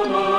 เ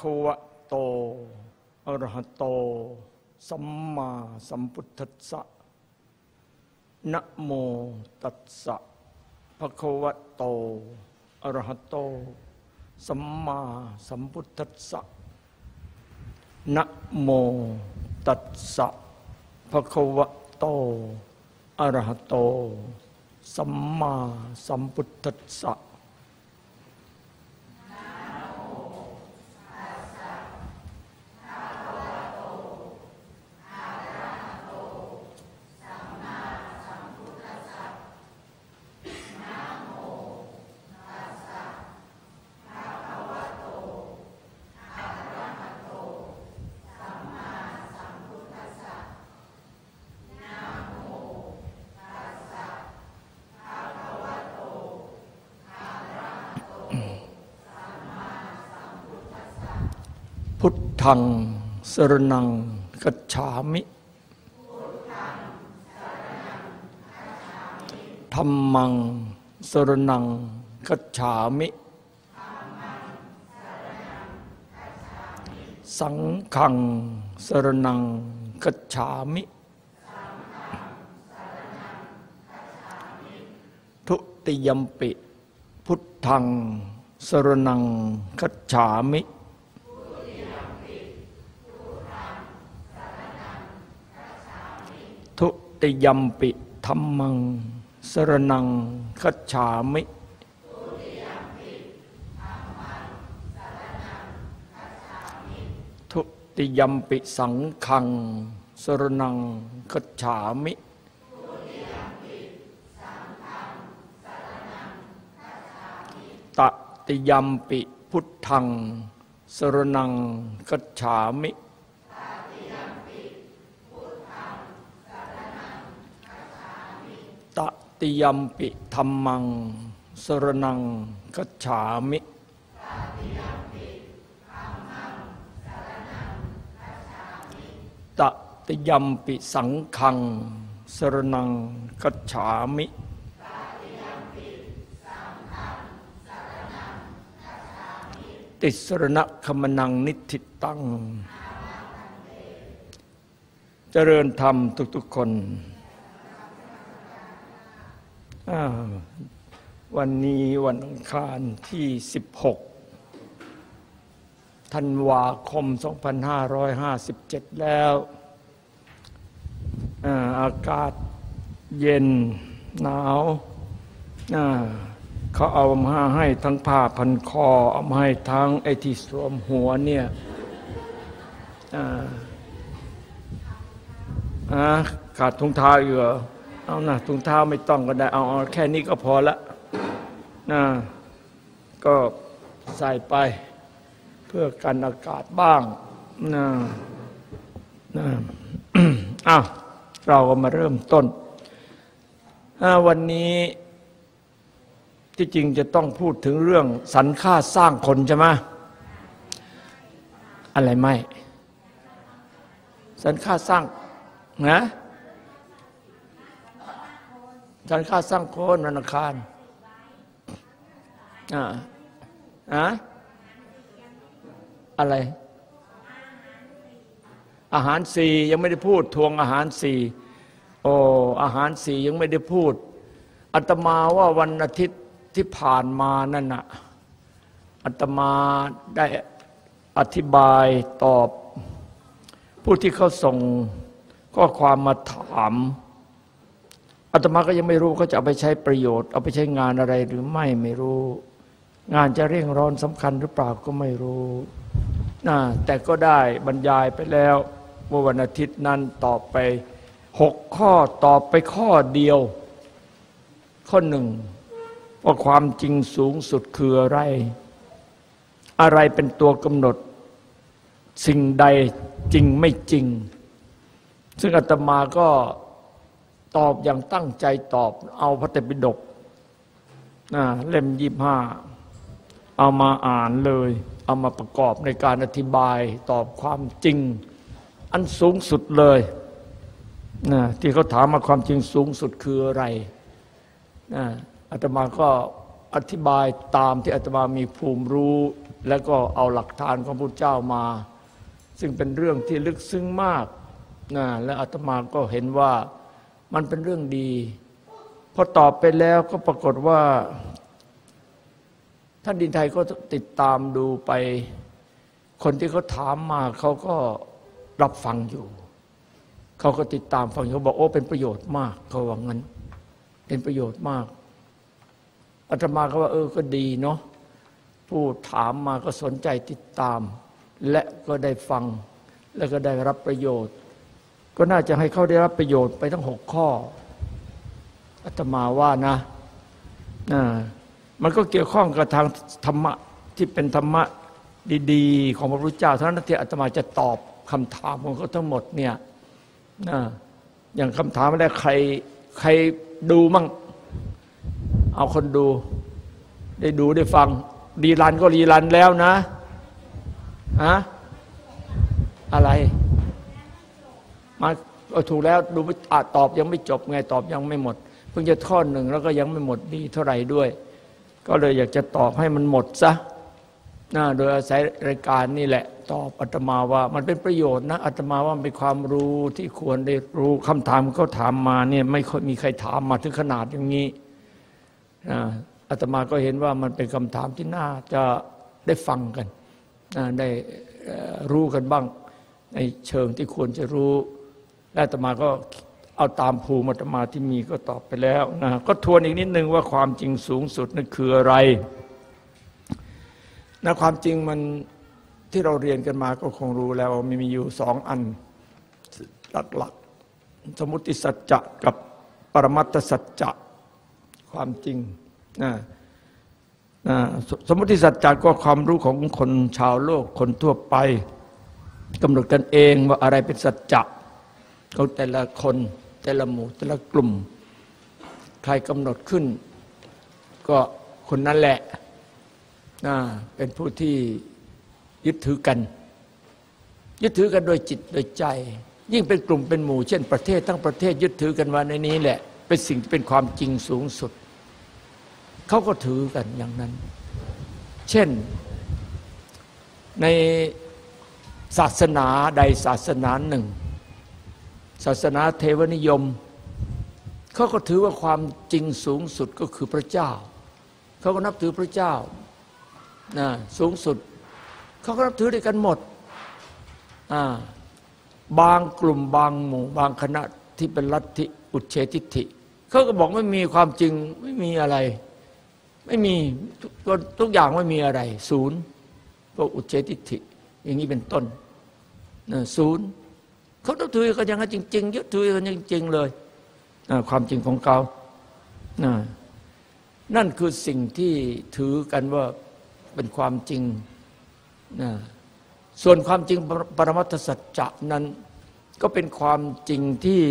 ควะโต อรหะโต สัมมาสัมพุทธัสสะ นะโมตัสสะภะคะวะโต อรหะโต สัมมาสัมพุทธัสสะ นะโมตัสสะภะคะวะโต อรหะโต สัมมาสัมพุทธัสสะ พุท ธังสรนังกัจฉามิธรรมังสรนังกัจฉามิ สังฆังสรนังกัจฉามิ ทุติยมปิ พุทธังสรนังกัจฉามิ ทุ ติยมปิธรรมัง สรนังคัจฉามิทุติยมปิสังขัง สรนังคัจฉามิตติยมปิพุทธัง สรนังคัจฉามิ ติยมปิธรรมัง สรนังกัจฉามิตติยมปิสังขัง สรนังกัจฉามิติสรณคมนังนิทิตัง เจริญธรรมทุกๆคน วันนี้วันอังคารที่ 16 ธันวาคม 2557 แล้วอ่าอากาศเย็นหนาวอ่าเขาเอามาให้ทั้งผ้าพันคอ เอามาให้ทั้งไอที่สวมหัวเนี่ยอ่าขาดถุงเท้าอยู่เหรอ เอานะถุงเท้าไม่ต้องก็ได้เอาเอาแค่นี้ก็พอละนะก็ใส่ไปเพื่อกันอากาศบ้างนะนะอ้าวเราก็มาเริ่มต้น วันนี้ที่จริงจะต้องพูดถึงเรื่องสรรค่าสร้างคนใช่ไหมอะไรไม่ สรรค่าสร้างนะ ฉันค่าสร้างโคนวันอังคารอ่าอะอะไร อาหารสี่ยังไม่ได้พูดทวงอาหารสี่โอ้อาหารสี่ยังไม่ได้พูดอาตมาว่าวันอาทิตย์ที่ผ่านมานั่นน่ะอาตมาได้อธิบายตอบ ผู้ที่เขาส่งข้อความมาถาม อาตมาก็ยังไม่รู้เขาจะเอาไปใช้ประโยชน์ เอาไปใช้งานอะไรหรือไม่ไม่รู้ งานจะเร่งร้อนสำคัญหรือเปล่าก็ไม่รู้นะแต่ก็ได้บรรยายไปแล้วเมื่อวันอาทิตย์นั้นตอบไปหกข้อตอบไปข้อเดียว ข้อหนึ่งว่าความจริงสูงสุดคืออะไร อะไรเป็นตัวกำหนด สิ่งใดจริงไม่จริง ซึ่งอาตมาก็ ตอบอย่างตั้งใจตอบ เอาพระเตปิฎกนะเล่มยี่ห้าเอามาอ่านเลย เอามาประกอบในการอธิบายตอบความจริง อันสูงสุดเลยนะที่เขาถามมาความจริงสูงสุดคืออะไรนะอาตมาก็อธิบายตามที่อาตมามีภูมิรู้ แล้วก็เอาหลักฐานของพระเจ้ามา ซึ่งเป็นเรื่องที่ลึกซึ้งมากนะและอาตมาก็เห็นว่า มันเป็นเรื่องดีพอตอบไปแล้วก็ปรากฏว่า ท่านดินไทยก็ติดตามดูไป คนที่เขาถามมาเขาก็รับฟังอยู่ เขาก็ติดตามฟังเขาบอกโอ้เป็นประโยชน์มากเขาว่างั้น เป็นประโยชน์มากอาตมาก็ว่าเออก็ดีเนาะผู้ถามมาก็สนใจติดตาม และก็ได้ฟัง แล้วก็ได้รับประโยชน์ ก็น่าจะให้เขาได้รับประโยชน์ไปทั้งหกข้ออาตมาว่านะนะมันก็เกี่ยวข้องกับทางธรรมะที่เป็นธรรมะดีๆ ของพระพุทธเจ้าเท่านั้นที่อาตมาจะตอบคำถามของเขาทั้งหมดเนี่ยนะอย่างคำถามแรกใครใครดูมั่ง เอาคนดู ได้ดูได้ฟังดีรันก็รีรันแล้วนะฮะอะไร มาถูกแล้วดูอาตอบยังไม่จบไงตอบยังไม่หมด เพิ่งจะข้อหนึ่งแล้วก็ยังไม่หมดดีเท่าไหร่ด้วย ก็เลยอยากจะตอบให้มันหมดซะนะโดยอาศัยรายการนี่แหละ ตอบอาตมาว่า มันเป็นประโยชน์นะอาตมาว่ามันเป็นความรู้ที่ควรได้รู้คำถามเขาถามมาเนี่ยไม่ค่อยมีใครถามมาถึงขนาดอย่างนี้อาตมาก็เห็นว่ามันเป็นคำถามที่น่าจะได้ฟังกันได้รู้กันบ้าง ในเชิงที่ควรจะรู้ และอาตมาก็เอาตามภูมิอาตมาที่มีก็ตอบไปแล้วนะก็ทวนอีกนิดนึงว่าความจริงสูงสุดนั่นคืออะไรนะความจริงมันที่เราเรียนกันมาก็คงรู้แล้วมีมีอยู่สองอันหลักๆ สมุติสัจจะกับปรมัตถสัจจะความจริงนะนะสมมติสัจจะก็ความรู้ของคนชาวโลกคนทั่วไปกำหนดกันเองว่าอะไรเป็นสัจจะ ของแต่ละคน แต่ละหมู่ แต่ละกลุ่ม ใครกำหนดขึ้น ก็คนนั้นแหละเป็นผู้ที่ยึดถือกัน ยึดถือกันโดยจิตโดยใจ ยิ่งเป็นกลุ่มเป็นหมู่ เช่นประเทศทั้งประเทศยึดถือกันว่าในนี้แหละ เป็นสิ่งที่เป็นความจริงสูงสุด เขาก็ถือกันอย่างนั้น เช่นในศาสนาใดศาสนาหนึ่ง ศาสนาเทวนิยม เขาก็ถือว่าความจริงสูงสุดก็คือพระเจ้า เขาก็นับถือพระเจ้านะสูงสุด เขาก็นับถือด้วยกันหมด บางกลุ่มบางหมู่ บางคณะที่เป็นลัทธิอุเฉทิฐิเขาก็บอกไม่มีความจริงไม่มีอะไร ไม่มีทุกอย่างไม่มีอะไร ศูนย์พวกอุเฉทิฐิอย่างนี้เป็นต้นศูนย์ เขาต้องถือกันอย่างนั้นจริงๆยึดถือกันจริง ๆ เลยความจริงของเขานะนั่นคือสิ่งที่ถือกันว่าเป็นความจริงนะส่วนความจริงปรมัตถสัจจะนั้น ก็เป็นความจริงที่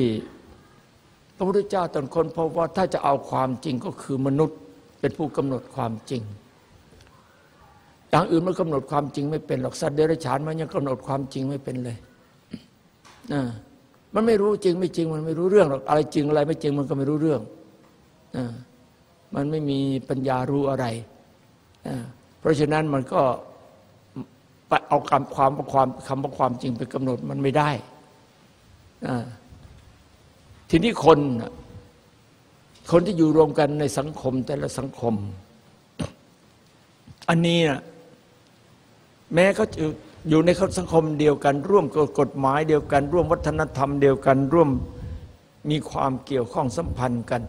พระพุทธเจ้าตรัสคนพบว่าถ้าจะเอาความจริงก็คือมนุษย์เป็นผู้กำหนดความจริง อย่างอื่นมันกำหนดความจริงไม่เป็นหรอกสัตว์เดรัจฉานมันยังกำหนดความจริงไม่เป็นเลย นะมันไม่รู้จริงไม่จริง มันไม่รู้เรื่องหรอกอะไรจริงอะไรไม่จริงมันก็ไม่รู้เรื่องนะมันไม่มีปัญญารู้อะไรนะเพราะฉะนั้นมันก็ไปเอาคำความความคำว่าความจริงไปกำหนดมันไม่ได้นะทีนี้คน คนที่อยู่รวมกันในสังคมแต่ละสังคม อันนี้นะแม้เขาจะ อยู่ในสังคมเดียวกัน ร่วมกฎหมายเดียวกัน ร่วมวัฒนธรรมเดียวกัน ร่วมมีความเกี่ยวข้องสัมพันธ์กัน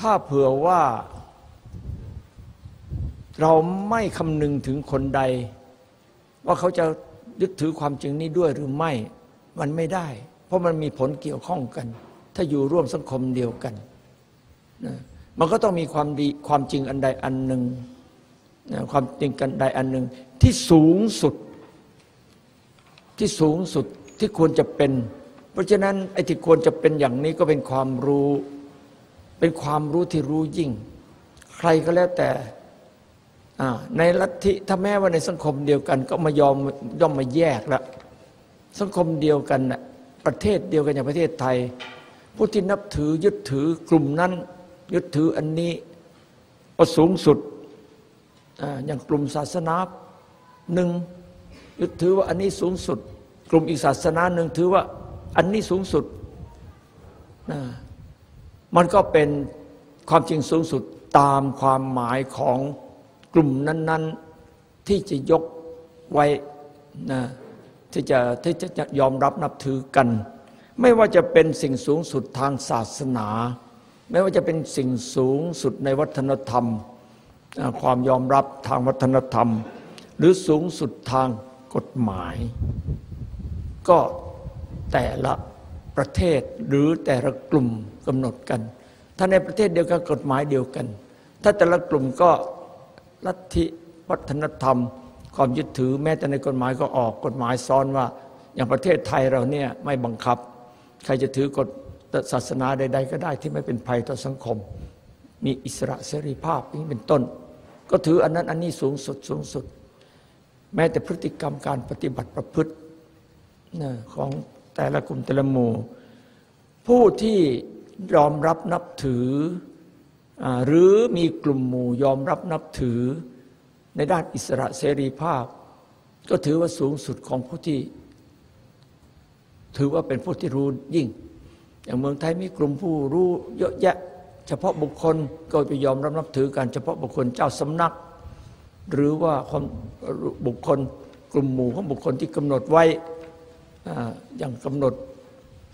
ถ้าเผื่อว่า เราไม่คำนึงถึงคนใด ว่าเขาจะยึดถือความจริงนี้ด้วยหรือไม่มันไม่ได้ เพราะมันมีผลเกี่ยวข้องกัน ถ้าอยู่ร่วมสังคมเดียวกันนะมันก็ต้องมีความดีความจริงอันใดอันหนึ่งนะความจริงกันใดอันหนึ่งที่สูงสุด ที่สูงสุดที่ควรจะเป็น เพราะฉะนั้นไอ้ที่ควรจะเป็นอย่างนี้ก็เป็นความรู้ เป็นความรู้ที่รู้ยิ่ง ใครก็แล้วแต่ในลัทธิถ้าแม้ว่าในสังคมเดียวกัน ก็มายอมย่อมมาแยกละสังคมเดียวกันนะประเทศเดียวกันอย่างประเทศไทย ผู้ที่นับถือยึดถือกลุ่มนั้น ยึดถืออันนี้ก็สูงสุดอย่างกลุ่มศาสนาหนึ่ง ยึดถือว่าอันนี้สูงสุด กลุ่มอีกศาสนาหนึ่งถือว่า อันนี้สูงสุดนะมันก็เป็นความจริงสูงสุดตามความหมายของกลุ่มนั้น ๆที่จะยกไว้นะที่จะที่จะยอมรับนับถือกัน ไม่ว่าจะเป็นสิ่งสูงสุดทางศาสนา ไม่ว่าจะเป็นสิ่งสูงสุดในวัฒนธรรม ความยอมรับทางวัฒนธรรม หรือสูงสุดทาง กฎหมาย ก็แต่ละประเทศหรือแต่ละกลุ่มกำหนดกัน ถ้าในประเทศเดียวกันกฎหมายเดียวกัน ถ้าแต่ละกลุ่มก็ลัทธิวัฒนธรรม ความยึดถือแม้แต่ในกฎหมายก็ออกกฎหมายซ้อนว่า อย่างประเทศไทยเราเนี่ยไม่บังคับ ใครจะถือกฎศาสนาใด ๆ ก็ได้ที่ไม่เป็นภัยต่อสังคม มีอิสระเสรีภาพนี้เป็นต้น ก็ถืออันนั้นอันนี้สูงสุดสูงสุด แม้แต่พฤติกรรมการปฏิบัติประพฤติของแต่ละกลุ่มแต่ละหมู่ ผู้ที่ยอมรับนับถืออหรือมีกลุ่มหมู่ยอมรับนับถือในด้านอิสระเสรีภาพ ก็ถือว่าสูงสุดของผู้ที่ ถือว่าเป็นผู้ที่รู้ยิ่ง อย่างเมืองไทยมีกลุ่มผู้รู้เยอะแยะ เฉพาะบุคคลก็ไปยอมรับนับถือกัน เฉพาะบุคคลเจ้าสำนัก หรือว่าคนบุคคลกลุ่มหมู่ของบุคคลที่กำหนดไว้อย่างกำหนด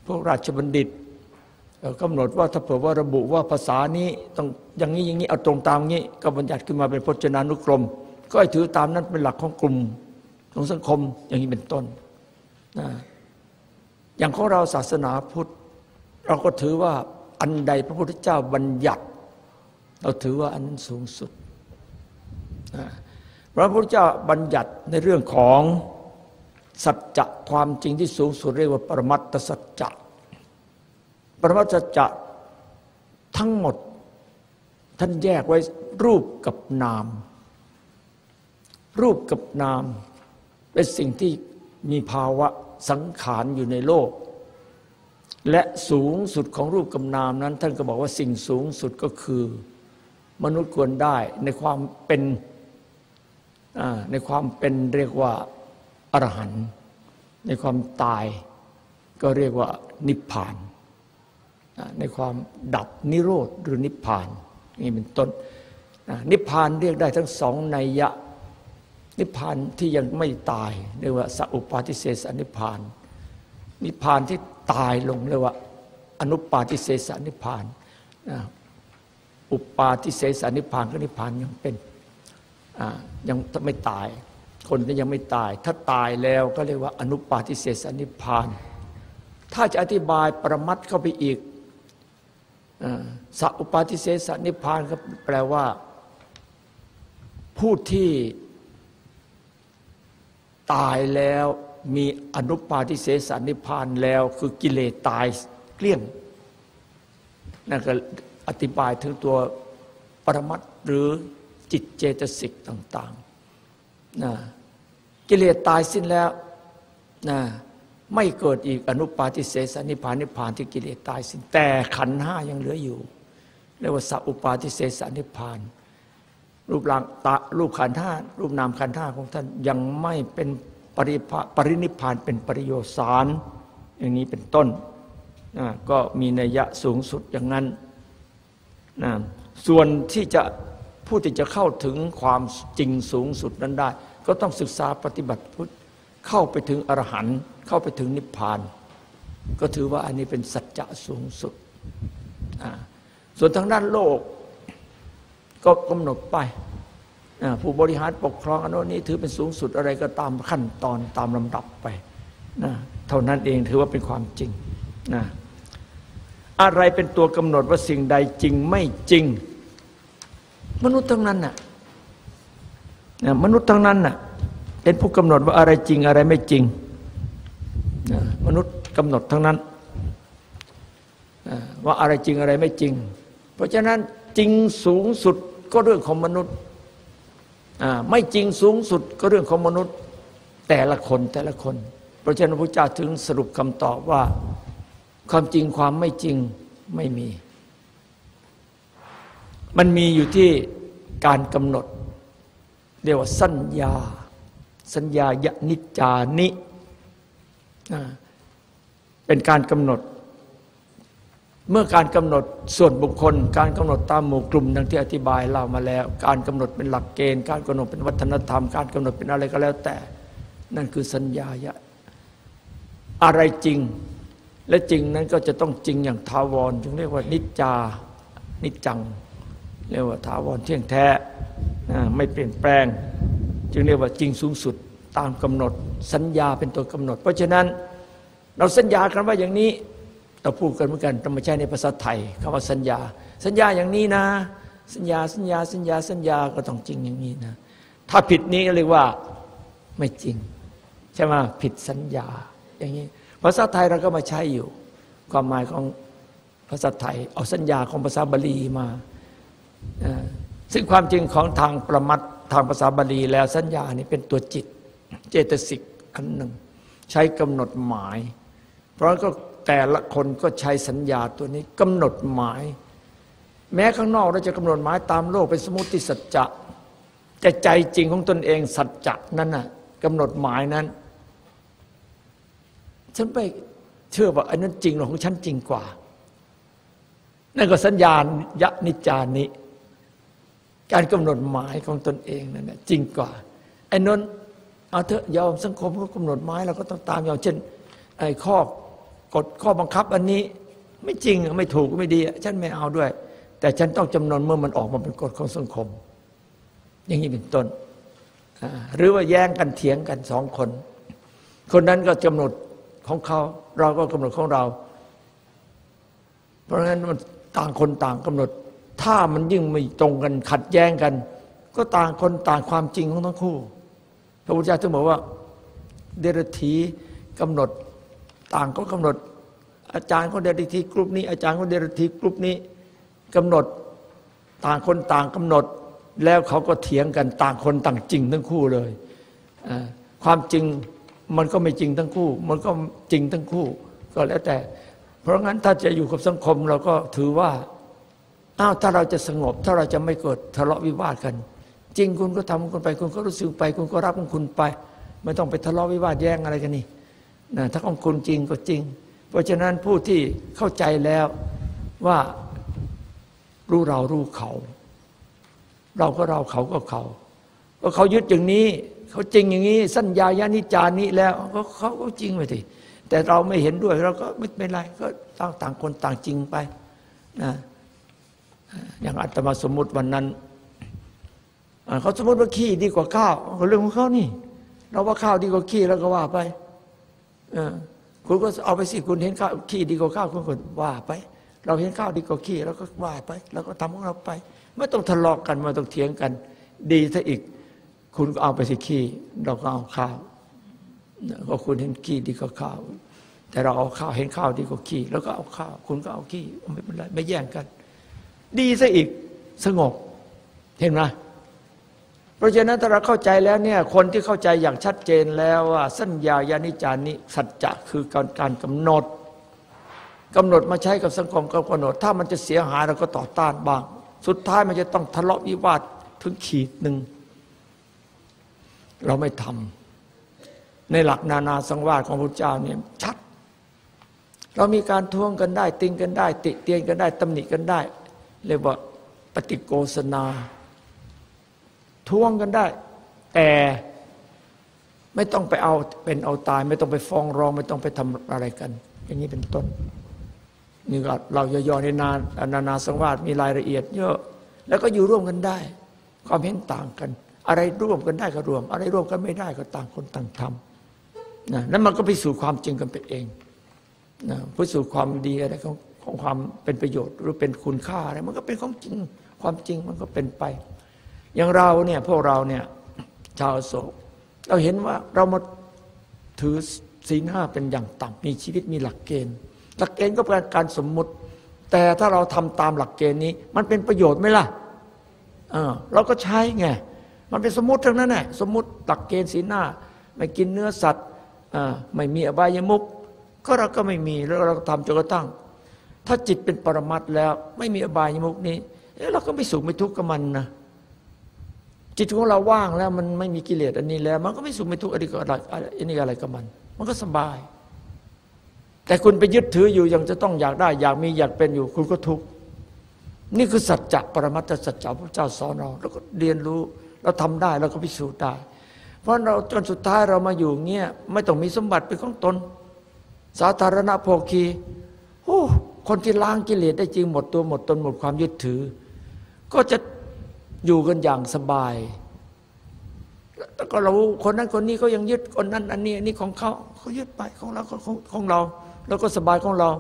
พวกราชบัณฑิตกำหนดว่าถ้าเผื่อว่าระบุว่าภาษานี้ต้องอย่างนี้อย่างนี้เอาตรงตามนี้ก็บัญญัติขึ้นมาเป็นพจนานุกรม ก็ให้ถือตามนั้นเป็นหลักของกลุ่มของสังคมอย่างนี้เป็นต้นอย่างของเราศาสนาพุทธ เราก็ถือว่าอันใดพระพุทธเจ้าบัญญัติ เราถือว่าอันนั้นสูงสุด พระพุทธเจ้าบัญญัติในเรื่องของสัจจะความจริงที่สูงสุดเรียกว่าปรมัตถสัจจะปรมัตถสัจจะทั้งหมดท่านแยกไว้รูปกับนาม รูปกับนาม เป็นสิ่งที่มีภาวะสังขารอยู่ในโลก และสูงสุดของรูปกับนามนั้น ท่านก็บอกว่าสิ่งสูงสุดก็คือ มนุษย์ควรได้ในความเป็น ในความเป็นเรียกว่าอรหันต์ในความตายก็เรียกว่านิพพาน ในความดับนิโรธหรือนิพพานนี่เป็นต้นนิพพานเรียกได้ทั้งสองนัยยะ นิพพานที่ยังไม่ตายเรียกว่าสัพปาทิเสสนิพพาน นิพพานที่ตายลงเรียกว่าอนุปาทิเสสนิพพาน อุปาทิเสสนิพพานก็นิพพานยังเป็น ยังไม่ตาย คนที่ยังไม่ตาย ถ้าตายแล้วก็เรียกว่าอนุปาทิเสสนิพาน ถ้าจะอธิบายประมัดเข้าไปอีกสัพปาทิเสสนิพานก็แปลว่า ผู้ที่ตายแล้วมีอนุปาทิเสสนิพานแล้ว คือกิเลสตายเกลี้ยงนั่นก็อธิบายถึงตัวปรมัตหรือ จิตเจตสิกต่างๆนะกิเลสตายสิ้นแล้วนะไม่เกิดอีกอนุปาทิเสสนิพานนิพานที่กิเลสตายสิ้นแต่ขันห้ายังเหลืออยู่เรียกว่าสัพปาทิเสสนิพาน รูปร่างตารูปขันธ์ห้ารูปนามขันธ์ห้าของท่านยังไม่เป็นปริปรินิพานเป็นปริโยสารอย่างนี้เป็นต้นนะก็มีนัยยะสูงสุดอย่างนั้นนะส่วนที่จะ ผู้ที่จะเข้าถึงความจริงสูงสุดนั้นได้ ก็ต้องศึกษาปฏิบัติพุทธเข้าไปถึงอรหันต์เข้าไปถึงนิพพาน ก็ถือว่าอันนี้เป็นสัจจะสูงสุด ส่วนทางด้านโลกก็กำหนดไป ผู้บริหารปกครองอันน้นนี้ถือเป็นสูงสุดอะไรก็ตามขั้นตอนตามลำดับไปนะเท่านั้นเองถือว่าเป็นความจริงนะอะไรเป็นตัวกำหนดว่าสิ่งใดจริงไม่จริง มนุษย์ทั้งนั้นน่ะนะมนุษย์ทั้งนั้นน่ะเป็นผู้กำหนดว่าอะไรจริงอะไรไม่จริงนะมนุษย์กำหนดทั้งนั้น ว่าอะไรจริงอะไรไม่จริง เพราะฉะนั้นจริงสูงสุดก็เรื่องของมนุษย์ไม่จริงสูงสุดก็เรื่องของมนุษย์แต่ละคนแต่ละคน เพราะฉะนั้นพระเจ้าถึงสรุปคำตอบว่า ความจริงความไม่จริงไม่มี มันมีอยู่ที่การกำหนด เรียกว่าสัญญา สัญญายนิจานิเป็นการกำหนด เมื่อการกำหนดส่วนบุคคล การกำหนดตามหมู่กลุ่มดังที่อธิบายเล่ามาแล้ว การกำหนดเป็นหลักเกณฑ์ การกำหนดเป็นวัฒนธรรม การกำหนดเป็นอะไรก็แล้วแต่ นั่นคือสัญญายะอะไรจริงและจริงนั้นก็จะต้องจริงอย่างทาวรจึงเรียกว่านิจจานิจจัง เรียกว่าถาวรเที่ยงแท้ไม่เปลี่ยนแปลง จึงเรียกว่าจริงสูงสุดตามกำหนดสัญญาเป็นตัวกำหนด เพราะฉะนั้นเราสัญญากันว่าอย่างนี้เราพูดกันเหมือนกันต้องมาใช้ในภาษาไทยคำว่าสัญญา สัญญาอย่างนี้นะ สัญญาสัญญาสัญญาสัญญาก็ต้องจริงอย่างนี้นะถ้าผิดนี้เรียกว่าไม่จริง ใช่ไหมผิดสัญญาอย่างนี้ภาษาไทยเราก็มาใช้อยู่ ความหมายของภาษาไทย เอาสัญญาของภาษาบาลีมา ซึ่งความจริงของทางประมัดทางภาษาบาลีแล้วสัญญานี่เป็นตัวจิต เจตสิกอันหนึ่ง ใช้กำหนดหมาย เพราะก็แต่ละคนก็ใช้สัญญาตัวนี้กำหนดหมาย แม้ข้างนอกเราจะกำหนดหมายตามโลกเป็นสมมติสัจจะแต่ใจจริงของตนเองสัจจะนั้นน่ะกำหนดหมายนั้น ฉันไปเชื่อว่าอันนั้นจริงหรอของฉันจริงกว่า นั่นก็สัญญาณยะนิจานิ การกำหนดหมายของตนเองนั่นแหละจริงกว่าไอ้นนเอาเถอะยอมสังคมก็กำหนดหมายเราก็ต้องตามยอมเช่นไอ้ข้อกฎข้อบังคับอันนี้ไม่จริงไม่ถูกไม่ดี ฉันไม่เอาด้วย แต่ฉันต้องจำนนเมื่อมันออกมาเป็นกฎของสังคม อย่างนี้เป็นต้น หรือว่าแย่งกันเถียงกันสองคน คนนั้นก็กำหนดของเขา เราก็กำหนดของเรา เพราะฉะนั้นมันต่างคนต่างกำหนด ถ้ามันยิ่งไม่ตรงกันขัดแย้งกัน ก็ต่างคนต่างความจริงของทั้งคู่ พระพุทธเจ้าถึงบอกว่า เดรัจฉีกำหนดต่างก็กำหนด อาจารย์ก็เดรัจฉีกลุ่มนี้ อาจารย์ก็เดรัจฉีกลุ่มนี้กำหนดต่างคนต่างกำหนด แล้วเขาก็เถียงกันต่างคนต่างจริงทั้งคู่เลยความจริงมันก็ไม่จริงทั้งคู่ มันก็จริงทั้งคู่ ก็แล้วแต่ เพราะงั้นถ้าจะอยู่กับสังคมเราก็ถือว่า อ้าวถ้าเราจะสงบ ถ้าเราจะไม่เกิดทะเลาะวิวาทกัน จริงคุณก็ทำของคุณไป คุณก็รู้สึกไป คุณก็รับของคุณไป ไม่ต้องไปทะเลาะวิวาทแย่งอะไรกันนี่นะถ้าของคุณจริงก็จริง เพราะฉะนั้นผู้ที่เข้าใจแล้วว่ารู้เรารู้เขา เราก็เราเขาก็เขาก็เขายึดอย่างนี้ เขาจริงอย่างนี้ สัญญายานิจานี้แล้วก็เขาก็จริงไปทีแต่เราไม่เห็นด้วยเราก็ไม่เป็นไรก็ต่างต่างคนต่างจริงไปนะ อย่างอาตมาสมมุติวันนั้นเขาสมมติว่าขี้ดีกว่าข้าวเรื่องของเขานี่ เราว่าข้าวดีกว่าขี้แล้วก็ว่าไปคุณก็เอาไปสิคุณเห็นข้าวขี้ดีกว่าข้าวคุณก็ว่าไป เราเห็นข้าวดีกว่าขี้แล้วก็ว่าไป แล้วก็ทำของเราไป ไม่ต้องทะเลาะกันไม่ต้องเถียงกัน ดีถ้าอีก คุณก็เอาไปสิขี้เราก็เอาข้าวก็คุณเห็นขี้ดีกว่าข้าว แต่เราเอาข้าวเห็นข้าวดีกว่าขี้แล้วก็เอาข้าว คุณก็เอาขี้ไม่เป็นไรไม่แย่งกัน ดีซะอีกสงบ เห็นไหมเพราะฉะนั้นถ้าเราเข้าใจแล้วเนี่ยคนที่เข้าใจอย่างชัดเจนแล้วว่าสัญญายานิจานิสัจจะคือการการกำหนดกำหนดมาใช้กับสังคมก็กำหนด ถ้ามันจะเสียหายเราก็ต่อต้านบ้าง สุดท้ายมันจะต้องทะเลาะวิวาทถึงขีดหนึ่งเราไม่ทำในหลักนานาสังวาสของพระเจ้าเนี่ยชัด เรามีการทวงกันได้ ติงกันได้ ติเตียนกันได้ตำหนิกันได้ เรียกว่าปฏิโกษนาท้วงกันได้ แต่ไม่ต้องไปเอาเป็นเอาตาย ไม่ต้องไปฟ้องร้อง ไม่ต้องไปทำอะไรกัน อย่างนี้เป็นต้นนี่ก็เราย่อๆในนานนานาสังวาสมีรายละเอียด เยอะ แล้วก็อยู่ร่วมกันได้ ความเห็นต่างกัน อะไรร่วมกันได้ก็รวม อะไรร่วมกันไม่ได้ก็ต่างคนต่างทำนะนั้นมันก็ไปสู่ความจริงกันไปเองนะเพื่อสู่ความดีอะไรของ ของความเป็นประโยชน์หรือเป็นคุณค่าอะไรมันก็เป็นของจริงความจริงมันก็เป็นไป อย่างเราเนี่ยพวกเราเนี่ยชาวโศกเราเห็นว่าเรามาถือศีลห้าเป็นอย่างต่ำมีชีวิตมีหลักเกณฑ์ หลักเกณฑ์ก็เป็นการสมมุติ แต่ถ้าเราทำตามหลักเกณฑ์นี้ มันเป็นประโยชน์ไหมล่ะเออเราก็ใช้ไงมันเป็นสมมติทั้งนั้นแหละสมมติหลักเกณฑ์ศีลห้าไม่กินเนื้อสัตว์ไม่มีอบายมุกก็เราก็ไม่มีแล้วเราทำจนกระทั่ง ถ้าจิตเป็นปรมัตแล้ว ไม่มีอบายมุกนี้เราก็ไม่สุขไม่ทุกข์กับมันนะจิตของเราว่างแล้ว มันไม่มีกิเลสอันนี้แล้ว มันก็ไม่สุขไม่ทุกข์อะไรก็อะไรอันนี้อะไรกับมัน มันก็สบาย แต่คุณไปยึดถืออยู่ยังจะต้องอยากได้ อยากมีอยากเป็นอยู่ คุณก็ทุกข์นี่คือสัจจะปรมัตถสัจจะพระเจ้าสอนเราแล้วก็เรียนรู้เราทำได้เราก็พิสูจน์ได้ เพราะเราจนสุดท้ายเรามาอยู่เงี้ยไม่ต้องมีสมบัติเป็นของตน สาธารณโภคีโอ้ คนที่ล้างกิเลสได้จริงหมดตัวหมดตนหมดความยึดถือ ก็จะอยู่กันอย่างสบายแล้วก็เราคนนั้นคนนี้ก็ยังยึดคนนั้นอันนี้อันนี้ของเขาเขายึดไปของเราของของเรา แล้วก็สบายของเรา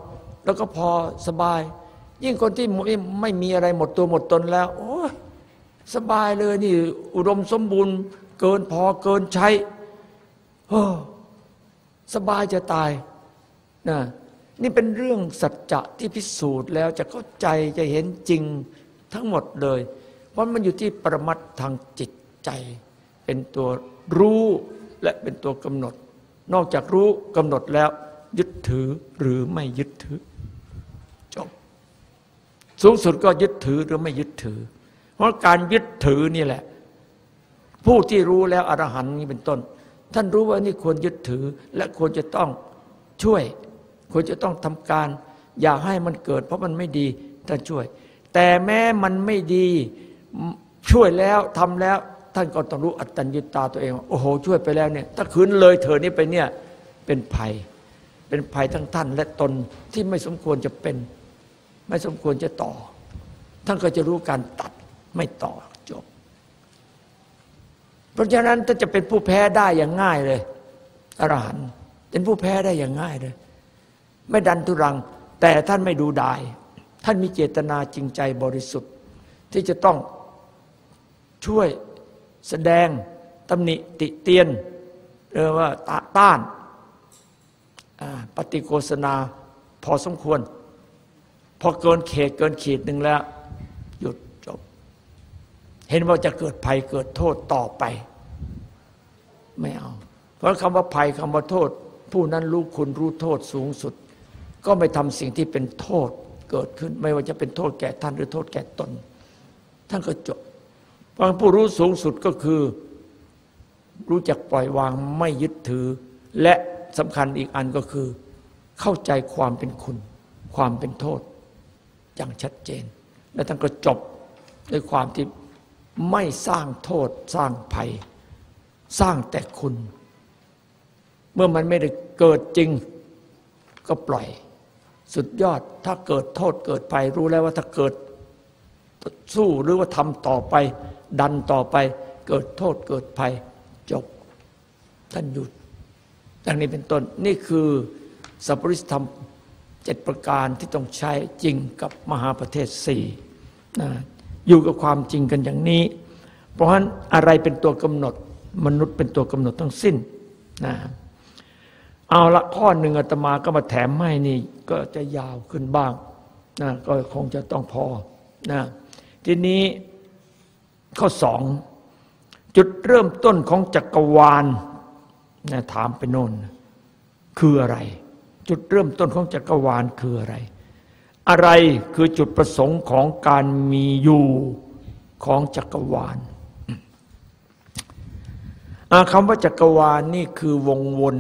แล้วก็พอสบาย ยิ่งคนที่ไม่ไม่มีอะไรหมดตัวหมดตนแล้ว โอ้สบายเลยนี่ อุดมสมบูรณ์ เกินพอเกินใช้โอ้สบายจะตายนะ นี่เป็นเรื่องสัจจะที่พิสูจน์แล้วจะเข้าใจจะเห็นจริงทั้งหมดเลย เพราะมันอยู่ที่ประมัดทางจิตใจ เป็นตัวรู้และเป็นตัวกำหนด นอกจากรู้กำหนดแล้ว ยึดถือหรือไม่ยึดถือจบสูงสุดก็ยึดถือหรือไม่ยึดถือ เพราะการยึดถือนี่แหละ ผู้ที่รู้แล้วอรหันต์นี้เป็นต้น ท่านรู้ว่านี่ควรยึดถือและควรจะต้องช่วย ควรจะต้องทำการ อย่าให้มันเกิด เพราะมันไม่ดีท่านช่วย แต่แม้มันไม่ดีช่วยแล้วทำแล้ว ท่านก็ต้องรู้อัตตัญญตาตัวเองโอ้โห ช่วยไปแล้วเนี่ยถ้าคืนเลยเธอนี้ไปเนี่ยเป็นภัย เป็นภัยทั้งท่านและตนที่ไม่สมควรจะเป็น ไม่สมควรจะต่อ ท่านก็จะรู้การตัดไม่ต่อจบ เพราะฉะนั้นถ้าจะเป็นผู้แพ้ได้อย่างง่ายเลยอรหันต์เป็นผู้แพ้ได้อย่างง่ายเลย ไม่ดันทุรัง แต่ท่านไม่ดูดาย ท่านมีเจตนาจริงใจบริสุทธิ์ ที่จะต้องช่วยแสดงตำหนิติเตียนเรียกว่าตต้านปฏิโฆษณาพอสมควร พอเกินเขตเกินขีดหนึ่งแล้ว หยุดจบ เห็นว่าจะเกิดภัยเกิดโทษต่อไป ไม่เอา เพราะคำว่าภัยคำว่าโทษ ผู้นั้นรู้คุณรู้โทษสูงสุด ก็ไม่ทำสิ่งที่เป็นโทษเกิดขึ้น ไม่ว่าจะเป็นโทษแก่ท่านหรือโทษแก่ตน ท่านก็จบเพราะผู้รู้สูงสุดก็คือ รู้จักปล่อยวางไม่ยึดถือ และสำคัญอีกอันก็คือ เข้าใจความเป็นคุณ ความเป็นโทษอย่างชัดเจน และท่านก็จบด้วยความที่ไม่สร้างโทษสร้างภัย สร้างแต่คุณ เมื่อมันไม่ได้เกิดจริงก็ปล่อย สุดยอดถ้าเกิดโทษเกิดภัยรู้แล้วว่าถ้าเกิดสู้หรือว่าทำต่อไป ดันต่อไป เกิดโทษเกิดภัย จบท่านหยุดดังนี้เป็นต้นนี่คือสัพพริสธรรมเจ็ดประการที่ต้องใช้จริงกับมหาประเทศสี่นะอยู่กับความจริงกันอย่างนี้ เพราะฉะนั้นอะไรเป็นตัวกำหนด มนุษย์เป็นตัวกำหนดทั้งสิ้นนะเอาละข้อหนึ่งอาตมาก็มาแถมให้นี่ก็จะยาวขึ้นบ้างนะก็คงจะต้องพอนะทีนี้ข้อสองจุดเริ่มต้นของจักรวาลนะถามไปโน่นคืออะไร จุดเริ่มต้นของจักรวาลคืออะไร อะไรคือจุดประสงค์ของการมีอยู่ของจักรวาลคำว่าจักรวาลนี่คือวงวน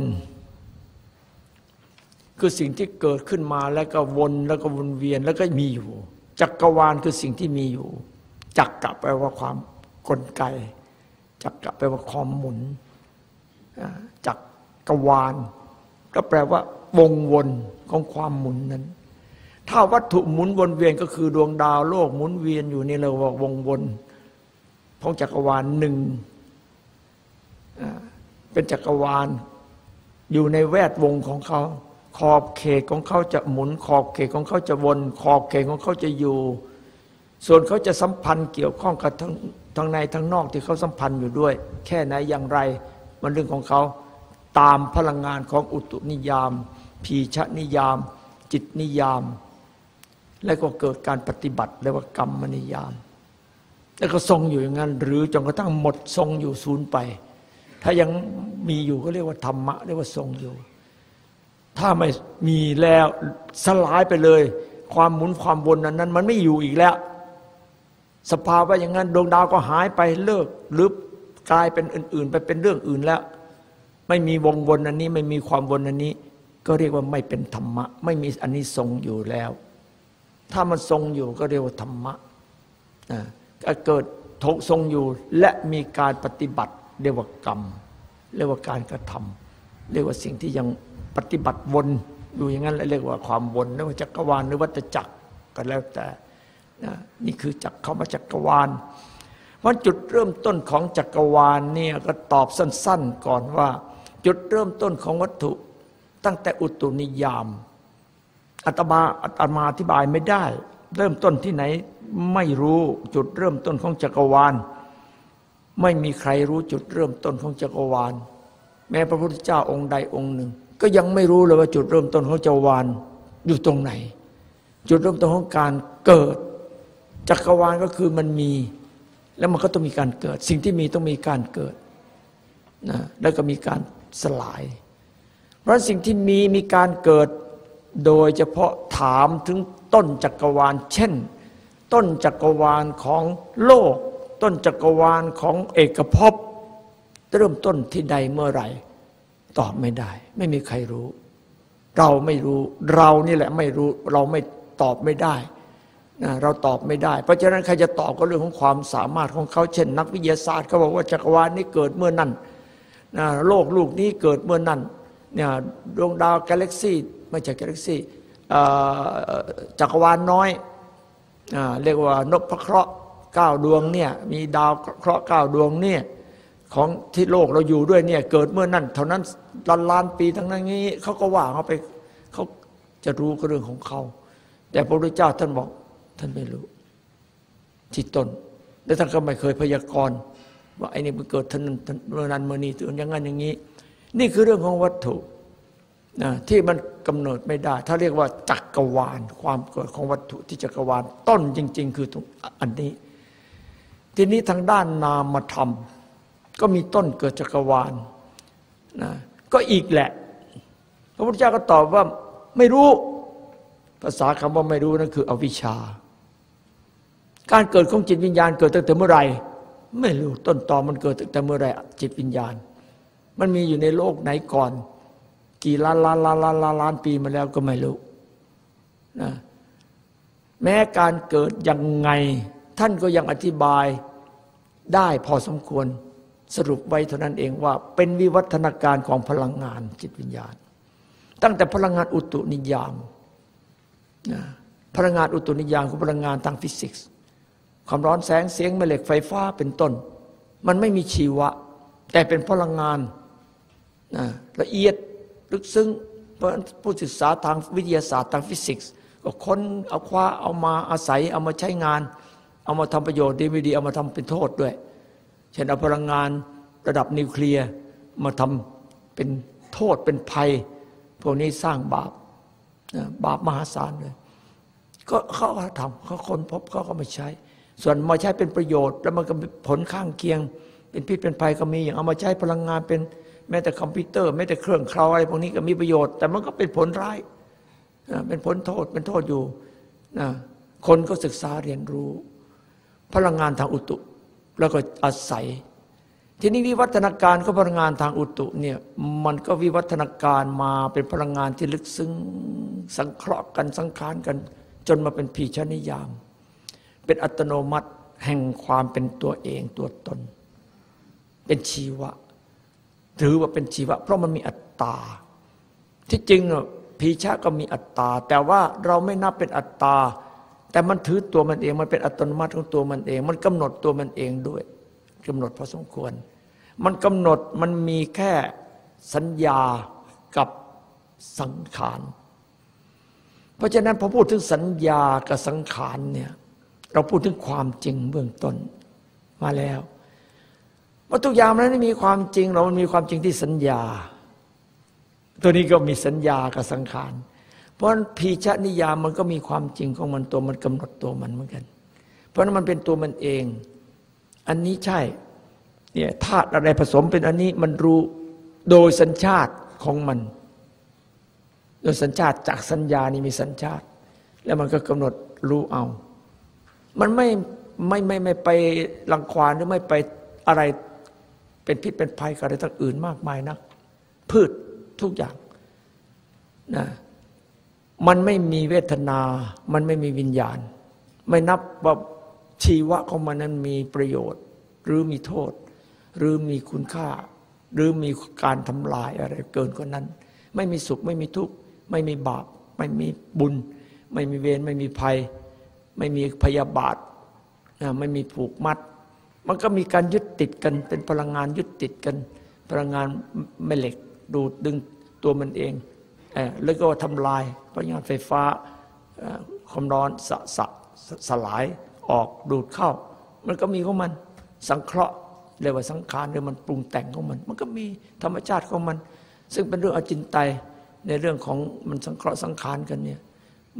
คือสิ่งที่เกิดขึ้นมาแล้วก็วนแล้วก็วนเวียนแล้วก็มีอยู่ จักรวาลคือสิ่งที่มีอยู่ จักกะแปลว่าความกลไก จักระแปลว่าความหมุนจักกวาล ก็แปลว่าวงวนของความหมุนนั้น ถ้าวัตถุหมุนวนเวียนก็คือดวงดาวโลกหมุนเวียนอยู่นี่เราว่าวงวนของจักรวาลหนึ่งเป็นจักรวาลอยู่ในแวดวงของเขา ขอบเขตของเขาจะหมุน ขอบเขตของเขาจะวน ขอบเขตของเขาจะอยู่ ส่วนเขาจะสัมพันธ์เกี่ยวข้องกับทั้งทั้งในทั้งนอกที่เขาสัมพันธ์อยู่ด้วย แค่ไหนอย่างไรมันเรื่องของเขาตามพลังงานของอุตุนิยาม พีชนิยาม จิตนิยาม แล้วก็เกิดการปฏิบัติเรียกว่ากรรมนิยาม แล้วก็ทรงอยู่อย่างนั้น หรือจนกระทั่งหมดทรงอยู่ศูนย์ไป ถ้ายังมีอยู่ก็เรียกว่าธรรมะเรียกว่าทรงอยู่ ถ้าไม่มีแล้วสลายไปเลย ความหมุนความวนนั้นนั้น มันไม่อยู่อีกแล้ว สภาวะอย่างนั้นดวงดาวก็หายไปเลิกหรือกลายเป็นอื่น ๆ ไปเป็นเรื่องอื่นแล้ว ไม่มีวงวนอันนี้ ไม่มีความวนอันนี้ ก็เรียกว่าไม่เป็นธรรมะ ไม่มีอันนี้ทรงอยู่แล้ว ถ้ามันทรงอยู่ก็เรียกว่าธรรมะอ่าก็เกิดทรงอยู่และมีการปฏิบัติเรียกว่ากรรมเรียกว่าการกระทำเรียกว่าสิ่งที่ยัง ปฏิบัติวนอยู่อย่างนั้นเรียกว่าความวนเรียกว่าจักรวาลหรือวัฏจักรก็แล้วแต่นะนี่คือจักเข้ามาจักรวาลวันจุดเริ่มต้นของจักรวาลเนี่ยก็ตอบสั้น ๆ ก่อนว่า จุดเริ่มต้นของวัตถุตั้งแต่อุตุนิยามอาตมาอาตมาอธิบายไม่ได้ เริ่มต้นที่ไหนไม่รู้จุดเริ่มต้นของจักรวาล ไม่มีใครรู้จุดเริ่มต้นของจักรวาล แม้พระพุทธเจ้าองค์ใดองค์หนึ่ง ก็ยังไม่รู้เลยว่าจุดเริ่มต้นของจักรวาลอยู่ตรงไหน จุดเริ่มต้นของการเกิด จักรวาลก็คือมันมี แล้วมันก็ต้องมีการเกิด สิ่งที่มีต้องมีการเกิดนะแล้วก็มีการสลาย เพราะสิ่งที่มีมีการเกิดโดยเฉพาะถามถึงต้นจักรวาล เช่น ต้นจักรวาลของโลก ต้นจักรวาลของเอกภพเริ่มต้นที่ใดเมื่อไหร่ ตอบไม่ได้ ไม่มีใครรู้ เราไม่รู้ เรานี่แหละไม่รู้ เราไม่ตอบไม่ได้นะเราตอบไม่ได้ เพราะฉะนั้นใครจะตอบก็เรื่องของความสามารถของเขาเช่น นักวิทยาศาสตร์เขาบอกว่าจักรวาลนี้เกิดเมื่อนั้นนะโลกลูกนี้เกิดเมื่อนั้นเนี่ยดวงดาวกาแล็กซี่ไม่ใช่กาแล็กซี่จักรวาลน้อยเรียกว่านพเคราะห์เก้าดวงเนี่ยมีดาวเคราะห์เก้าดวงเนี่ย ของที่โลกเราอยู่ด้วยเนี่ยเกิดเมื่อนั้นเท่านั้นล้านล้านปีทั้งนั้นนี้เขาก็ว่าเขาไปเขาจะรู้ก็เรื่องของเขา แต่พระพุทธเจ้าท่านบอกท่านไม่รู้ที่ต้นและท่านก็ไม่เคยพยากรณ์ว่าไอ้นี่มันเกิดท่านเมื่อนั้นเมื่อนี้ถึงอย่างนั้นอย่างนี้ นี่คือเรื่องของวัตถุนะที่มันกำเนิดไม่ได้ ถ้าเรียกว่าจักรวาลความเกิดของวัตถุที่จักรวาลต้นจริง ๆ คือตรงอันนี้ ทีนี้ทางด้านนามธรรม ก็มีต้นเกิดจักรวาลนะก็อีกแหละ พระพุทธเจ้าก็ตอบว่าไม่รู้ ภาษาคำว่าไม่รู้นั่นคืออวิชชา การเกิดของจิตวิญญาณเกิดตั้งแต่เมื่อไหร่ ไม่รู้ต้นตอมันเกิดตั้งแต่เมื่อไหร่จิตวิญญาณ มันมีอยู่ในโลกไหนก่อน กี่ล้านล้านล้านล้านล้านล้านปีมาแล้วก็ไม่รู้นะแม้การเกิดยังไง ท่านก็ยังอธิบายได้พอสมควร สรุปไว้เท่านั้นเองว่า เป็นวิวัฒนาการของพลังงานจิตวิญญาณ ตั้งแต่พลังงานอุตุนิยามนะพลังงานอุตุนิยามคือพลังงานทางฟิสิกส์ความร้อนแสงเสียงแม่เหล็กไฟฟ้าเป็นต้น มันไม่มีชีวะ แต่เป็นพลังงานนะละเอียดลึกซึ้งผู้ศึกษาทางวิทยาศาสตร์ทางฟิสิกส์ก็ค้นเอาคว้าเอามาอาศัยเอามาใช้งาน เอามาทำประโยชน์ดีไม่ดีเอามาทำเป็นโทษด้วย เช่นเอาพลังงานระดับนิวเคลียร์มาทำเป็นโทษเป็นภัย พวกนี้สร้างบาปบาปมหาศาลเลย ก็เขาทำเขาคนพบเขาก็มาใช้ ส่วนมาใช้เป็นประโยชน์ แล้วมันก็ผลข้างเคียง เป็นพิษเป็นภัยก็มีอย่างเอามาใช้พลังงานเป็นแม้แต่คอมพิวเตอร์แม้แต่เครื่องเคราอะไรพวกนี้ก็มีประโยชน์ แต่มันก็เป็นผลร้ายเป็นผลโทษเป็นโทษอยู่นะคนก็ศึกษาเรียนรู้ พลังงานทางอุตุ แล้วก็อาศัย ทีนี้วิวัฒนาการของพลังงานทางอุตุเนี่ยมันก็วิวัฒนาการมาเป็นพลังงานที่ลึกซึ้งสังเคราะห์กันสังขารกัน จนมาเป็นผีชนิยาม เป็นอัตโนมัติแห่งความเป็นตัวเองตัวตน เป็นชีวะ ถือว่าเป็นชีวะ เพราะมันมีอัตตา ที่จริงพีชะก็มีอัตตา แต่ว่าเราไม่นับเป็นอัตตา แต่มันถือตัวมันเอง มันเป็นอัตโนมัติของตัวมันเอง มันกำหนดตัวมันเองด้วยกำหนดพอสมควร มันกำหนดมันมีแค่สัญญากับสังขาร เพราะฉะนั้นพอพูดถึงสัญญากับสังขารเนี่ยเราพูดถึงความจริงเบื้องต้นมาแล้วว่าทุกอย่างมันไม่มีความจริงเรามันมีความจริงที่สัญญา ตัวนี้ก็มีสัญญากับสังขาร ราะพีชะนิยามมันก็มีความจริงของมันตัวมันกำหนดตัวมันเหมือนกัน เพราะนั้นมันเป็นตัวมันเอง อันนี้ใช่เนี่ยธาตุอะไรผสมเป็นอันนี้มันรู้โดยสัญชาติของมัน โดยสัญชาติจากสัญญานี่มีสัญชาติ แล้วมันก็กำหนดรู้เอา มันไม่ไม่ไม่ไม่ไปรังควานหรือไม่ไปอะไรเป็นพิษเป็นภัยกับอะไรทั้งอื่นมากมายนักพืชทุกอย่างนะ มันไม่มีเวทนา มันไม่มีวิญญาณ ไม่นับว่าชีวะของมันนั้นมีประโยชน์ หรือมีโทษ หรือมีคุณค่า หรือมีการทำลายอะไรเกินกว่านั้น ไม่มีสุขไม่มีทุกข์ไม่มีบาป ไม่มีบุญ ไม่มีเวรไม่มีภัย ไม่มีพยาบาทไม่มีผูกมัด มันก็มีการยึดติดกัน เป็นพลังงานยึดติดกัน พลังงานแม่เหล็กดูดดึงตัวมันเองแล้วก็ทำลาย พลังงานไฟฟ้าความร้อนสสสลายออกดูดเข้า มันก็มีของมันสังเคราะห์เรียกว่าสังขารหรือมันปรุงแต่งของมัน มันก็มีธรรมชาติของมัน ซึ่งเป็นเรื่องอจินไตยในเรื่องของมันสังเคราะห์สังขารกันเนี่ย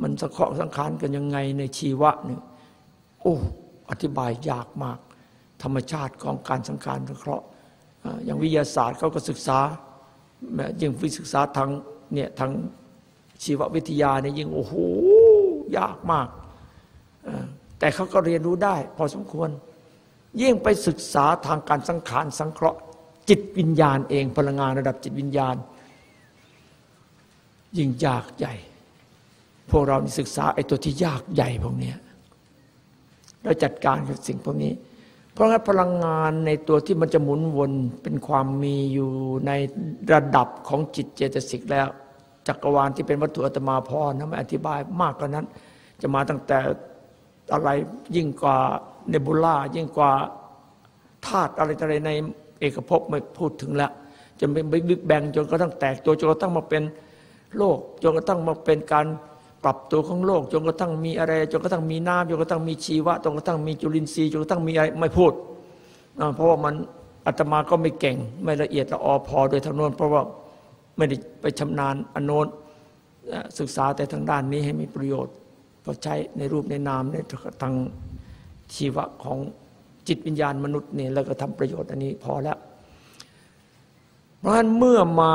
มันสังเคราะห์สังขารกันยังไงในชีวะเนี่ยโอ้อธิบายยากมาก ธรรมชาติของการสังขารสังเคราะห์อย่างวิทยาศาสตร์เขาก็ศึกษายิ่งวิศึกษาทางเนี่ยทาง ชีววิทยาเนี่ยยิ่งโอ้โหยากมาก แต่เขาก็เรียนรู้ได้ พอสมควร ยิ่งไปศึกษาทางการสังขารสังเคราะห์ จิตวิญญาณเองพลังงานระดับจิตวิญญาณ ยิ่งยากใหญ่ พวกเราศึกษาไอ้ตัวที่ยากใหญ่พวกนี้แล้วจัดการกับสิ่งพวกนี้ เพราะงั้นพลังงานในตัวที่มันจะหมุนวนเป็นความมีอยู่ในระดับของจิตเจตสิกแล้ว จักรวาลที่เป็นวัตถุอัตมาพรนะไม่อธิบายมากกว่านั้น จะมาตั้งแต่อะไรยิ่งกว่าเนบูล่ายิ่งกว่าธาตุอะไรอะไรในเอกภพไม่พูดถึงแล้วจะเป็นบิ๊กแบงจนกระทั่งแตกตัวจนกระทั่งมาเป็นโลกจนกระทั่งมาเป็นการปรับตัวของโลกจนกระทั่งมีอะไรจนกระทั่งมีน้ำจนกระทั่งมีชีวะจนกระทั่งมีจุลินทรีย์จนกระทั่งมีอะไรไม่พูด เพราะว่ามันอาตมาก็ไม่เก่งไม่ละเอียดละออพอโดยทั้งนั้นเพราะว่า ไม่ได้ไปชำนาญอนโนนศึกษาแต่ทางด้านนี้ให้มีประโยชน์พอใช้ในรูปในนามในทางชีวะของจิตวิญญาณมนุษย์นี่แล้วก็ทำประโยชน์อันนี้พอแล้ว เพราะฉะนั้นเมื่อมา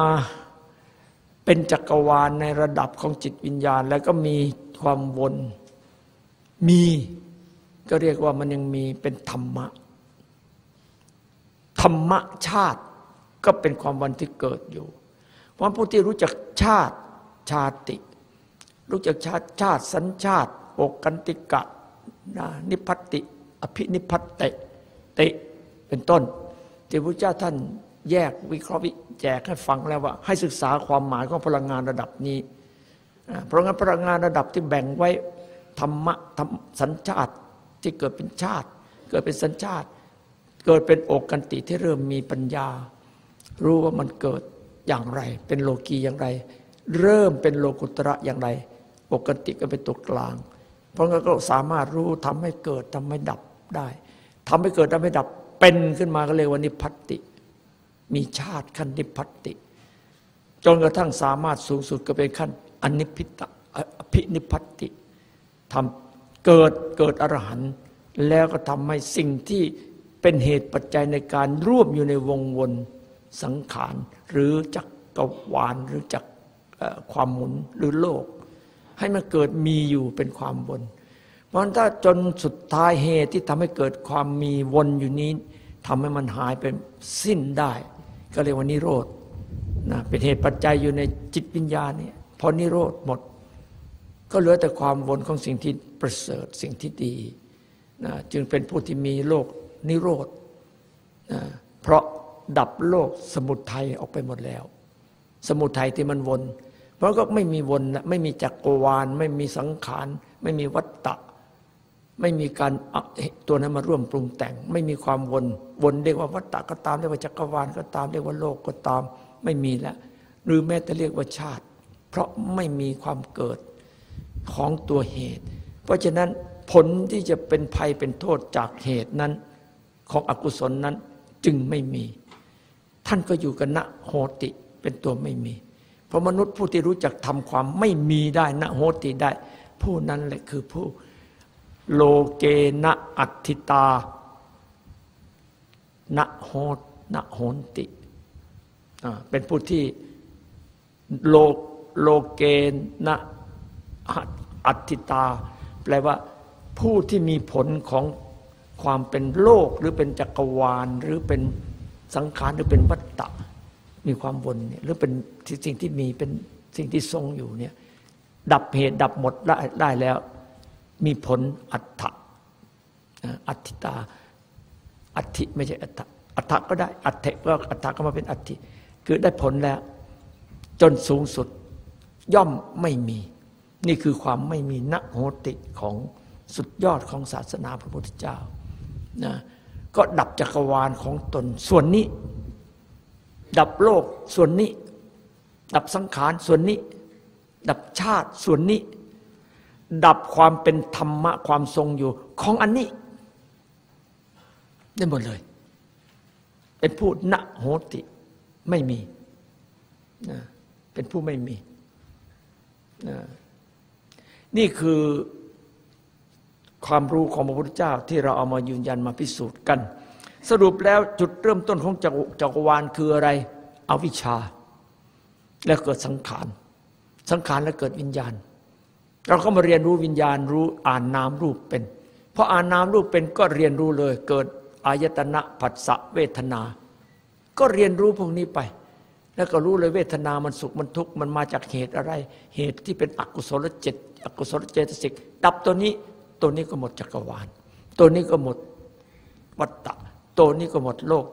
เป็นจักรวาลในระดับของจิตวิญญาณ แล้วก็มีความวนมีก็เรียกว่ามันยังมีเป็นธรรมะ ธรรมชาติก็เป็นความวันที่เกิดอยู่ เพราะผู้ที่รู้จักชาติชาติ รู้จักชาติชาติสัญชาติโอกันติกะนิพัติ อภินิพัตเตติเป็นต้น ที่พระเจ้าท่านแยกวิเคราะห์วิแจกให้ฟังแล้วว่า ให้ศึกษาความหมายของพลังงานระดับนี้ เพราะงั้นพลังงานระดับที่แบ่งไว้ธรรมะธรรมสัญชาติที่เกิดเป็นชาติ เกิดเป็นสัญชาติ เกิดเป็นอกกันติที่เริ่มมีปัญญา รู้ว่ามันเกิด อย่างไร เป็นโลกีอย่างไร เริ่มเป็นโลกุตระอย่างไรอกติก็เป็นตัวกลาง เพราะงั้นก็สามารถรู้ทำให้เกิดทำให้ดับได้ทำให้เกิดทำให้ดับเป็นขึ้นมาก็เรียกว่านิพัติ มีชาติขั้นนิพัติ จนกระทั่งสามารถสูงสุดก็เป็นขั้นอนิพิตะอภินิพพัติทำเกิดเกิดอรหันต์แล้วก็ทำให้สิ่งที่เป็นเหตุปัจจัยในการร่วมอยู่ในวงวน สังขาร หรือจักกวาลหรือจักความหมุนหรือโลก ให้มันเกิดมีอยู่เป็นความวน เพราะถ้าจนสุดท้ายเหตุที่ทำให้เกิดความมีวนอยู่นี้ทำให้มันหายเป็นสิ้นได้ ก็เรียกว่านิโรธนะเป็นเหตุปัจจัยอยู่ในจิตวิญญาณนี่พอนิโรธหมด ก็เหลือแต่ความวนของสิ่งที่ประเสริฐสิ่งที่ดีนะจึงเป็นผู้ที่มีโลกนิโรธนะเพราะ ดับโลกสมุทัยออกไปหมดแล้ว สมุทัยที่มันวน เพราะก็ไม่มีวนละไม่มีจักรวาล ไม่มีสังขาร ไม่มีวัตตะ ไม่มีการตัวนั้นมาร่วมปรุงแต่ง ไม่มีความวน วนเรียกว่าวัตตะก็ตามเรียกว่าจักรวาลก็ตามเรียกว่าโลกก็ตาม ไม่มีแล้วหรือแม้แต่เรียกว่าชาติ เพราะไม่มีความเกิดของตัวเหตุ เพราะฉะนั้นผลที่จะเป็นภัยเป็นโทษจากเหตุนั้น ของอกุศลนั้นจึงไม่มี ท่านก็อยู่กันณโหติเป็นตัวไม่มี เพราะมนุษย์ผู้ที่รู้จักทำความไม่มีได้ณโหติได้ ผู้นั้นแหละคือผู้โลเกณะอัติตาณโหตณโหนติเป็นผู้ที่โลโลเกณะอัติตา แปลว่าผู้ที่มีผลของความเป็นโลกหรือเป็นจักรวาลหรือเป็น สังขารหรือเป็นวัฏฏะมีความวนเนี่ยหรือเป็นสิ่งที่มีเป็นสิ่งที่ทรงอยู่เนี่ยดับเหตุดับหมดได้ได้แล้ว มีผลอัตถะอัตติตาอัตถิไม่ใช่อัตถะอัตถะก็ได้อัตเถก็อัตถะก็มาเป็นอัตถิคือได้ผลแล้ว จนสูงสุดย่อมไม่มี นี่คือความไม่มีนโหติของสุดยอดของศาสนาพระพุทธเจ้านะ ก็ดับจักรวาลของตนส่วนนี้ ดับโลกส่วนนี้ ดับสังขารส่วนนี้ ดับชาติส่วนนี้ ดับความเป็นธรรมะความทรงอยู่ของอันนี้ ได้หมดเลย เป็นผู้ณโหติไม่มีเป็นผู้ไม่มี นี่คือ ความรู้ของพระพุทธเจ้าที่เราเอามายืนยันมาพิสูจน์กัน สรุปแล้วจุดเริ่มต้นของจักรวาลคืออะไร อวิชชา แล้วเกิดสังขาร สังขารแล้วเกิดวิญญาณ เราก็มาเรียนรู้วิญญาณรู้อ่านนามรูปเป็นพออ่านนามรูปเป็นก็เรียนรู้เลยเกิดอายตนะผัสสะเวทนา ก็เรียนรู้พวกนี้ไป แล้วก็รู้เลยเวทนามันสุขมันทุกข์มันมาจากเหตุอะไร เหตุที่เป็นอกุศลเจตอกุศลเจตสิกดับตัวนี้ ตัวนี้ก็หมดจักรวาล ตัวนี้ก็หมดวัตตะ ตัวนี้ก็หมดโลก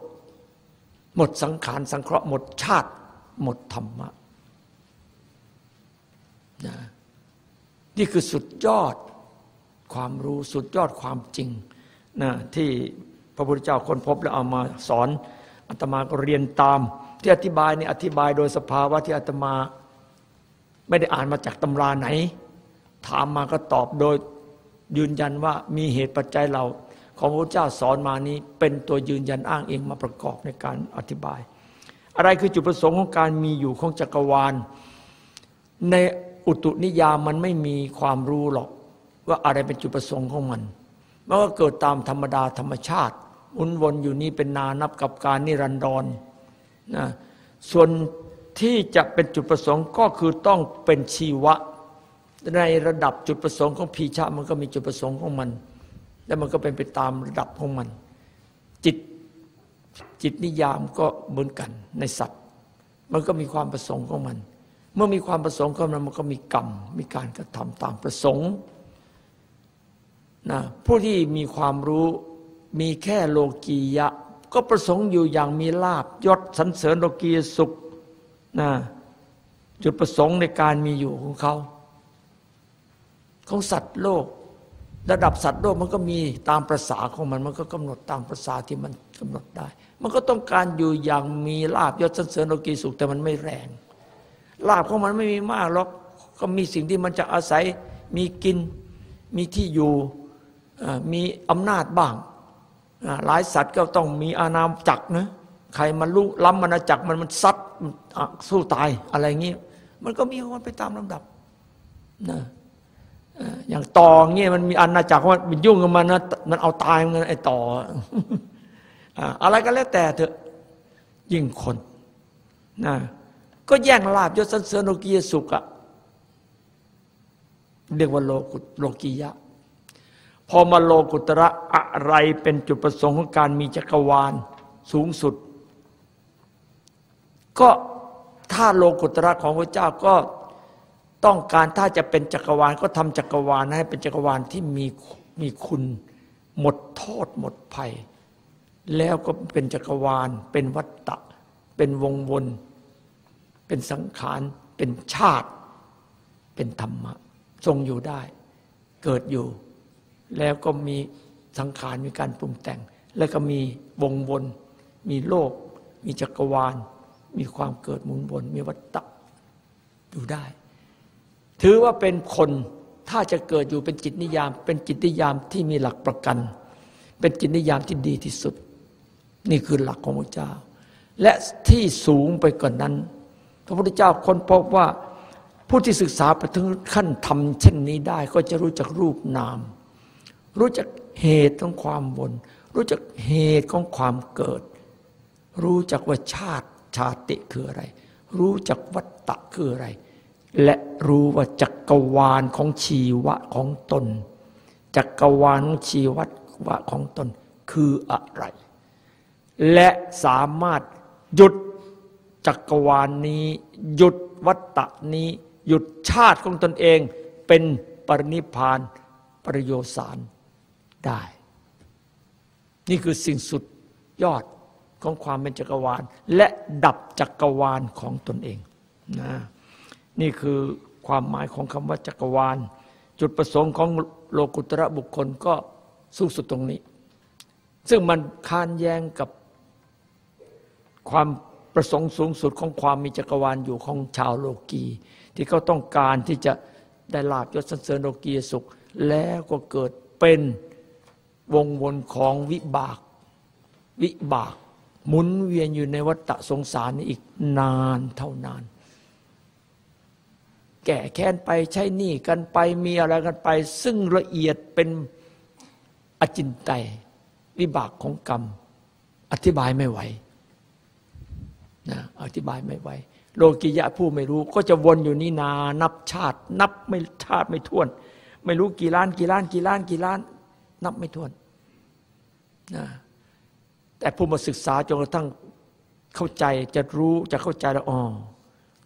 หมดสังขารสังเคราะห์หมดชาติ หมดธรรมะนะนี่คือสุดยอดความรู้สุดยอดความจริงนะที่พระพุทธเจ้าคนพบแล้วเอามาสอนอาตมาก็เรียนตาม ที่อธิบายนี่อธิบายโดยสภาวะที่อาตมา ไม่ได้อ่านมาจากตำราไหน ถามมาก็ตอบโดย ยืนยันว่ามีเหตุปัจจัยเราของพระเจ้าสอนมานี้ เป็นตัวยืนยันอ้างเองมาประกอบในการอธิบาย อะไรคือจุดประสงค์ของการมีอยู่ของจักรวาล ในอุตุนิยามมันไม่มีความรู้หรอก ว่าอะไรเป็นจุดประสงค์ของมันมันก็เกิดตามธรรมดาธรรมชาติอุนวนอยู่นี้เป็นนานับกับการนิรันดรนะส่วนที่จะเป็นจุดประสงค์ก็คือต้องเป็นชีวะ ในระดับจุดประสงค์ของพีชามันก็มีจุดประสงค์ของมัน แล้วมันก็เป็นไปตามระดับของมัน จิตจิตนิยามก็เหมือนกันในสัตว์ มันก็มีความประสงค์ของมัน เมื่อมีความประสงค์ของมันมันก็มีกรรม มีการกระทำตามประสงค์นะผู้ที่มีความรู้มีแค่โลกียะ ก็ประสงค์อยู่อย่างมีลาบยศสันเสริญโลกียสุขนะจุดประสงค์ในการมีอยู่ของเขา ของสัตว์โลก ระดับสัตว์โลกมันก็มีตามประษาของมัน มันก็กำหนดตามประษาที่มันกำหนดได้ มันก็ต้องการอยู่อย่างมีลาบยศสันเสริญโลกีสุขแต่มันไม่แรง ลาบของมันไม่มีมากหรอกก็มีสิ่งที่มันจะอาศัยมีกินมีที่อยู่มีอำนาจบ้าง หลายสัตว์ก็ต้องมีอาณาจักรนะใครมันลุล้ำอาณาจักรมันมันซัดสู้ตายอะไรเงี้ยมันก็มีของมันไปตามลำดับนะ อย่างต่อเงี้ยมันมีอาณาจักรว่ามันยุ่งกับมันนะมันเอาตายมันไอ้ต่ออะไรก็แล้วแต่เถอะยิ่งคนนะก็แย่งลาบยศสันเสริญโลกียสุขอะเรียกว่าโลกุโลกียะ พอมาโลกุตระอะไรเป็นจุดประสงค์ของการมีจักรวาลสูงสุด ก็ถ้าโลกุตระของพระเจ้าก็ ต้องการถ้าจะเป็นจักรวาลก็ทำจักรวาลให้เป็นจักรวาลที่มีมีคุณ หมดโทษหมดภัย แล้วก็เป็นจักรวาล เป็นวัฏฏะเป็นวงวน เป็นสังขาร เป็นชาติ เป็นธรรมะ ทรงอยู่ได้ เกิดอยู่ แล้วก็มีสังขารมีการปรุงแต่ง แล้วก็มีวงวน มีโลก มีจักรวาล มีความเกิดหมุนวน มีวัฏฏะอยู่ได้ ถือว่าเป็นคนถ้าจะเกิดอยู่เป็นจิตนิยาม เป็นจิตนิยามที่มีหลักประกัน เป็นจิตนิยามที่ดีที่สุด นี่คือหลักของพระเจ้า และที่สูงไปกว่านนั้น พระพุทธเจ้าค้นพบว่าผู้ที่ศึกษาไปถึงขั้นทำเช่นนี้ได้ ก็จะรู้จักรูปนาม รู้จักเหตุของความวนรู้จักเหตุของความเกิด รู้จักว่าชาติชาติคืออะไร รู้จักวัตตะคืออะไร และรู้ว่าจักรวาลของชีวะของตน จักรวาลของชีวะของตนคืออะไร และสามารถหยุดจักรวาลนี้ หยุดวัตตะนี้ หยุดชาติของตนเองเป็นปรินิพานประโยชน์สารได้ นี่คือสิ่งสุดยอดของความเป็นจักรวาล และดับจักรวาลของตนเองนะ นี่คือความหมายของคำว่าจักรวาล จุดประสงค์ของโลกุตระบุคคลก็สูงสุดตรงนี้ ซึ่งมันค้านแย้งกับความประสงค์สูงสุดของความมีจักรวาลอยู่ของชาวโลกี ที่เขาต้องการที่จะได้ลาบยศสรรเสริญโลกีสุข แล้วก็เกิดเป็นวงวนของวิบาก วิบาก หมุนเวียนอยู่ในวัฏสงสารนี้อีกนานเท่านาน แก่แค้นไปใช้หนี้กันไปมีอะไรกันไป ซึ่งละเอียดเป็นอจินไตยวิบากของกรรม อธิบายไม่ไหวนะอธิบายไม่ไหวโลกิยะผู้ไม่รู้ ก็จะวนอยู่นี่นา นับชาติ นับไม่ชาติไม่ท้วน ไม่รู้กี่ล้านกี่ล้านกี่ล้านกี่ล้าน นับไม่ท้วนนะแต่ผู้มาศึกษาจนกระทั่งเข้าใจจะรู้จะเข้าใจแล้วอ๋อ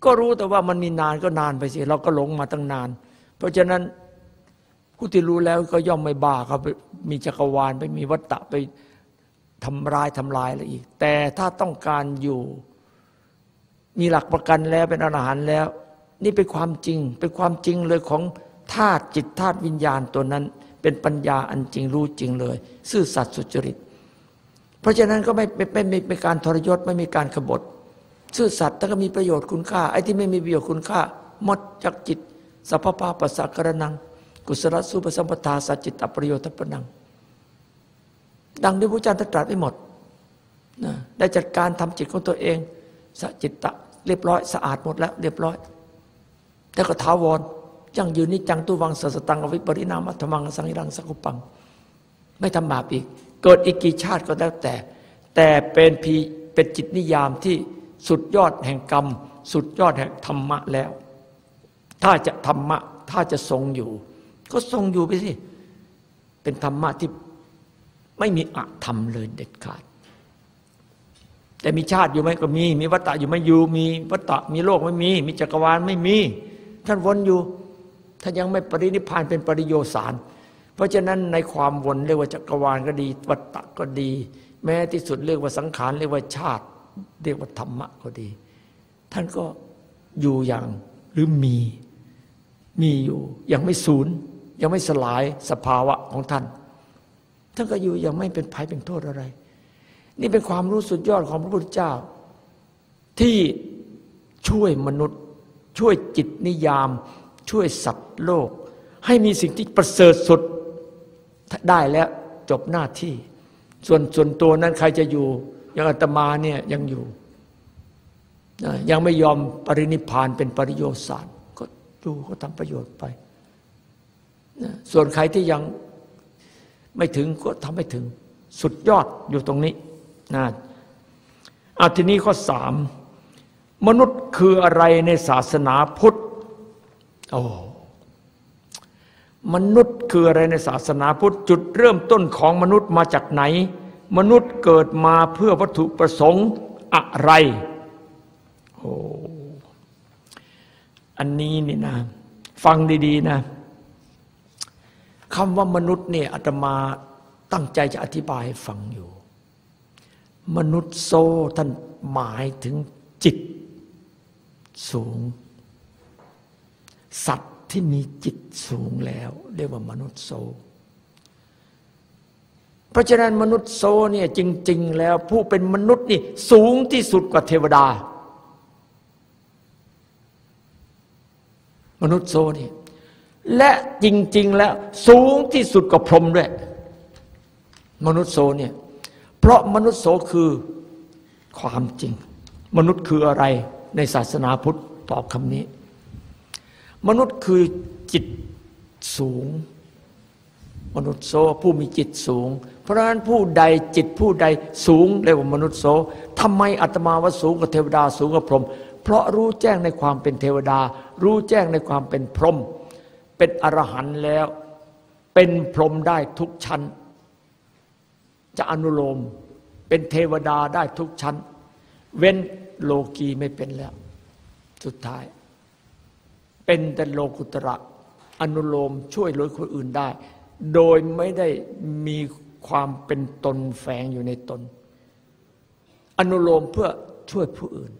ก็รู้แต่ว่ามันมีนานก็นานไปสิเราก็หลงมาตั้งนาน เพราะฉะนั้นผู้ที่รู้แล้วก็ย่อมไม่บ้าเขามีจักรวาลไปมีวัตตะไปทำร้ายทำลายอะไรอีก แต่ถ้าต้องการอยู่มีหลักประกันแล้วเป็นอรหันต์แล้ว นี่เป็นความจริง เป็นความจริงเลยของธาตุจิตธาตุวิญญาณตัวนั้น เป็นปัญญาอันจริงรู้จริงเลย ซื่อสัตย์สุจริต เพราะฉะนั้นก็ไม่ไม่ไม่เป็นการทรยศไม่มีการขบฏ ซื่อสัตย์แต่ก็มีประโยชน์คุณค่าไอ้ที่ไม่มีประโยชน์คุณค่าหมดจากจิตสัพพะปัสสะกระนัง กุศลสุปสัมปทาสัจจิตอประโยชน์ปนัง ดังที่พระเจ้าตรัสไว้หมดนะได้จัดการทำจิตของตัวเองสัจจิตตะเรียบร้อยสะอาดหมดแล้ว เรียบร้อย แต่ก็ท้าวรยังยืนนิจังตุวังสัสตังอวิปริณามัธมังสังหิรังสักุปัง ไม่ทำบาปอีก เกิดอีกกี่ชาติก็แล้วแต่ แต่เป็นพีเป็นจิตนิยามที่ สุดยอดแห่งกรรม สุดยอดแห่งธรรมะแล้ว ถ้าจะธรรมะ ถ้าจะทรงอยู่ ก็ทรงอยู่ไปสิ เป็นธรรมะที่ไม่มีอะธรรมเลยเด็ดขาด แต่มีชาติอยู่ไหมก็มี มีวัฏฏะอยู่ไหมอยู่มีวัฏฏะมีโลกไม่มี มีจักรวาลไม่มี ท่านวนอยู่ท่านยังไม่ปรินิพานเป็นปริโยสารเพราะฉะนั้นในความวนเรียกว่าจักรวาลก็ดี วัฏฏะก็ดี แม้ที่สุดเรียกว่าสังขารเรียกว่าชาติ เรียกว่าธรรมะก็ดี ท่านก็อยู่อย่างหรือมีมีอยู่ยังไม่สูญยังไม่สลายสภาวะของท่าน ท่านก็อยู่ยังไม่เป็นภัยเป็นโทษอะไร นี่เป็นความรู้สุดยอดของพระพุทธเจ้า ที่ช่วยมนุษย์ ช่วยจิตนิยาม ช่วยสัตว์โลก ให้มีสิ่งที่ประเสริฐสุดได้แล้วจบหน้าที่ ส่วนส่วนตัวนั้นใครจะอยู่ อย่างอาตมาเนี่ยยังอยู่ ยังไม่ยอมปรินิพานเป็นปริโยสารก็ดูก็ทำประโยชน์ไป ส่วนใครที่ยังไม่ถึงก็ทำให้ถึง สุดยอดอยู่ตรงนี้นะอาทีนี้ข้อสามมนุษย์คืออะไรในศาสนาพุทธโอ้มนุษย์คืออะไรในศาสนาพุทธจุดเริ่มต้นของมนุษย์มาจากไหน มนุษย์เกิดมาเพื่อวัตถุประสงค์อะไรโอ้อันนี้นี่นะ ฟังดี ๆ นะคำว่ามนุษย์เนี่ยอาตมาตั้งใจจะอธิบายให้ฟังอยู่ มนุษย์โซท่านหมายถึงจิตสูง สัตว์ที่มีจิตสูงแล้ว เรียกว่ามนุษย์โซ ราะฉะนั้นมนุษย์โซเนี่ยจริง ๆ แล้วผู้เป็นมนุษย์นี่สูงที่สุดกว่าเทวดา มนุษย์โซนี่และจริง ๆ แล้วสูงที่สุดกว่าพรหมด้วยมนุษย์โซเนี่ยเพราะมนุษย์โสคือความจริง มนุษย์คืออะไรในศาสนาพุทธตอบคำนี้ มนุษย์คือจิตสูง มนุษย์โสผู้มีจิตสูง เพราะฉะนั้นผู้ใดจิตผู้ใดสูงเรียกว่ามนุษย์โสทำไมอาตมาว่าสูงกว่าเทวดาสูงกว่าพรหมเพราะรู้แจ้งในความเป็นเทวดา รู้แจ้งในความเป็นพรหมเป็นอรหันต์แล้ว เป็นพรหมได้ทุกชั้น จะอนุโลมเป็นเทวดาได้ทุกชั้น เว้นโลกีไม่เป็นแล้ว สุดท้าย เป็นแต่โลกุตระอนุโลมช่วยเหลือคนอื่นได้ โดยไม่ได้มี ความเป็นตนแฝงอยู่ในตน อนุโลมเพื่อช่วยผู้อื่น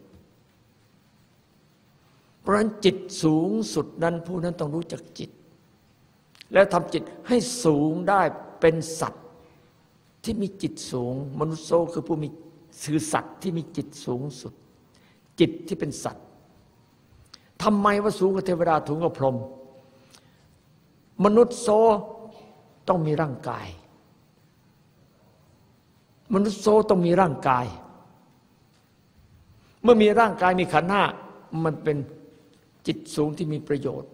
เพราะฉะนั้นจิตสูงสุดนั้นผู้นั้นต้องรู้จักจิต แล้วทำจิตให้สูงได้เป็นสัตว์ที่มีจิตสูง มนุษย์โซคือผู้มีสื่อสัตว์ที่มีจิตสูงสุด จิตที่เป็นสัตว์ทำไมว่าสูงกว่าเทวดาถึงกว่าพรหมมนุษย์โซต้องมีร่างกาย มนุษย์โซต้องมีร่างกาย เมื่อมีร่างกายมีขันห้ามันเป็นจิตสูงที่มีประโยชน์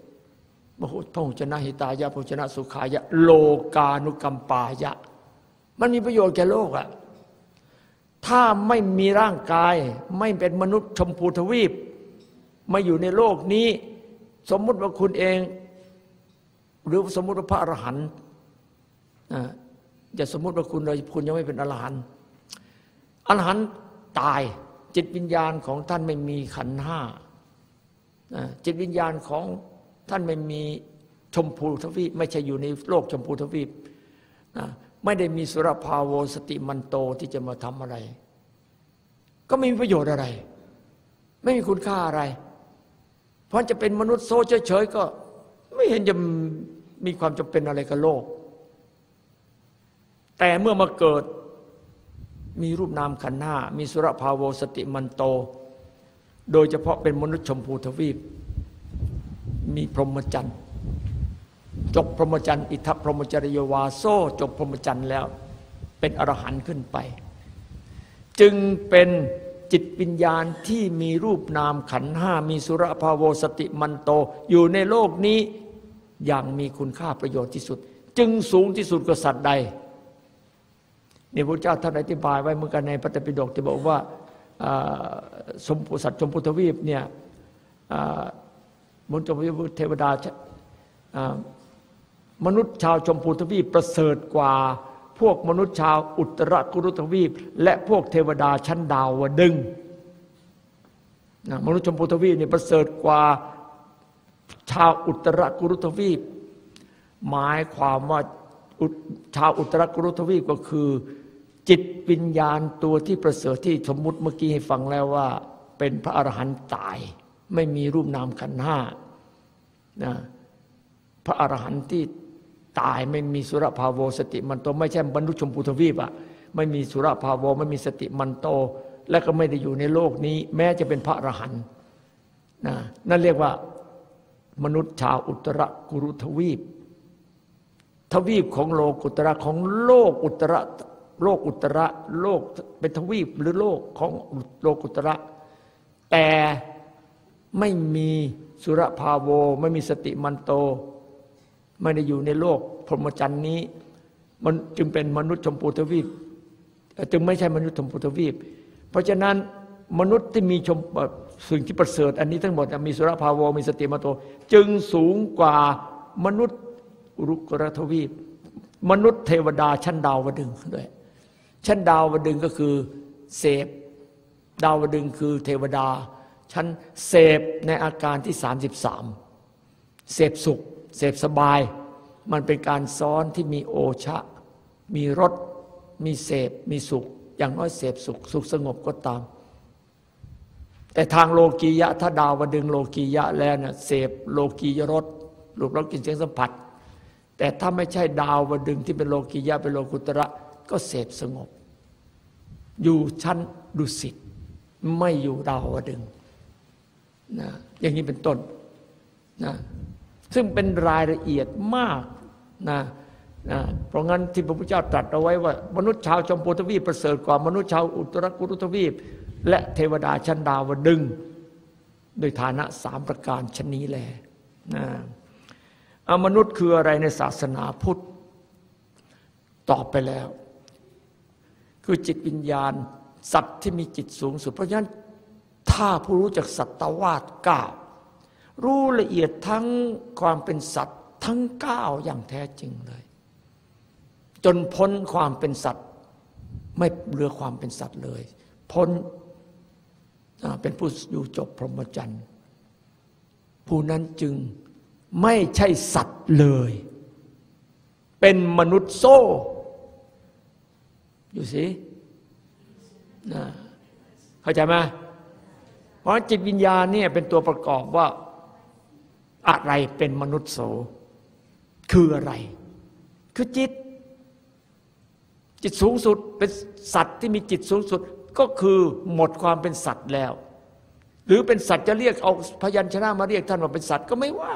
มโหพงชนะหิตายะพงชนะสุขายะ โลกานุกัมปายะ มันมีประโยชน์แก่โลกอะถ้าไม่มีร่างกายไม่เป็นมนุษย์ชมพูทวีป มาอยู่ในโลกนี้ สมมุติว่าคุณเอง หรือสมมุติว่าพระอรหันต์ อย่าสมมติว่าคุณเลยคุณยังไม่เป็นอรหันต์อรหันต์ตายจิตวิญญาณของท่านไม่มีขันห้าจิตวิญญาณของท่านไม่มีชมพูทวีปไม่ใช่อยู่ในโลกชมพูทวีปไม่ได้มีสุรภาโวสติมันโตที่จะมาทำอะไร ก็ไม่มีประโยชน์อะไร ไม่มีคุณค่าอะไร เพราะจะเป็นมนุษย์โซเฉยๆก็ ไม่เห็นจะมีความจำเป็นอะไรกับโลก แต่เมื่อมาเกิดมีรูปนามขันห้ามีสุรภาโวสติมันโต โดยเฉพาะเป็นมนุษย์ชมพูทวีป มีพรหมจรรย์จบพรหมจรรย์อิทัพพรหมจริยวาโซจบพรหมจรรย์แล้ว เป็นอรหันต์ขึ้นไป จึงเป็นจิตวิญญาณที่มีรูปนามขันห้ามีสุรภาโวสติมันโต อยู่ในโลกนี้อย่างมีคุณค่าประโยชน์ที่สุด จึงสูงที่สุดกว่าสัตว์ใด นี่พระเจ้าท่านอธิบายไว้เหมือนกันในพระตปิฎกที่บอกว่าสมสัตว์ชมพุทวีปเนี่ยมนุษย์ชมพูเทวดามนุษย์ชาวชมพูทวีปประเสริฐกว่า พวกมนุษย์ชาวอุตรกุรุทวีป และพวกเทวดาชั้นดาวดึงมนุษย์ชมพูทวีปนี่ประเสริฐกว่าชาวอุตรกุรุทวีป หมายความว่าชาวอุตรกุรุทวีปก็คือ จิตวิญญาณตัวที่ประเสริฐที่สมมุติเมื่อกี้ให้ฟังแล้วว่า เป็นพระอรหันต์ตาย ไม่มีรูปนามขันห้านะพระอรหันต์ที่ตายไม่มีสุรภาโวสติมันโต ไม่ใช่บรรลุชมพูทวีปอะไม่มีสุรภาโวไม่มีสติมันโต และก็ไม่ได้อยู่ในโลกนี้ แม้จะเป็นพระอรหันต์นะนั่นเรียกว่ามนุษย์ชาวอุตรกุรุทวีป ทวีปของโลกุตระของโลกอุตระ โลกอุตระโลกเป็นทวีปหรือโลกของโลกอุตระ แต่ไม่มีสุรภาโว ไม่มีสติมันโต ไม่ได้อยู่ในโลกพรหมจรรย์นี้ มันจึงเป็นมนุษย์ชมพูทวีป จึงไม่ใช่มนุษย์ชมพูทวีป เพราะฉะนั้นมนุษย์ที่มีชมสิ่งที่ประเสริฐ อันนี้ทั้งหมดมีสุรภาโวมีสติมาโต จึงสูงกว่ามนุษย์รุกรทวีป มนุษย์เทวดาชั้นดาวดึงด้วย ชั้นดาวดึงก็คือเสพดาวดึงคือเทวดา ชั้นเสพในอาการที่ 33 เสพสุข เสพสบาย มันเป็นการซ้อนที่มีโอชะ มีรสมีเสพมีสุข อย่างน้อยเสพสุข สุขสงบก็ตาม แต่ทางโลกียะ ถ้าดาวดึงโลกียะแล้วเนี่ยเสพโลกียรสรูปรสกลิ่นเสียงสัมผัส แต่ถ้าไม่ใช่ดาวดึงที่เป็นโลกียะเป็นโลกุตระก็เสพสงบ อยู่ชั้นดุสิตไม่อยู่ดาวดึงนะอย่างนี้เป็นต้นนะซึ่งเป็นรายละเอียดมากนะนะเพราะงั้นที่พระพุทธเจ้าตรัสเอาไว้ว่า มนุษย์ชาวชมพูทวีปประเสริฐกว่ามนุษย์ชาวอุตรกุรุทวีป และเทวดาชั้นดาวดึงโดยฐานะสามประการชนนี้แลนะมนุษย์คืออะไรในศาสนาพุทธ ตอบไปแล้ว คือจิตวิญญาณ สัตว์ที่มีจิตสูงสุด เพราะฉะนั้นถ้าผู้รู้จักสัตวาสก้ารู้ละเอียดทั้งความเป็นสัตว์ทั้งก้าวอย่างแท้จริงเลย จนพ้นความเป็นสัตว์ ไม่เหลือความเป็นสัตว์เลย พ้นเป็นผู้อยู่จบพรหมจรรย์ผู้นั้นจึงไม่ใช่สัตว์เลย เป็นมนุษย์โซ่ อยู่สิเข้าใจไหมเพราะจิตวิญญาณเนี่ยเป็นตัวประกอบว่าอะไรเป็นมนุษย์โส คืออะไร คือจิต จิตสูงสุดเป็นสัตว์ที่มีจิตสูงสุด ก็คือหมดความเป็นสัตว์แล้ว หรือเป็นสัตว์จะเรียกเอาพยัญชนะมาเรียกท่านว่าเป็นสัตว์ก็ไม่ว่า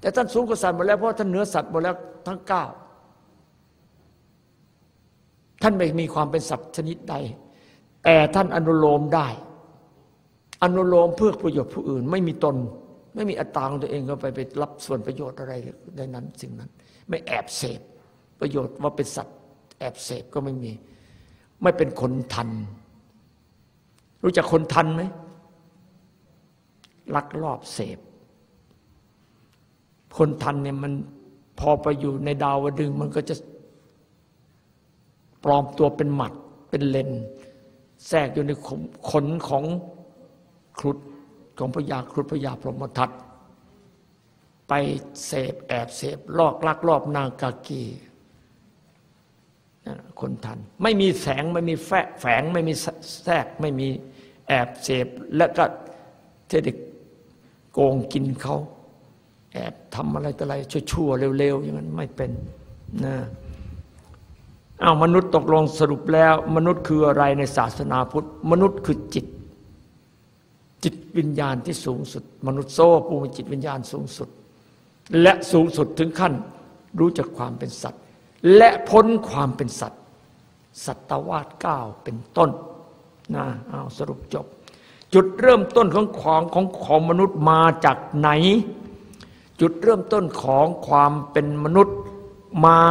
แต่ท่านสูงกว่าสัตว์หมดแล้วเพราะท่านเหนือสัตว์หมดแล้วทั้งเก้า ท่านไม่มีความเป็นสัตว์ชนิดใด แต่ท่านอนุโลมได้ อนุโลมเพื่อประโยชน์ผู้อื่น ไม่มีตน ไม่มีอัตตาของตัวเองก็ไปไปรับส่วนประโยชน์อะไรในนั้นสิ่งนั้น ไม่แอบเสพประโยชน์ว่าเป็นสัตว์ แอบเสพก็ไม่มี ไม่เป็นคนทัน รู้จักคนทันไหมลักลอบเสพ คนทันเนี่ยมันพอไปอยู่ในดาวดึงมันก็จะ ปลอมตัวเป็นหมัดเป็นเลนแทรกอยู่ในขนของครุฑของพญาครุฑพญาพรหมทัตไปเสพแอบเสพลอกลักรอบนางกากีคนทัน ไม่มีแสงไม่มีแฝแฝงไม่มีแทรกไม่มีแอบเสพและก็เทเด็กโกงกินเขา แอบทำอะไรต่ออะไรชั่วๆเร็วๆอย่างนั้นไม่เป็นนะ อ้าวมนุษย์ตกลงสรุปแล้ว มนุษย์คืออะไรในศาสนาพุทธ มนุษย์คือจิต จิตวิญญาณที่สูงสุด มนุษย์โซ่ผู้มีจิตวิญญาณสูงสุด และสูงสุดถึงขั้นรู้จักความเป็นสัตว์ และพ้นความเป็นสัตว์ สัตวาสเก้าเป็นต้นนะเอาสรุปจบ จุดเริ่มต้นของของของของมนุษย์มาจากไหน จุดเริ่มต้นของความเป็นมนุษย์มา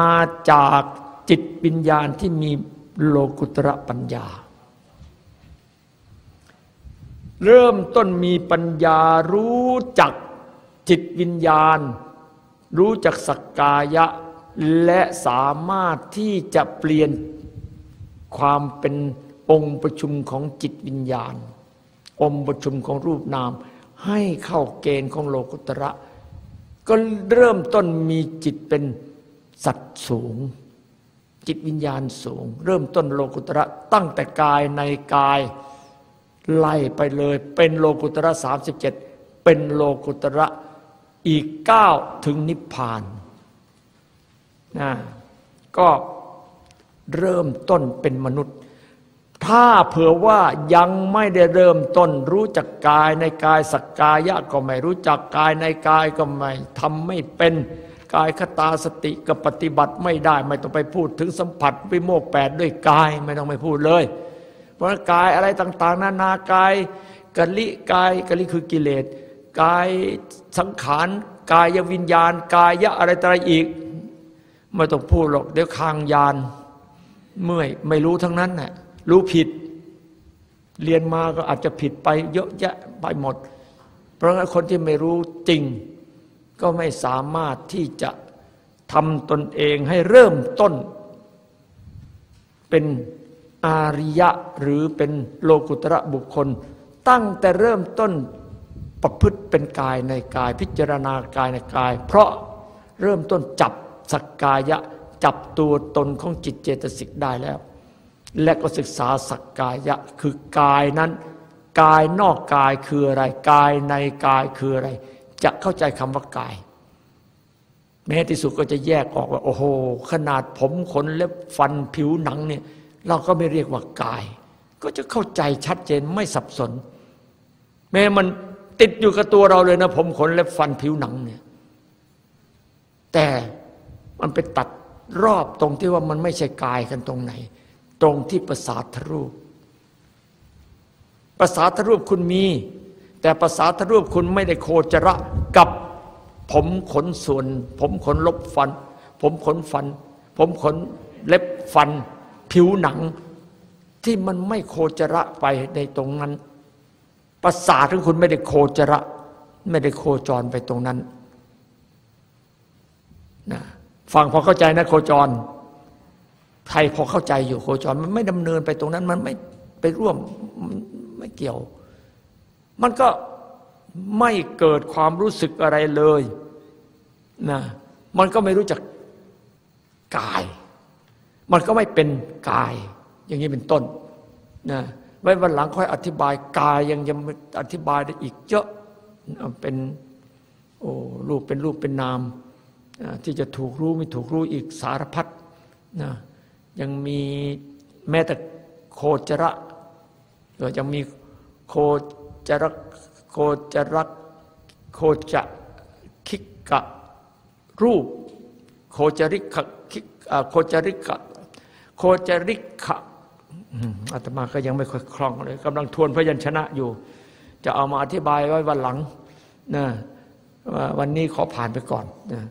จาก จิตวิญญาณที่มีโลกุตระปัญญา เริ่มต้นมีปัญญารู้จักจิตวิญญาณ รู้จักสักกายะ และสามารถที่จะเปลี่ยนความเป็นองค์ประชุมของจิตวิญญาณ องค์ประชุมของรูปนาม ให้เข้าเกณฑ์ของโลกุตระ ก็เริ่มต้นมีจิตเป็นสัตว์สูง จิตวิญญาณสูง เริ่มต้นโลกุตระตั้งแต่กายในกายไล่ไปเลย เป็นโลกุตระสามสิบเจ็ดเป็นโลกุตระอีกเก้าถึงนิพพานนะก็เริ่มต้นเป็นมนุษย์ ถ้าเผื่อว่ายังไม่ได้เริ่มต้น รู้จักกายในกายสักกายะก็ไม่รู้จักกายในกายก็ไม่ทำไม่เป็น กายคตาสติกับปฏิบัติไม่ได้ ไม่ต้องไปพูดถึงสัมผัสวิโมกแปดด้วยกายไม่ต้องไปพูดเลย เพราะกายอะไรต่าง ๆ นานากายกะลิกายกะลิคือกิเลสกายสังขารกายวิญญาณ กายะอะไรต่ออะไรอีก ไม่ต้องพูดหรอกเดี๋ยวคางยานเมื่อยไม่รู้ทั้งนั้นน่ะรู้ผิด เรียนมาก็อาจจะผิดไปเยอะแยะไปหมด เพราะงั้นคนที่ไม่รู้จริง ก็ไม่สามารถที่จะทำตนเองให้เริ่มต้น เป็นอาริยะหรือเป็นโลกุตระบุคคล ตั้งแต่เริ่มต้นประพฤติเป็นกายในกายพิจารณากายในกาย เพราะเริ่มต้นจับสักกายะ จับตัวตนของจิตเจตสิกได้แล้ว และก็ศึกษาสักกายะคือกายนั้น กายนอกกายคืออะไร กายในกายคืออะไร จะเข้าใจคำว่ากาย แม้ที่สุดก็จะแยกออกว่า โอ้โห ขนาดผมขนเล็บฟันผิวหนังเนี่ยเราก็ไม่เรียกว่ากาย ก็จะเข้าใจชัดเจนไม่สับสน แม้มันติดอยู่กับตัวเราเลยนะ ผมขนเล็บฟันผิวหนังเนี่ยแต่มันไปตัดรอบตรงที่ว่ามันไม่ใช่กายกันตรงไหน ตรงที่ประสาทรูปประสาทรูปคุณมี แต่ประสาทรูปคุณไม่ได้โคจระกับผมขนส่วน ผมขนลบฟัน ผมขนฟัน ผมขนเล็บฟัน ผิวหนัง ที่มันไม่โคจระไปในตรงนั้นประสาทของคุณไม่ได้โคจระ ไม่ได้โคจรไปตรงนั้นนะฟังพอเข้าใจนะโคจร ไทยพอเข้าใจอยู่โคจร มันไม่ดำเนินไปตรงนั้น มันไม่ไปร่วมไม่เกี่ยว มันก็ไม่เกิดความรู้สึกอะไรเลยนะมันก็ไม่รู้จักกาย มันก็ไม่เป็นกาย อย่างนี้เป็นต้นนะไว้วันหลังค่อยอธิบายกายยังยังอธิบายได้อีกเยอะเป็นโอ้รูปเป็นรูปเป็นนามที่จะถูกรู้ไม่ถูกรู้อีกสารพัดนะยังมีแม้แต่โคจระก็ยังมีโค จรโคจรักโคจะคิกกะรูป โคจริกะคิกโคจริกะโคจริกะอาตมาก็ยังไม่ค่อยคล่องเลยกำลังทวนพยัญชนะอยู่ จะเอามาอธิบายไว้วันหลังนะวันนี้ขอผ่านไปก่อนนะ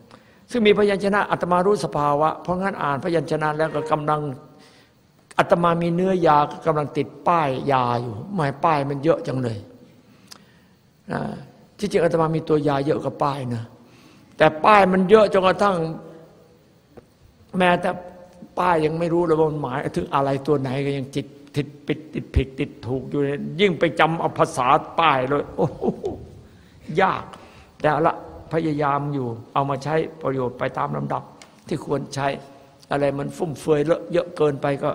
ซึ่งมีพยัญชนะอาตมารู้สภาวะ เพราะงั้นอ่านพยัญชนะแล้วก็กำลังอาตมามีเนื้อยากำลังติดป้ายยาอยู่หมายป้ายมันเยอะจังเลย ที่จริงอาตมามีตัวยาเยอะกว่าป้ายนะแต่ป้ายมันเยอะจนกระทั่ง แม้แต่ป้ายยังไม่รู้เลยว่ามันหมายถึงอะไรตัวไหนก็ยังจิตติดปิดติดผิดติดถูกอยู่ยิ่งไปจำเอาภาษาป้ายเลยโอ้ยาก แต่ละพยายามอยู่ เอามาใช้ประโยชน์ไปตามลำดับที่ควรใช้ อะไรมันฟุ่มเฟือยเยอะเกินไปก็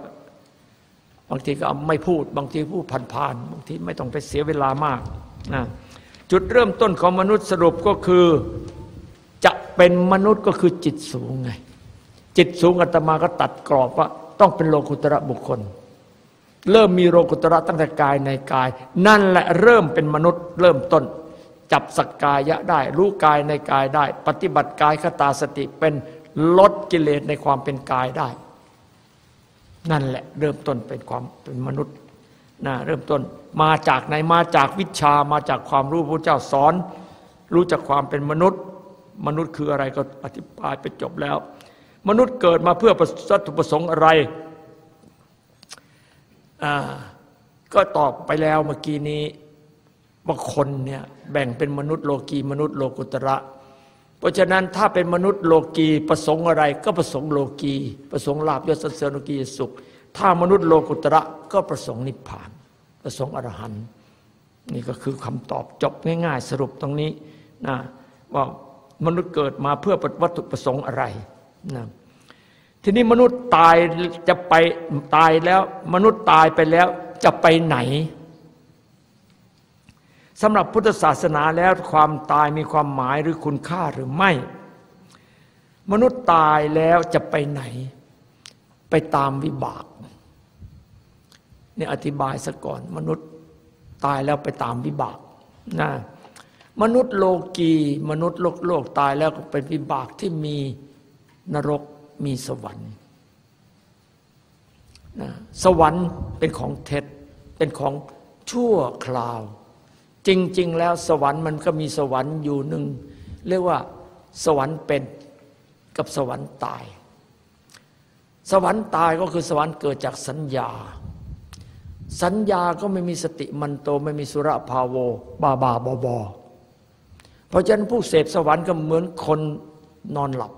บางทีก็ไม่พูด บางทีพูดผ่านๆบางทีไม่ต้องไปเสียเวลามากนะ จุดเริ่มต้นของมนุษย์สรุปก็คือ จะเป็นมนุษย์ก็คือจิตสูงไง จิตสูงอาตมาก็ตัดกรอบว่า ต้องเป็นโลกุตระบุคคล เริ่มมีโลกุตระตั้งแต่กายในกาย นั่นแหละเริ่มเป็นมนุษย์เริ่มต้น จับสักกายะได้ รู้กายในกายได้ ปฏิบัติกายคตาสติเป็นลดกิเลสในความเป็นกายได้ นั่นแหละเริ่มต้นเป็นความเป็นมนุษย์นะเริ่มต้น มาจากไหนมาจากวิชามาจากความรู้พระเจ้าสอน รู้จักความเป็นมนุษย์ มนุษย์คืออะไรก็อธิบายไปจบแล้ว มนุษย์เกิดมาเพื่อวัตถุประสงค์อะไรก็ตอบไปแล้วเมื่อกี้นี้ว่าคนเนี่ยแบ่งเป็นมนุษย์โลกีมนุษย์โลกุตระ เพราะฉะนั้นถ้าเป็นมนุษย์โลกีประสงค์อะไรก็ประสงค์โลกีประสงค์ลาบยศเสริญโลกีสุข ถ้ามนุษย์โลกุตระก็ประสงค์นิพพาน ประสงค์อรหันต์นี่ก็คือคำตอบจบง่าย ๆ สรุปตรงนี้นะว่ามนุษย์เกิดมาเพื่อวัตถุประสงค์อะไรนะทีนี้มนุษย์ตายจะไปตายแล้ว มนุษย์ตายไปแล้วจะไปไหนสำหรับพุทธศาสนาแล้วความตายมีความหมายหรือคุณค่าหรือไม่ มนุษย์ตายแล้วจะไปไหน ไปตามวิบาก นี่อธิบายซะก่อน มนุษย์ตายแล้วไปตามวิบากนะมนุษย์โลกีมนุษย์โลกโลกตายแล้วก็เป็นวิบากที่มีนรกมีสวรรค์นะสวรรค์เป็นของเท็จเป็นของชั่วคราว จริง ๆ แล้วสวรรค์มันก็มีสวรรค์อยู่หนึ่งเรียกว่าสวรรค์เป็นกับสวรรค์ตาย สวรรค์ตายก็คือสวรรค์เกิดจากสัญญา สัญญาก็ไม่มีสติมันโตไม่มีสุรภาโวบาบาบอบอเพราะฉะนั้นผู้เสพสวรรค์ก็เหมือนคนนอนหลับ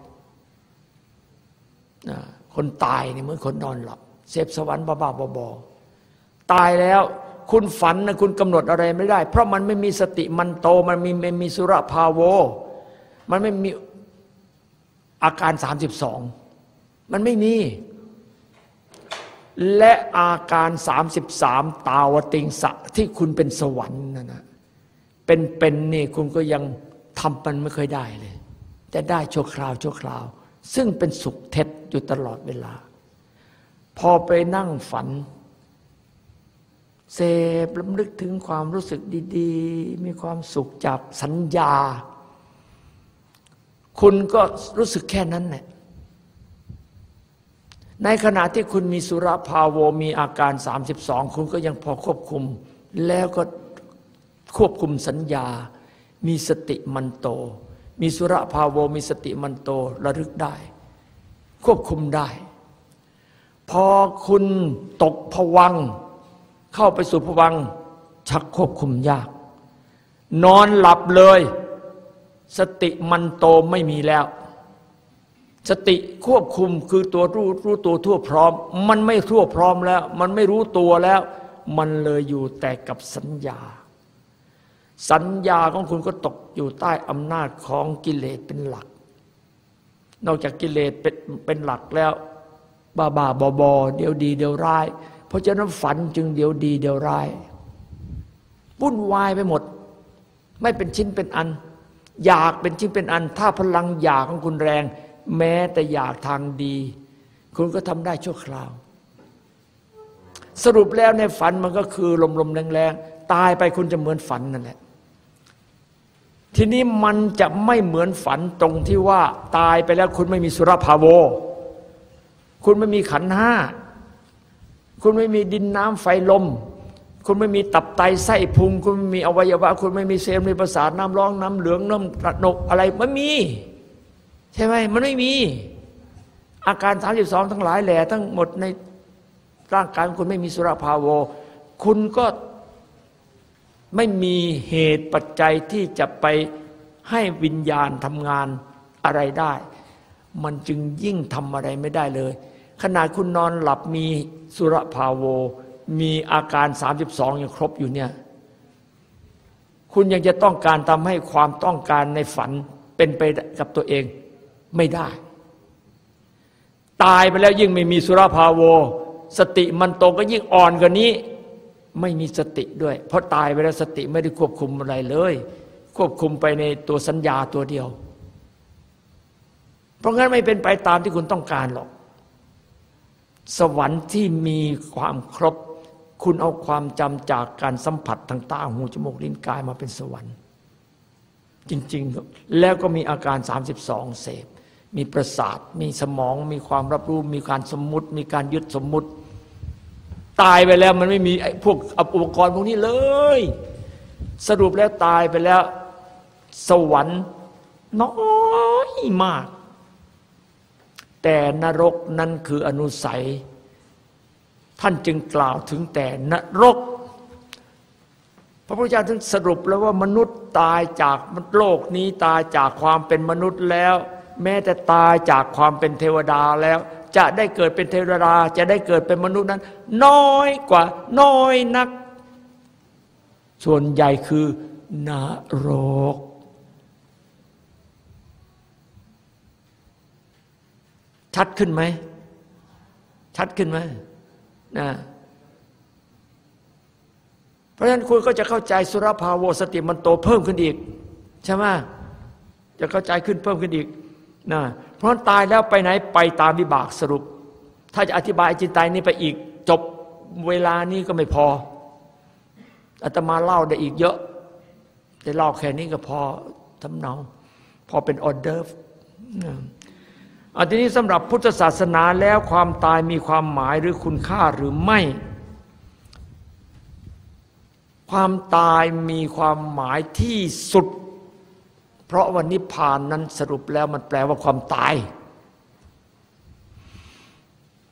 คนตายนี่เหมือนคนนอนหลับ เสพสวรรค์บาบาบอบอตายแล้วคุณฝันนะคุณกำหนดอะไรไม่ได้ เพราะมันไม่มีสติมันโตมันมีไม่มีสุรภาโว มันไม่มีอาการสามสิบสองมันไม่มี และอาการ 33 ตาวติงสะที่คุณเป็นสวรรค์นั่นนะเป็นเป็นนี่คุณก็ยังทำมันไม่เคยได้เลยแต่ได้ชั่วคราวชั่วคราว ซึ่งเป็นสุขเท็จอยู่ตลอดเวลา พอไปนั่งฝัน เสพลำลึกถึงความรู้สึกดี ๆ มีความสุขจากสัญญา คุณก็รู้สึกแค่นั้นแหละ ในขณะที่คุณมีสุรภาโวมีอาการ 32 คุณก็ยังพอควบคุม แล้วก็ควบคุมสัญญา มีสติมันโต มีสุรภาโวมีสติมันโตระลึกได้ ควบคุมได้ พอคุณตกผวัง เข้าไปสู่ผวัง ชักควบคุมยาก นอนหลับเลย สติมันโตไม่มีแล้ว สติควบคุมคือตัวรู้รู้ตัวทั่วพร้อม มันไม่ทั่วพร้อมแล้ว มันไม่รู้ตัวแล้ว มันเลยอยู่แต่กับสัญญา สัญญาของคุณก็ตกอยู่ใต้อำนาจของกิเลสเป็นหลัก นอกจากกิเลสเป็นเป็นหลักแล้วบ้าบ้าบอบอเดี๋ยวดีเดี๋ยวร้าย เพราะฉะนั้นฝันจึงเดี๋ยวดีเดี๋ยวร้ายวุ่นวายไปหมด ไม่เป็นชิ้นเป็นอัน อยากเป็นชิ้นเป็นอัน ถ้าพลังอยากของคุณแรง แม้แต่อยากทางดี คุณก็ทำได้ชั่วคราว สรุปแล้วในฝันมันก็คือลมๆแรงๆ ตายไปคุณจะเหมือนฝันนั่นแหละ ทีนี้มันจะไม่เหมือนฝันตรงที่ว่าตายไปแล้วคุณไม่มีสุรภาโว คุณไม่มีขันห้า คุณไม่มีดินน้ำไฟลมคุณไม่มีตับไตไส้พุง คุณไม่มีอวัยวะ คุณไม่มีเซลล์ในประสาทน้ำร้องน้ำเหลืองน้ำกระนกอะไรไม่มี ใช่ไหมมันไม่มี อาการ 32 ทั้งหลายแหล่ทั้งหมดในร่างกายของคุณไม่มีสุรภาโว คุณก็ไม่มีเหตุปัจจัยที่จะไปให้วิญญาณทำงานอะไรได้ มันจึงยิ่งทำอะไรไม่ได้เลยขนาดคุณนอนหลับมีสุรภาโว มีอาการ 32ยังครบอยู่เนี่ย คุณยังจะต้องการทำให้ความต้องการในฝันเป็นไปกับตัวเอง ไม่ได้ ตายไปแล้วยิ่งไม่มีสุรภาโว สติมันโตก็ยิ่งอ่อนกว่านี้ ไม่มีสติด้วย เพราะตายไปแล้วสติไม่ได้ควบคุมอะไรเลย ควบคุมไปในตัวสัญญาตัวเดียว เพราะงั้นไม่เป็นไปตามที่คุณต้องการหรอก สวรรค์ที่มีความครบ คุณเอาความจำจากการสัมผัสทางตาหูจมูกลิ้นกายมาเป็นสวรรค์จริง ๆ แล้วก็มีอาการ 32 เสพ มีประสาท มีสมอง มีความรับรู้ มีการสมมุติ มีการยึดสมมุติ ตายไปแล้วมันไม่มีไอ้พวกอุปกรณ์พวกนี้เลย สรุปแล้วตายไปแล้ว สวรรค์น้อยมาก แต่นรกนั้นคืออนุสัย ท่านจึงกล่าวถึงแต่นรก พระพุทธเจ้าถึงสรุปแล้วว่ามนุษย์ตายจากโลกนี้ตายจากความเป็นมนุษย์แล้ว แม้แต่ตายจากความเป็นเทวดาแล้ว จะได้เกิดเป็นเทวดา จะได้เกิดเป็นมนุษย์นั้น น้อยกว่าน้อยนัก ส่วนใหญ่คือนรก ชัดขึ้นไหม ชัดขึ้นไหมนะเพราะฉะนั้นคุณก็จะเข้าใจสุรภาโวสติมันโตเพิ่มขึ้นอีก ใช่ไหมจะเข้าใจขึ้นเพิ่มขึ้นอีก นะเพราะตายแล้วไปไหนไปตามวิบากสรุป ถ้าจะอธิบายจิตใจนี้ไปอีกจบเวลานี้ก็ไม่พออาตมาเล่าได้อีกเยอะแต่เล่าแค่นี้ก็พอทำเนา พอเป็นออเดอร์ฟอันนี้สำหรับพุทธศาสนาแล้วความตายมีความหมายหรือคุณค่าหรือไม่ ความตายมีความหมายที่สุด ราะวันนิพพานนั้นสรุปแล้วมันแปลว่าความตาย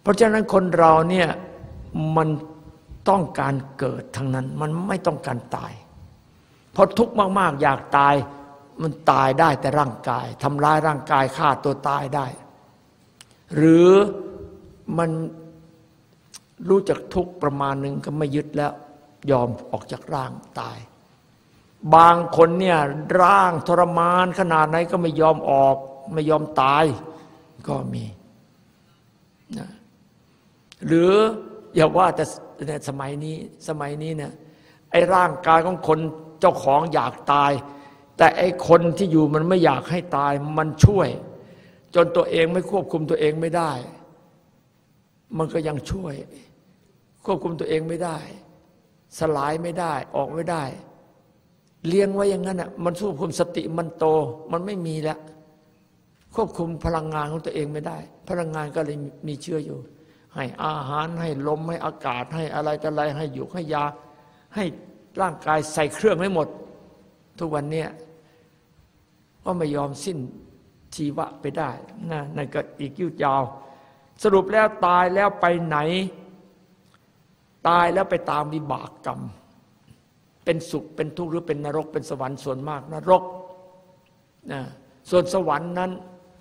เพราะฉะนั้นคนเราเนี่ยมันต้องการเกิดทั้งนั้น มันไม่ต้องการตาย เพราะทุกข์มาก ๆ อยากตายมันตายได้แต่ร่างกายทำร้ายร่างกายฆ่าตัวตายได้ หรือมันรู้จักทุกข์ประมาณหนึ่งก็ไม่ยึดแล้วยอมออกจากร่างตาย บางคนเนี่ยร่างทรมานขนาดไหนก็ไม่ยอมออก ไม่ยอมตายก็มีนะหรืออย่าว่าแต่เนี่ยสมัยนี้สมัยนี้เนี่ยไอ้ร่างกายของคนเจ้าของอยากตาย แต่ไอ้คนที่อยู่มันไม่อยากให้ตายมันช่วย จนตัวเองไม่ควบคุมตัวเองไม่ได้ มันก็ยังช่วย ควบคุมตัวเองไม่ได้ สลายไม่ได้ออกไม่ได้ เลี้ยงไว้อย่างนั้นอะมันสู้คุมสติมันโต มันไม่มีแล้ว ควบคุมพลังงานของตัวเองไม่ได้ พลังงานก็เลยมีเชื่ออยู่ ให้อาหารให้ลมให้อากาศ ให้อะไรต่ออะไรให้อยู่ให้ยา ให้ร่างกายใส่เครื่องไม่หมด ทุกวันเนี้ยก็ไม่ยอมสิ้นชีวะไปได้นะนั่นก็อีกยืดยาว สรุปแล้วตายแล้วไปไหน ตายแล้วไปตามวิบากกรรม เป็นสุขเป็นทุกข์หรือเป็นนรก เป็นสวรรค์ส่วนมากนรกนะส่วนสวรรค์นั้น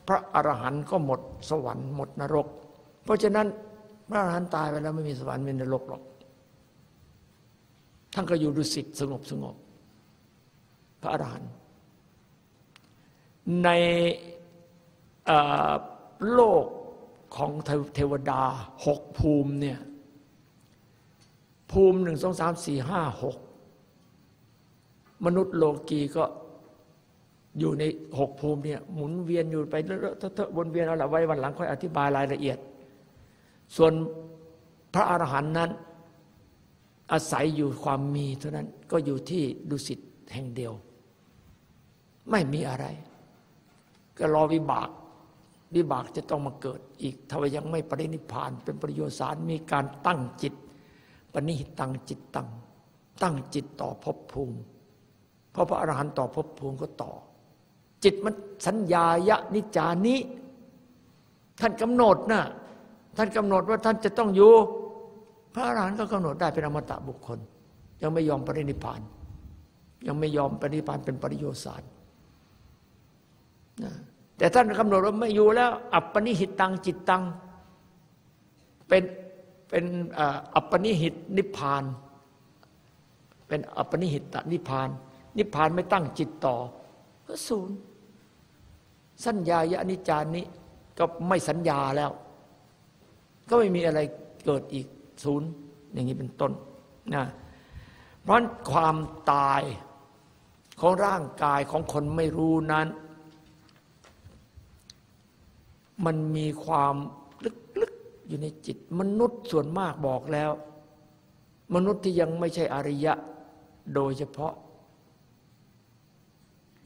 พระอรหันต์ก็หมดสวรรค์หมดนรก เพราะฉะนั้นพระอรหันต์ตายไปแล้วไม่มีสวรรค์ไม่มีนรกหรอกท่านก็อยู่ดุสิตสงบสงบ พระอรหันต์ในโลกของเทวดาหกภูมิเนี่ยภูมิหนึ่งสองสามสี่ห้าหก มนุษย์โลกีก็อยู่ในหกภูมิเนี่ยหมุนเวียนอยู่ไปเลอะเทอะวนเวียนเอาละไว้วันหลังค่อยอธิบายรายละเอียด ส่วนพระอรหันต์นั้น อาศัยอยู่ความมีเท่านั้นก็อยู่ที่ดุสิตแห่งเดียว ไม่มีอะไร ก็รอวิบาก วิบากจะต้องมาเกิดอีกถ้าว่ายังไม่ปรินิพพาน เป็นประโยชน์สารมีการตั้งจิตปณิหิตังจิตตังตั้งจิตต่อภพภูมิ พราะพระอรหันต์ต่อภพภูมิก็ต่อ จิตมันสัญญายะนิจานิท่านกำหนดนะท่านกำหนดว่าท่านจะต้องอยู่ พระอรหันต์ก็กำหนดได้เป็นอมตะบุคคล ยังไม่ยอมปรินิพพาน ยังไม่ยอมปรินิพพานเป็นปริโยสารนะแต่ท่านกำหนดว่าไม่อยู่แล้ว อัปปนิหิตตังจิตตังเป็นเป็นอัปปนิหิตนิพพาน เป็นอัปปนิหิตตนิพพาน นิพพานไม่ตั้งจิตต่อก็ศูนย์สัญญายะนิจานิก็ไม่สัญญาแล้ว ก็ไม่มีอะไรเกิดอีกศูนย์อย่างนี้เป็นต้นนะเพราะความตายของร่างกายของคนไม่รู้นั้น มันมีความลึกๆอยู่ในจิต มนุษย์ส่วนมากบอกแล้ว มนุษย์ที่ยังไม่ใช่อริยะโดยเฉพาะ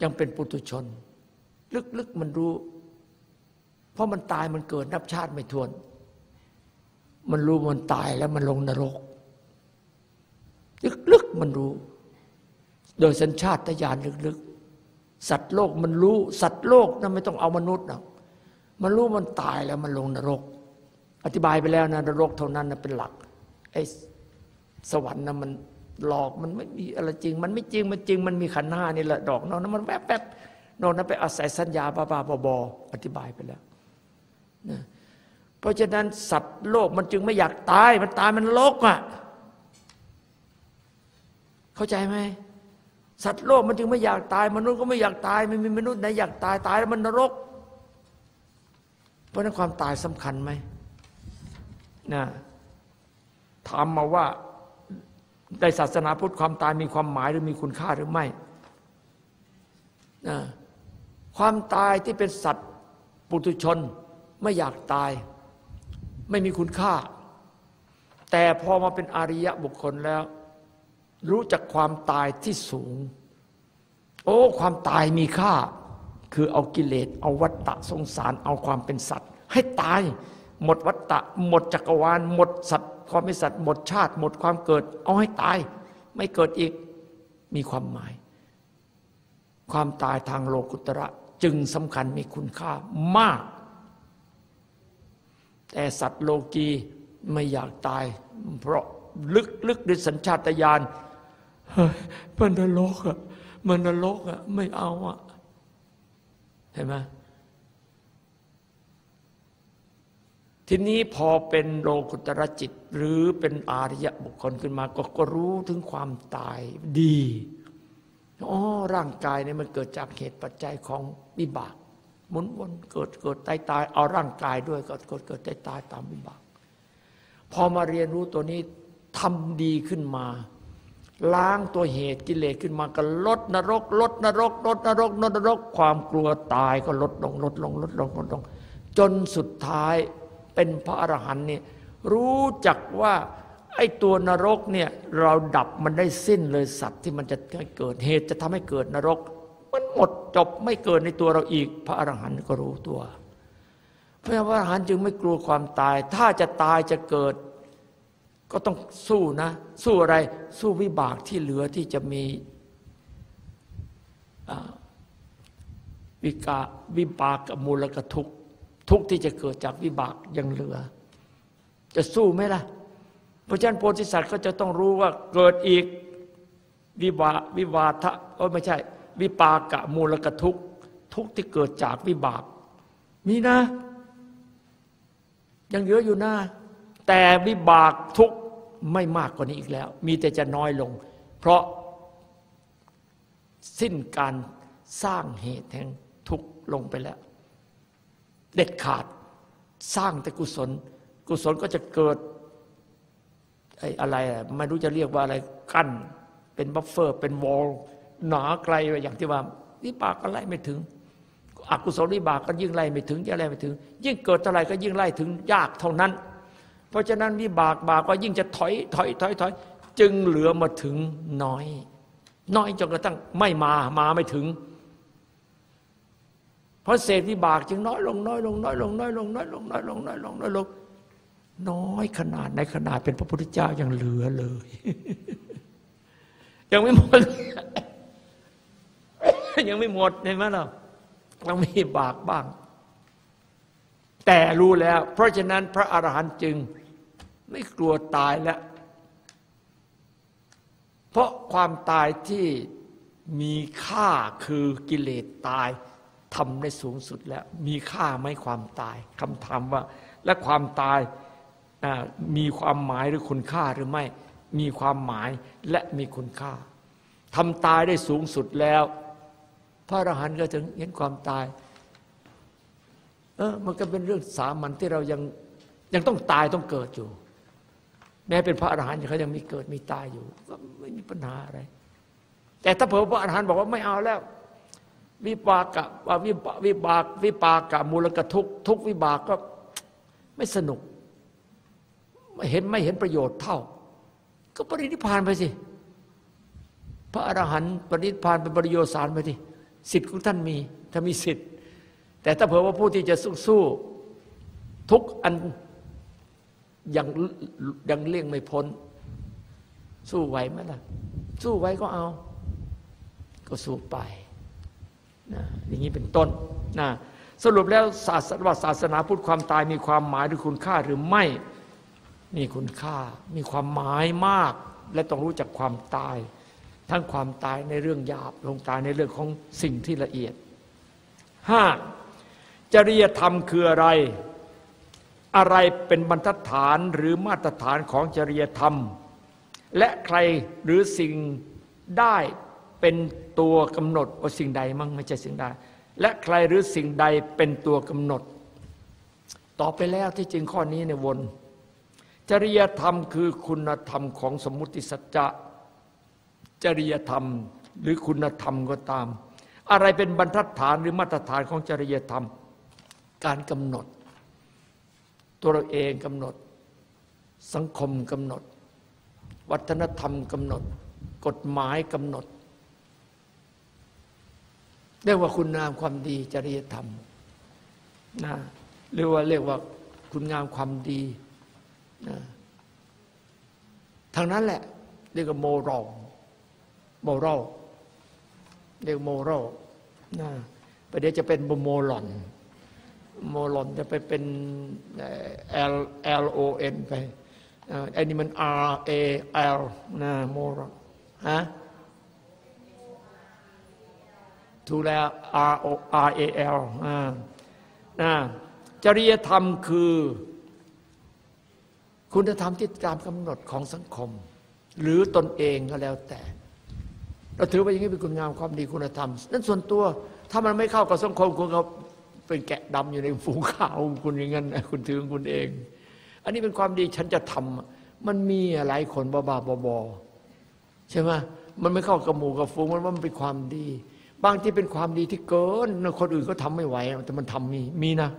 ยังเป็นปุถุชน ลึกๆมันรู้ เพราะมันตายมันเกิดนับชาติไม่ทวน มันรู้มันตายแล้วมันลงนรก ลึกๆมันรู้ โดยสัญชาตญาณลึกๆ สัตว์โลกมันรู้ สัตว์โลกนะไม่ต้องเอามนุษย์นะมันรู้มันตายแล้วมันลงนรก อธิบายไปแล้วนะนรกเท่านั้นนะเป็นหลักไอ้สวรรค์นะมัน หลอกมันไม่มีอะไรจริง มันไม่จริงมันจริงมันมีขันห้านี่แหละดอกนอกนั้นมันแวบแป๊บนอกนั้นไปอาศัยสัญญาบ้าๆบอๆอธิบายไปแล้วนะเพราะฉะนั้นสัตว์โลกมันจึงไม่อยากตาย มันตายมันโลกอะเข้าใจไหมสัตว์โลกมันจึงไม่อยากตาย มนุษย์ก็ไม่อยากตายไม่มีมนุษย์ไหนอยากตายตายแล้วมันนรก เพราะนั้นความตายสำคัญไหมนะถามมาว่า ในศาสนาพุทธความตายมีความหมายหรือมีคุณค่าหรือไม่นะความตายที่เป็นสัตว์ปุถุชนไม่อยากตาย ไม่มีคุณค่า แต่พอมาเป็นอริยะบุคคลแล้ว รู้จักความตายที่สูง โอ้ ความตายมีค่า คือเอากิเลสเอาวัตตะสงสาร เอาความเป็นสัตว์ ให้ตาย หมดวัตตะหมดจักรวาลหมดสัตว ความเป็นสัตว์หมดชาติ หมดความเกิด เอาให้ตาย ไม่เกิดอีกมีความหมาย ความตายทางโลกุตระจึงสำคัญมีคุณค่ามาก แต่สัตว์โลกีไม่อยากตาย เพราะลึกๆด้วยสัญชาตญาณเฮ้ยมันนรกอะมันนรกอะไม่เอาอะเห็นไหม ทีนี้พอเป็นโลกุตรจิต หรือเป็นอาริยบุคคลขึ้นมาก็ก็รู้ถึงความตายดีอ๋อร่างกายเนี่ยมันเกิดจากเหตุปัจจัยของวิบากหมุนวนเกิดเกิดตายตายเอาร่างกายด้วยก็เกิดเกิดตายตายตามวิบาก พอมาเรียนรู้ตัวนี้ทำดีขึ้นมา ล้างตัวเหตุกิเลสขึ้นมาก็ลดนรก ลดนรก ลดนรกลดนรก ความกลัวตายก็ลดลงลดลงลดลงลดลง จนสุดท้าย เป็นพระอรหันต์เนี่ยรู้จักว่าไอ้ตัวนรกเนี่ยเราดับมันได้สิ้นเลยสัตว์ที่มันจะเกิดเหตุจะทำให้เกิดนรก มันหมดจบไม่เกิดในตัวเราอีก พระอรหันต์ก็รู้ตัวเพราะฉะนั้นพระอรหันต์จึงไม่กลัวความตาย ถ้าจะตายจะเกิด ก็ต้องสู้นะ สู้อะไรสู้วิบากที่เหลือที่จะมีวิกาวิบากกับมูลกทุกข์ ทุกที่จะเกิดจากวิบากยังเหลือ จะสู้ไหมล่ะ เพราะฉะนั้นโพธิสัตว์ก็จะต้องรู้ว่าเกิดอีกวิวาวิวาทะเออไม่ใช่ วิปากะมูลกทุกทุกที่เกิดจากวิบาก มีนะ ยังเหลืออยู่นะแต่วิบากทุกไม่มากกว่านี้อีกแล้ว มีแต่จะน้อยลง เพราะสิ้นการสร้างเหตุแห่งทุกลงไปแล้ว เด็ดขาดสร้างแต่กุศล กุศลก็จะเกิดไอ้อะไรอะไม่รู้จะเรียกว่าอะไรกั้น เป็น buffer เป็น wall หนาไกลอย่างที่ว่าวิบากก็ไล่ไม่ถึงอกุศลวิบากก็ยิ่งไล่ไม่ถึงยิ่งไล่ไม่ถึง ยิ่งเกิดเท่าไรก็ยิ่งไล่ถึงยากเท่านั้น เพราะฉะนั้นวิบากบากก็ยิ่งจะถอยถอยถอยถอยจึงเหลือมาถึงน้อย น้อยจนกระทั่งไม่มามาไม่ถึง เพราะเศษวิบากจึงน้อยลงน้อยลงน้อยลงน้อยลงน้อยลงน้อยลงน้อยลงน้อยลงน้อยขนาดในขนาดเป็นพระพุทธเจ้ายังเหลือเลย ยังไม่หมด ยังไม่หมดเห็นไหมล่ะยังมีบากบ้าง แต่รู้แล้ว เพราะฉะนั้นพระอรหันต์จึงไม่กลัวตายแล้ว เพราะความตายที่มีค่าคือกิเลสตาย ทำได้สูงสุดแล้ว มีค่าไหมความตายคำถามว่า และความตายมีความหมายหรือคุณค่าหรือไม่ มีความหมายและมีคุณค่าทำตายได้สูงสุดแล้ว พระอรหันต์ก็ถึงเห็นความตายเออมันก็เป็นเรื่องสามัญที่เรายังยังต้องตายต้องเกิดอยู่ แม้เป็นพระอรหันต์เขายังมีเกิดมีตายอยู่ ก็ไม่มีปัญหาอะไร แต่ถ้าเผื่อพระอรหันต์บอกว่าไม่เอาแล้ว วิปากะว่าวิบากวิบากวิปากกะมูลกะทุกทุกวิบากก็ไม่สนุก ไม่เห็นไม่เห็นประโยชน์เท่า ก็ปรินิพานไปสิ พระอรหันต์ปรินิพานเป็นปริโยชน์สารไปสิสิทธิ์ของท่านมี ถ้ามีสิทธิ์ แต่ถ้าเผื่อว่าผู้ที่จะสู้สู้ทุกอันยังยังเลี่ยงไม่พ้น สู้ไหวไหมล่ะ สู้ไหวก็เอา ก็สู้ไป นะอย่างนี้เป็นต้นนะสรุปแล้วศาสนาศาสนาพุทธความตายมีความหมายหรือคุณค่าหรือไม่ มีคุณค่า มีความหมายมาก และต้องรู้จักความตาย ทั้งความตายในเรื่องหยาบลงตายในเรื่องของสิ่งที่ละเอียดห้าจริยธรรมคืออะไร อะไรเป็นบรรทัดฐานหรือมาตรฐานของจริยธรรม และใครหรือสิ่งได้ เป็นตัวกำหนดว่าสิ่งใดมั่งไม่ใช่สิ่งใดและใครหรือสิ่งใดเป็นตัวกำหนด ต่อไปแล้วที่จริงข้อนี้ในวน จริยธรรมคือคุณธรรมของสมมุติสัจจะจริยธรรมหรือคุณธรรมก็ตาม อะไรเป็นบรรทัดฐานหรือมาตรฐานของจริยธรรม การกำหนด ตัวเราเองกำหนด สังคมกำหนด วัฒนธรรมกำหนด กฎหมายกำหนด เรียกว่าคุณงามความดีจริยธรรมนะหรือว่าเรียกว่าคุณงามความดีนะทางนั้นแหละ เรียกว่า moral moral เรียก moral นะประเดี๋ยวจะเป็นโมลอน โมลอนจะไปเป็น L L O N ไปอ่าไอนี่มัน R A L นะ moral ฮะ ถูกแล้ว M O R A L อ่านะจริยธรรมคือ คุณธรรมที่ตามกำหนดของสังคม หรือตนเองก็แล้วแต่ เราถือว่าอย่างนี้เป็นคุณงามความดีคุณธรรม นั่นส่วนตัวถ้ามันไม่เข้ากับสังคมคุณก็เป็นแกะดำอยู่ในฝูงขาวคุณอย่างนั้นคุณถือของคุณเอง อันนี้เป็นความดีฉันจะทำมันมีหลายคนบ้าๆบอๆใช่ไหมมันไม่เข้ากับหมู่กับฝูงมันว่ามันเป็นความดี บางที่เป็นความดีที่เกินคนอื่นก็ทำไม่ไหว แต่มันทำมีมีนะ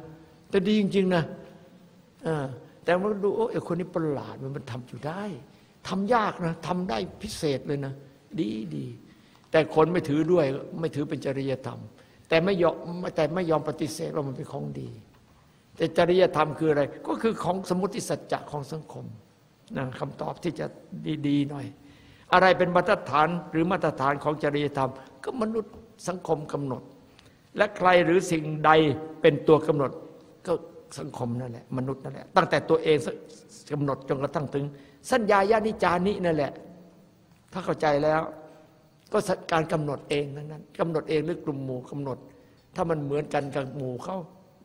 แต่ดีจริง ๆ นะอแต่มันดูโอ้ไอ้คนนี้ประหลาดมันมันทำอยู่ได้ทำยากนะทำได้พิเศษเลยนะ ดีดี แต่คนไม่ถือด้วย ไม่ถือเป็นจริยธรรม แต่ไม่ยอมแต่ไม่ยอมปฏิเสธว่ามันเป็นของดี แต่จริยธรรมคืออะไร ก็คือของสมมติสัจจะของสังคมนะคำตอบที่จะดีๆหน่อย อะไรเป็นมาตรฐานหรือมาตรฐานของจริยธรรม ก็มนุษย์ สังคมกำหนด และใครหรือสิ่งใดเป็นตัวกำหนด ก็สังคมนั่นแหละมนุษย์นั่นแหละตั้งแต่ตัวเองกำหนดจนกระทั่งถึง สัญญาญาณิจานินั่นแหละ ถ้าเข้าใจแล้ว ก็การกำหนดเองนั้นนั้นกำหนดเองหรือกลุ่มหมู่กำหนด ถ้ามันเหมือนกันกับหมู่เขา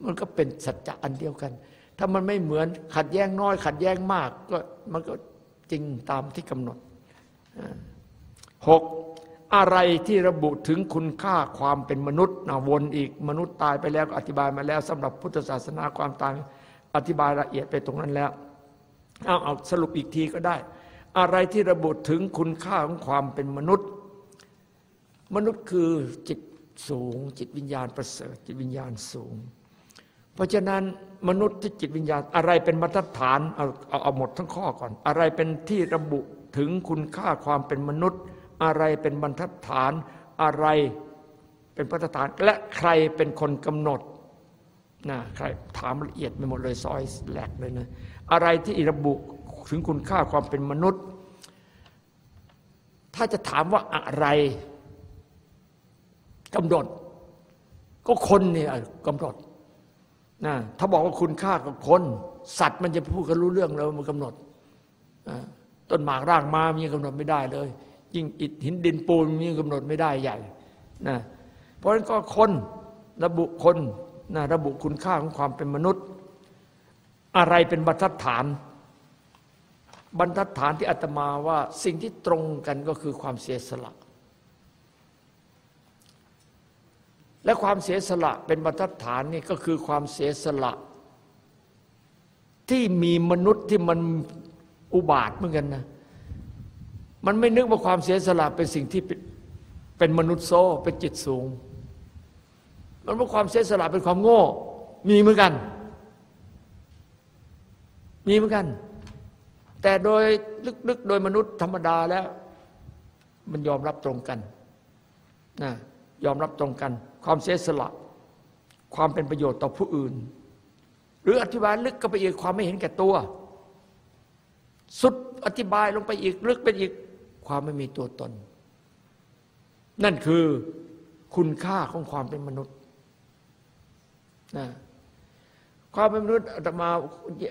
มันก็เป็นสัจจะอันเดียวกัน ถ้ามันไม่เหมือนขัดแย้งน้อย ขัดแย้งมากก็มันก็จริงตามที่กำหนดหก อะไรที่ระบุถึงคุณค่าความเป็นมนุษย์นะวนอีกมนุษย์ตายไปแล้วอธิบายมาแล้วสำหรับพุทธศาสนาความตายอธิบายละเอียดไปตรงนั้นแล้วเอาเอาสรุปอีกทีก็ได้ อะไรที่ระบุถึงคุณค่าของความเป็นมนุษย์ มนุษย์คือจิตสูง จิตวิญญาณประเสริฐจิตวิญญาณสูง เพราะฉะนั้นมนุษย์ที่จิตวิญญาณ อะไรเป็นมาตรฐานเอาเอาเอาหมดทั้งข้อก่อน อะไรเป็นที่ระบุถึงคุณค่าความเป็นมนุษย์ อะไรเป็นบรรทัดฐานอะไรเป็นบรรทัดฐานและใครเป็นคนกำหนดนะใครถามละเอียดไปหมดเลยซอยแหลกเลยนะอะไรที่ระบุถึงคุณค่าความเป็นมนุษย์ ถ้าจะถามว่าอะไรกำหนด ก็คนเนี่ยกำหนดนะถ้าบอกว่าคุณค่ากับคน สัตว์มันจะพูดกันรู้เรื่องแล้วมันกำหนดต้นหมากร่างมามันยังกำหนดไม่ได้เลย ยิ่งอิฐหินดินปูนมีกำหนดไม่ได้ใหญ่นะเพราะฉะนั้นก็คนระบุคนนะระบุคุณค่าของความเป็นมนุษย์ อะไรเป็นบรรทัดฐาน บรรทัดฐานที่อาตมาว่าสิ่งที่ตรงกันก็คือความเสียสละ และความเสียสละเป็นบรรทัดฐานนี่ก็คือความเสียสละ ที่มีมนุษย์ที่มันอุบาทเหมือนกันนะ มันไม่นึกว่าความเสียสละเป็นสิ่งที่เป็นมนุษย์โซเป็นจิตสูง มันว่าความเสียสละเป็นความโง่ มีเหมือนกัน มีเหมือนกัน แต่โดยลึกๆโดยมนุษย์ธรรมดาแล้ว มันยอมรับตรงกันนะยอมรับตรงกัน ความเสียสละ ความเป็นประโยชน์ต่อผู้อื่น หรืออธิบายลึกก็ไปอีกความไม่เห็นแก่ตัว สุดอธิบายลงไปอีกลึกไปอีก ความไม่มีตัวตน นั่นคือคุณค่าของความเป็นมนุษย์นะความเป็นมนุษย์อาตมา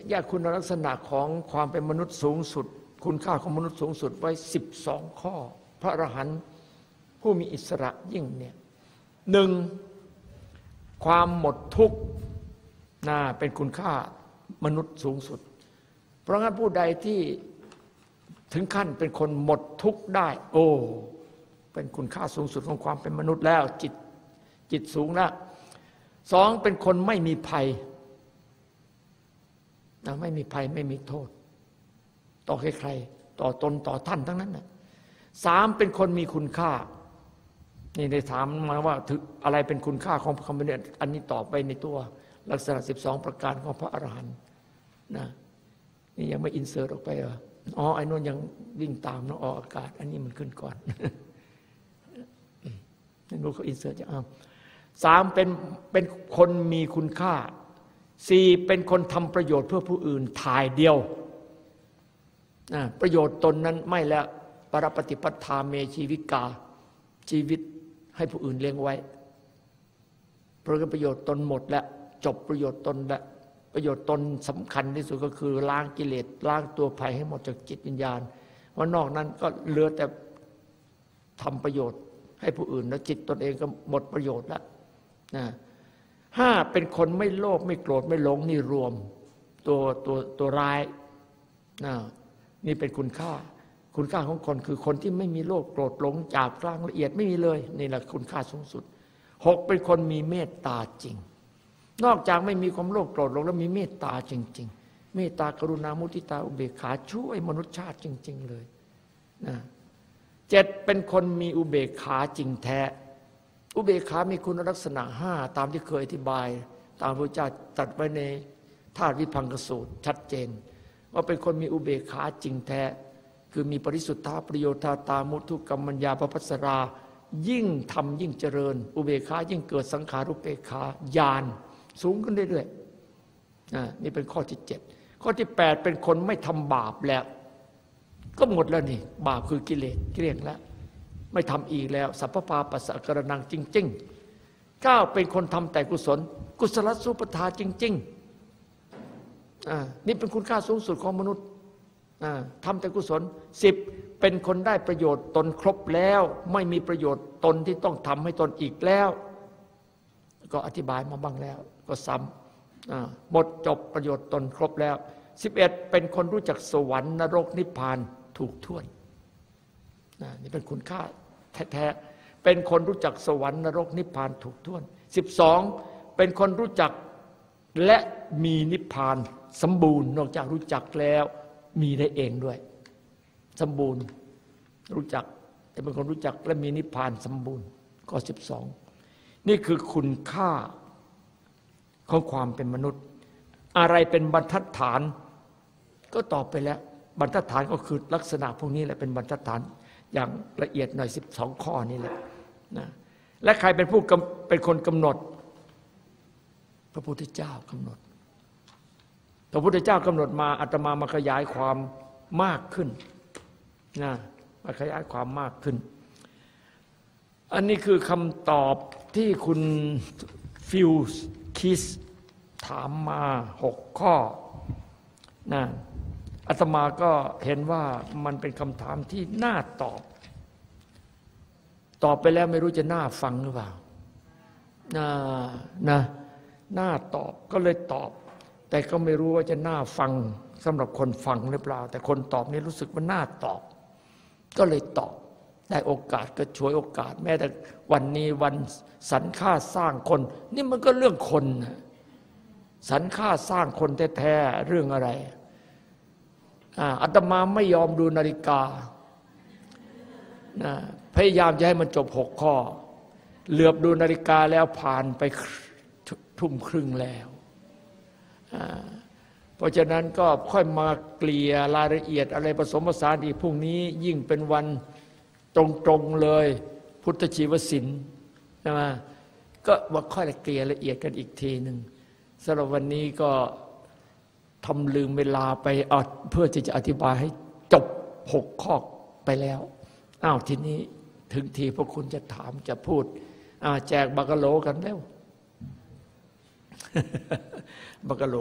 แยกคุณลักษณะของความเป็นมนุษย์สูงสุด คุณค่าของมนุษย์สูงสุดไว้สิบสองข้อ พระอรหันต์ผู้มีอิสระยิ่งเนี่ยหนึ่งความหมดทุกข์น่าเป็นคุณค่ามนุษย์สูงสุด เพราะงั้นผู้ใดที่ ถึงขั้นเป็นคนหมดทุกข์ได้ โอ้ เป็นคุณค่าสูงสุดของความเป็นมนุษย์แล้ว จิตจิตสูงแล้วสองเป็นคนไม่มีภัยนะไม่มีภัยไม่มีโทษ ต่อใครๆต่อตนต่อท่านทั้งนั้นนะสามเป็นคนมีคุณค่า นี่ได้ถามมาว่าถึงอะไรเป็นคุณค่าของคำเป็นอันนี้ต่อไปในตัวลักษณะสิบสองประการของพระอรหันต์นะนี่ยังไม่อินเสิร์ตออกไปเหรอ อ๋อไอ้นนยังวิ่งตามน้อออกอากาศ อันนี้มันขึ้นก่อนนี่รู้เขาอินเสิร์ตจะเอาสามเป็นเป็นคนมีคุณค่าสี่เป็นคนทำประโยชน์เพื่อผู้อื่นถ่ายเดียวประโยชน์ตนนั้นไม่แล้วปรปฏิปัฏาเมชีวิกา ชีวิตให้ผู้อื่นเลี้ยงไว้เพราะประโยชน์ตนหมดแล้ว จบประโยชน์ตนแล้ว ประโยชน์ตนสำคัญที่สุดก็คือล้างกิเลสล้างตัวภัยให้หมดจากจิตวิญญาณว่านอกนั้นก็เหลือแต่ทำประโยชน์ให้ผู้อื่นแล้วจิตตนเองก็หมดประโยชน์แล้วนะห้าเป็นคนไม่โลภไม่โกรธไม่หลงนี่รวมตัวตัวตัวร้ายนะนี่เป็นคุณค่า คุณค่าของคนคือคนที่ไม่มีโลภโกรธหลงจากกลางละเอียดไม่มีเลย นี่แหละคุณค่าสูงสุดหกเป็นคนมีเมตตาจริง นอกจากไม่มีความโลภโกรธลงแล้วมีเมตตาจริงเมตตากรุณามุทิตาอุเบกขาช่วยมนุษยชาติจริง ๆ เลยนะเจ็ดเป็นคนมีอุเบกขาจริงแท้ อุเบกขามีคุณลักษณะห้าตามที่เคยอธิบาย ตามพระเจ้าตัดไว้ในธาตุวิพังกสูตรชัดเจน ว่าเป็นคนมีอุเบกขาจริงแท้ คือมีปริสุทธาประโยชน์ตามุทุกรรมัญญาปปัสสรา ยิ่งทำยิ่งเจริญ อุเบกขายิ่งเกิดสังขารุเบกขาญาณ สูงขึ้นเรื่อยๆอ่านี่เป็นข้อที่เจ็ดข้อที่แปดเป็นคนไม่ทำบาปแล้ว ก็หมดแล้วนี่ บาปคือกิเลสเกลี้ยงแล้ว ไม่ทำอีกแล้ว สัพพปาปัสสะกระนังจริงๆเก้าเป็นคนทำแต่กุศล กุศลสุปทาจริงๆอ่านี่เป็นคุณค่าสูงสุดของมนุษย์อ่าทำแต่กุศลสิบเป็นคนได้ประโยชน์ตนครบแล้ว ไม่มีประโยชน์ตนที่ต้องทำให้ตนอีกแล้ว ก็อธิบายมาบ้างแล้ว ก็ซ้ำหมดจบประโยชน์ตนครบแล้วสิบเอ็ดเป็นคนรู้จักสวรรค์นรกนิพพานถูกท่วนนี่เป็นคุณค่าแท้ๆเป็นคนรู้จักสวรรค์นรกนิพพานถูกท่วนสิบสองเป็นคนรู้จักและมีนิพพานสมบูรณ์นอกจากรู้จักแล้วมีได้เองด้วย สมบูรณ์รู้จักแต่เป็นคนรู้จักและมีนิพพานสมบูรณ์ข้อสิบสองนี่คือคุณค่า ของความเป็นมนุษย์ อะไรเป็นบรรทัดฐาน ก็ตอบไปแล้ว บรรทัดฐานก็คือลักษณะพวกนี้แหละเป็นบรรทัดฐานอย่างละเอียดหน่อยสิบสองข้อนี่แหละนะและใครเป็นผู้เป็นคนกำหนด พระพุทธเจ้ากำหนด พระพุทธเจ้ากำหนดมาอาตมามาขยายความมากขึ้นนะมาขยายความมากขึ้น อันนี้คือคำตอบที่คุณฟิว คิสถามมาหกข้อนะอาตมาก็เห็นว่ามันเป็นคำถามที่น่าตอบ ตอบไปแล้วไม่รู้จะน่าฟังหรือเปล่าน่านะน่าตอบก็เลยตอบ แต่ก็ไม่รู้ว่าจะน่าฟังสำหรับคนฟังหรือเปล่า แต่คนตอบนี่รู้สึกว่าน่าตอบ ก็เลยตอบ ได้โอกาสก็ช่วยโอกาส แม้แต่วันนี้วันสรรค่าสร้างคน นี่มันก็เรื่องคนนะสรรค่าสร้างคนแท้ๆเรื่องอะไรอ่าตมาไม่ยอมดูนาฬิกาพยายามจะให้มันจบหกข้อ เหลือบดูนาฬิกาแล้วผ่านไปทุ่มครึ่งแล้วเพราะฉะนั้นก็ค่อยมาเกลี่ยรายละเอียดอะไรผสมผสานอีกพรุ่งนี้ยิ่งเป็นวัน ตรงๆเลย พุทธชีวศิลป์ใช่ไหมก็ว่าค่อยเกลี่ยละเอียดกันอีกทีหนึ่งสำหรับวันนี้ก็ทำลืมเวลาไปเพื่อที่จะอธิบายให้จบหกข้อไปแล้วอ้าวทีนี้ถึงทีพวกคุณจะถามจะพูดอาแจกบักะโลกันแล้วบักะโล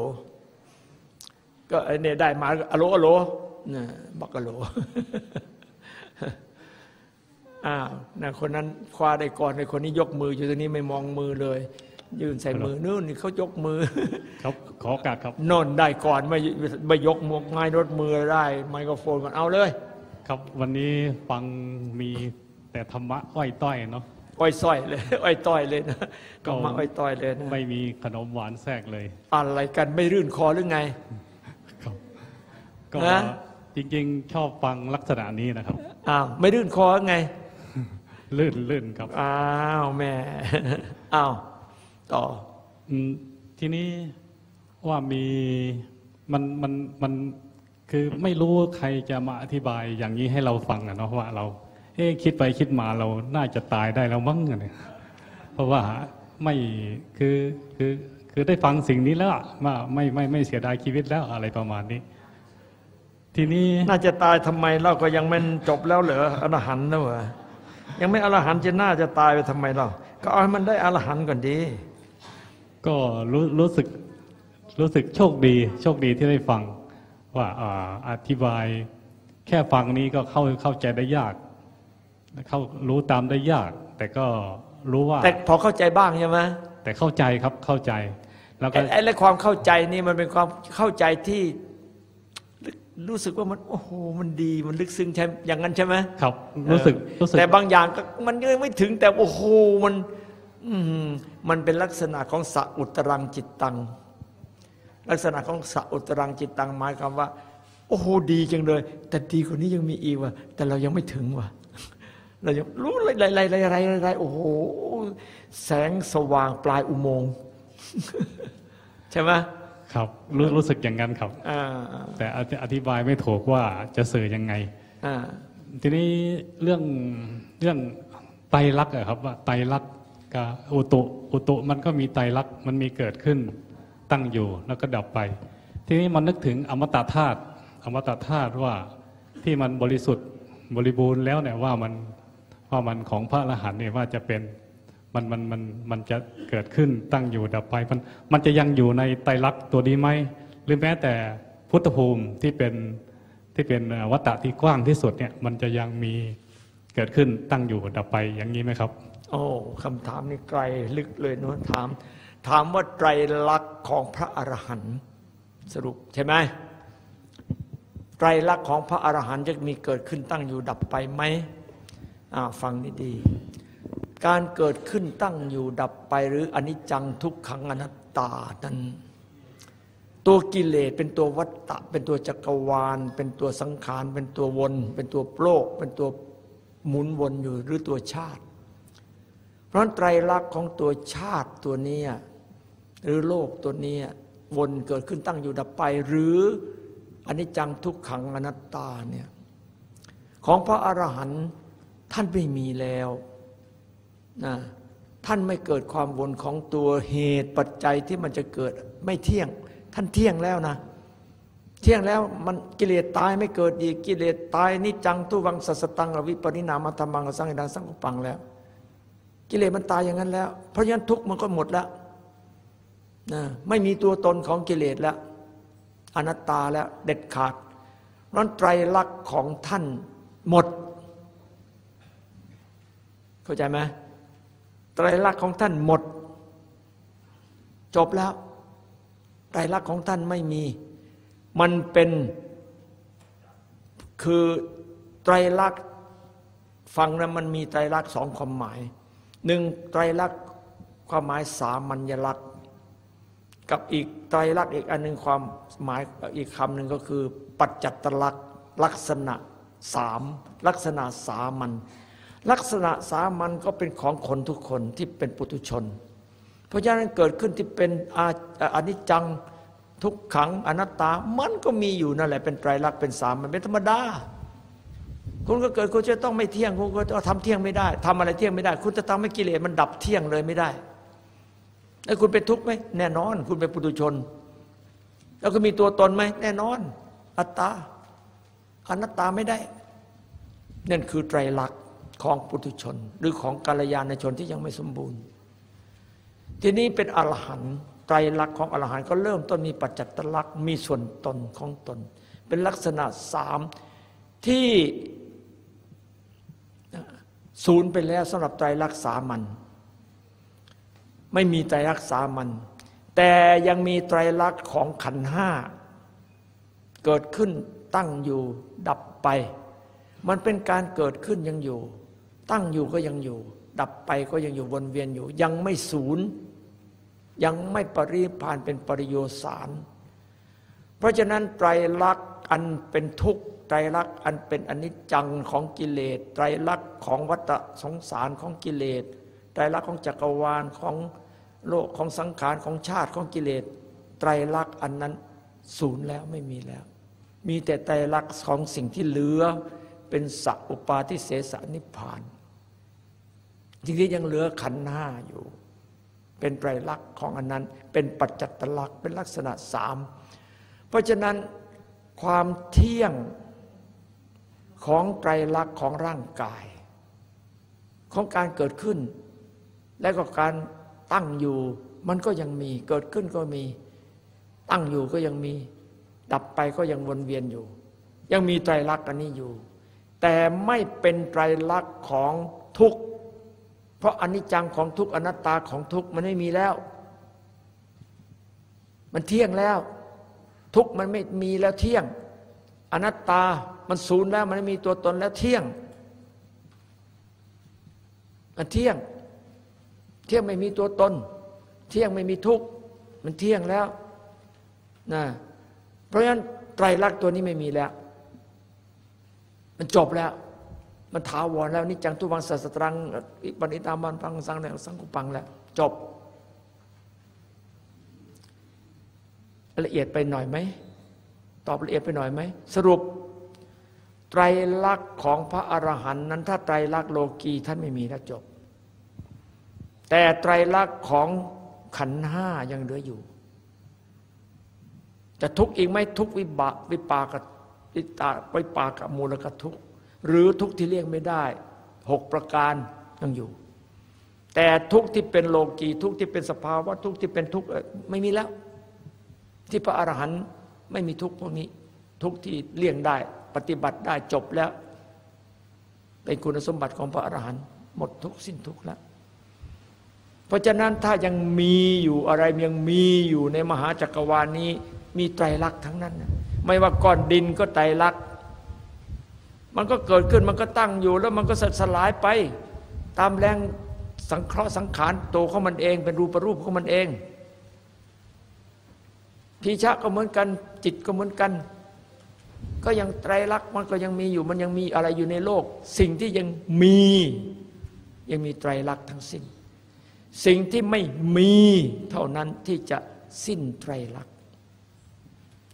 ก็ไอเนี่ยได้มาอโลอโลนะบักะโล อ้าวนะคนนั้นคว้าได้ก่อนในคนนี้ยกมืออยู่ตรงนี้ไม่มองมือเลย ยืนใส่มือนู่นนี่เขายกมือครับขอโอกาสครับนนได้ก่อนไม่ไม่ยกมวกไม้รถมือได้ ไมโครโฟนก่อนเอาเลย ครับวันนี้ฟังมีแต่ธรรมะอ้อยต้อยเนาะอ้อยส้อยเลยอ้อยต้อยเลยนะก็ก็มาอ้อยต้อยเลยนะไม่มีขนมหวานแทรกเลย อะไรกันไม่รื่นคอหรือไงครับก็นะจริงๆ ชอบฟังลักษณะนี้นะครับอ้าวไม่รื่นคอหรือไง ลื่นลื่นครับ อ้าวแม่อ้าวต่ออืมทีนี้ว่ามีมันมันมันคือไม่รู้ใครจะมาอธิบายอย่างนี้ให้เราฟังอะเนาะว่าเราเอ๊ะคิดไปคิดมาเราน่าจะตายได้แล้วมั้งเนี่ยเพราะว่าไม่คือคือคือได้ฟังสิ่งนี้แล้วอะว่าไม่ไม่ไม่เสียดายชีวิตแล้วอะไรประมาณนี้ ทีนี้น่าจะตายทำไมเราก็ยังไม่จบแล้วเหรออรหันต์แล้วเหรอ ยังไม่อรหันต์จะน่าจะตายไปทำไมเราก็เอาให้มันได้อรหันต์ก่อนดี ก็รู้รู้สึกรู้สึกโชคดี โชคดีที่ได้ฟังว่าอ่าอธิบายแค่ฟังนี้ก็เข้าเข้าใจได้ยาก เข้ารู้ตามได้ยาก แต่ก็รู้ว่า แต่พอเข้าใจบ้างใช่ไหมแต่เข้าใจครับเข้าใจ แล้วก็ไอ้ไอ้เรื่องความเข้าใจนี่มันเป็นความเข้าใจที่ รู้รู้สึกว่ามันโอ้โหมันดีมันลึกซึ้งใช่อย่างนั้นใช่ไหมครับ รู้สึกเออรู้สึกแต่บางอย่างก็มันยังไม่ถึงแต่โอ้โหมันอืมมันเป็นลักษณะของสัอุตรังจิตตัง ลักษณะของสัอุตรังจิตตังหมายความว่า โอ้โหดีจังเลย แต่ดีกว่านี้ยังมีอีกว่ะแต่เรายังไม่ถึงว่ะเรายังรู้อะไรอะไรอะไรอะไรอะไรโอ้โหแสงสว่างปลายอุโมงค์ใช่ไหม ครับรู้รู้สึกอย่างนั้นครับอ่าแต่อธิอธิบายไม่ถูกว่าจะสื่อยังไงอ่าทีนี้เรื่องเรื่องไตรลักษณ์อะครับว่าไตรลักษณ์กับอุตุอุตุมันก็มีไตรลักษณ์มันมีเกิดขึ้นตั้งอยู่แล้วก็ดับไป ทีนี้มันนึกถึงอมตะธาตุอมตะธาตุว่าที่มันบริสุทธิ์บริบูรณ์แล้วเนี่ยว่ามันว่ามันของพระอรหันต์เนี่ยว่าจะเป็น มันมันมันมันจะเกิดขึ้นตั้งอยู่ดับไป มันมันจะยังอยู่ในไตรลักษณ์ตัวนี้ไหมหรือแม้แต่พุทธภูมิที่เป็นที่เป็นวัตตะที่กว้างที่สุดเนี่ยมันจะยังมีเกิดขึ้นตั้งอยู่ดับไปอย่างนี้ไหมครับ โอ้คำถามนี่ไกลลึกเลยนะถาม ถามว่าไตรลักษณ์ของพระอรหันต์สรุปใช่ไหมไตรลักษณ์ของพระอรหันต์จะมีเกิดขึ้นตั้งอยู่ดับไปไหมอ่าฟังดีๆ การเกิดขึ้นตั้งอยู่ดับไปหรืออนิจจังทุกขังอนัตตานั้น ตัวกิเลสเป็นตัววัตตะ เป็นตัวจักรวาล เป็นตัวสังขาร เป็นตัววน เป็นตัวโลก เป็นตัวหมุนวนอยู่หรือตัวชาติ เพราะนั้นไตรลักษณ์ของตัวชาติตัวนี้หรือโลกตัวนี้วนเกิดขึ้นตั้งอยู่ดับไป หรืออนิจจังทุกขังอนัตตาเนี่ยของพระอรหันต์ท่านไม่มีแล้ว นะท่านไม่เกิดความวนของตัวเหตุปัจจัยที่มันจะเกิดไม่เที่ยง ท่านเที่ยงแล้วนะ เที่ยงแล้วมันกิเลสตายไม่เกิดอีกกิเลสตายนิจจังทุวังสัสสตังอวิปริณามธรรมังสังหิดังสังกุปังแล้ว กิเลสมันตายอย่างนั้นแล้ว เพราะฉะนั้นทุกมันก็หมดแล้วนะไม่มีตัวตนของกิเลสแล้ว อนัตตาแล้วเด็ดขาดนั้นไตรลักษณ์ของท่านหมด เข้าใจไหม ไตรลักษณ์ของท่านหมด จบแล้ว ไตรลักษณ์ของท่านไม่มี มันเป็นคือไตรลักษณ์ฟังแล้วมันมีไตรลักษณ์สองความหมายหนึ่งไตรลักษณ์ความหมายสามัญลักษณ์ กับอีกไตรลักษณ์อีกอันหนึ่งความหมายอีกคำหนึ่งก็คือ ปัจจัตตลักษณ์ลักษณะสามลักษณะสามัญ ลักษณะสามัญก็เป็นของคนทุกคนที่เป็นปุถุชน เพราะฉะนั้นเกิดขึ้นที่เป็นอาอนิจจังทุกขังอนัตตา มันก็มีอยู่นั่นแหละเป็นไตรลักษณ์เป็นสามัญเป็นธรรมดา คุณก็เกิดคุณจะต้องไม่เที่ยงคุณก็ทำเที่ยงไม่ได้ทำอะไรเที่ยงไม่ได้ คุณจะทำให้กิเลสมันดับเที่ยงเลยไม่ได้แล้วคุณเป็นทุกข์ไหมแน่นอน คุณเป็นปุถุชน แล้วก็มีตัวตนไหมแน่นอน อัตตาอนัตตาไม่ได้นั่นคือไตรลักษณ์ ของปุถุชน หรือของกาลยานชนที่ยังไม่สมบูรณ์ ทีนี้เป็นอรหันต์ไตรลักษณ์ของอรหันต์ก็เริ่มต้นมีปัจจัตลักษณ์มีส่วนตนของตน เป็นลักษณะสามที่ศูนย์ไปแล้วสำหรับไตรลักษณ์สามัญไม่มีไตรลักษณ์สามัญแต่ยังมีไตรลักษณ์ของขันห้าเกิดขึ้นตั้งอยู่ดับไป มันเป็นการเกิดขึ้นยังอยู่ ตั้งอยู่ก็ยังอยู่ ดับไปก็ยังอยู่วนเวียนอยู่ ยังไม่ศูนย์ยังไม่ปริพานเป็นปริโยสารเพราะฉะนั้นไตรลักษณ์อันเป็นทุกข์ไตรลักษณ์อันเป็นอนิจจังของกิเลสไตรลักษณ์ของวัฏสงสารของกิเลสไตรลักษณ์ของจักรวาลของโลกของสังขารของชาติของกิเลสไตรลักษณ์อันนั้นศูนย์แล้วไม่มีแล้ว มีแต่ไตรลักษณ์ของสิ่งที่เหลือเป็นสัอุปาทิเสสนิพพาน จริงๆยังเหลือขันห้าอยู่ เป็นไตรลักษณ์ของอันนั้น เป็นปัจจัตตลักษณ์เป็นลักษณะสามเพราะฉะนั้นความเที่ยงของไตรลักษณ์ของร่างกาย ของการเกิดขึ้น และก็การตั้งอยู่มันก็ยังมีเกิดขึ้นก็มี ตั้งอยู่ก็ยังมี ดับไปก็ยังวนเวียนอยู่ ยังมีไตรลักษณ์อันนี้อยู่ แต่ไม่เป็นไตรลักษณ์ของทุกข์ เพราะอนิจจังของทุกอนัตตาของทุกมันไม่มีแล้ว มันเที่ยงแล้ว ทุกมันไม่มีแล้วเที่ยง อนัตตามันศูนย์แล้วมันไม่มีตัวตนแล้วเที่ยง มันเที่ยง เที่ยงไม่มีตัวตน เที่ยงไม่มีทุกมันเที่ยงแล้วนะเพราะฉะนั้นไตรลักษณ์ตัวนี้ไม่มีแล้ว มันจบแล้ว มันถาวรแล้วนี่จังทุวังสัสตรังอิปันิตามันพังสังแล้วสังกุปังแล้ว จบ ละเอียดไปหน่อยไหมตอบละเอียดไปหน่อยไหมสรุป ไตรลักษณ์ของพระอรหันต์นั้น ถ้าไตรลักษณ์โลกีท่านไม่มีแล้วจบ แต่ไตรลักษณ์ของขันห้ายังเหลืออยู่ จะทุกข์อีกไหมทุกข์วิบากวิปากวิตาวิปากมูลกทุกข์ หรือทุกที่เลี่ยงไม่ได้หกประการยังอยู่ แต่ทุกที่เป็นโลกีทุกที่เป็นสภาวะทุกที่เป็นทุกไม่มีแล้ว ที่พระอรหันต์ไม่มีทุกพวกนี้ ทุกที่เลี่ยงได้ ปฏิบัติได้จบแล้ว เป็นคุณสมบัติของพระอรหันต์หมดทุกสิ้นทุกแล้วเพราะฉะนั้นถ้ายังมีอยู่อะไรยังมีอยู่ในมหาจักรวาลนี้ มีไตรลักษณ์ทั้งนั้น ไม่ว่าก้อนดินก็ไตรลักษณ์ มันก็เกิดขึ้นมันก็ตั้งอยู่ แล้วมันก็สลายไป ตามแรงสังเคราะห์สังขารโตวของมันเอง เป็นรูปรูปของมันเองพีชะก็เหมือนกัน จิตก็เหมือนกัน ก็ยังไตรลักษณ์มันก็ยังมีอยู่ มันยังมีอะไรอยู่ในโลก สิ่งที่ยังมี ยังมีไตรลักษณ์ทั้งสิ้น สิ่งที่ไม่มีเท่านั้นที่จะสิ้นไตรลักษณ์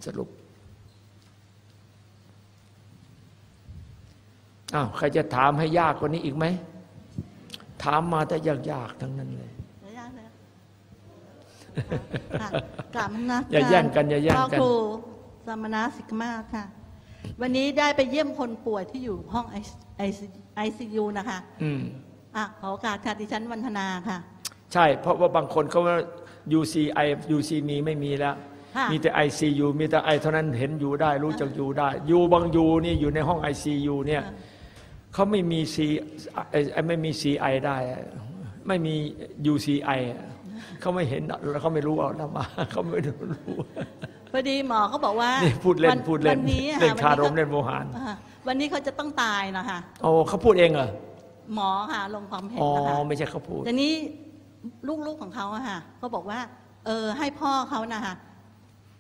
สรุป อ้าวใครจะถามให้ยากกว่านี้อีกไหม ถามมาแต่ยากๆทั้งนั้นเลยยากเลยค่ะกราบนะอย่าแย่งกันอย่าแย่งกันพ่อครูสามณสิกมาค่ะ วันนี้ได้ไปเยี่ยมคนป่วยที่อยู่ห้องไอซียูนะคะ อืมอะขอโอกาสค่ะดิฉันวันธนาค่ะ ใช่ เพราะว่าบางคนเขาว่า UCI UC มีไม่มีแล้วค่ะมีแต่ ICU มีแต่ไอเท่านั้นเห็นอยู่ได้รู้จักอยู่ได้ อยู่บางยูนี่อยู่ในห้อง ICU เนี่ย เขาไม่มี C ไอ้ไอ้ไม่มี CI ได้อะไม่มี UCI อะเขาไม่เห็นแล้วเขาไม่รู้เอาแล้วมาเขาไม่รู้พอดีหมอเขาบอกว่านี่พูดเล่วันพูดเล่นวันนี้อะเล่นวัคารมก็เล่นโมหานอ่าวันนี้เขาจะต้องตายนะคะโอ้เขาพูดเองเหรอหมอค่ะลงความเห็นอ๋อนะคะไม่ใช่เขาพูดแต่นี้ลูกๆของเขาอะค่ะเขาบอกว่า เออให้พ่อเขานะคะ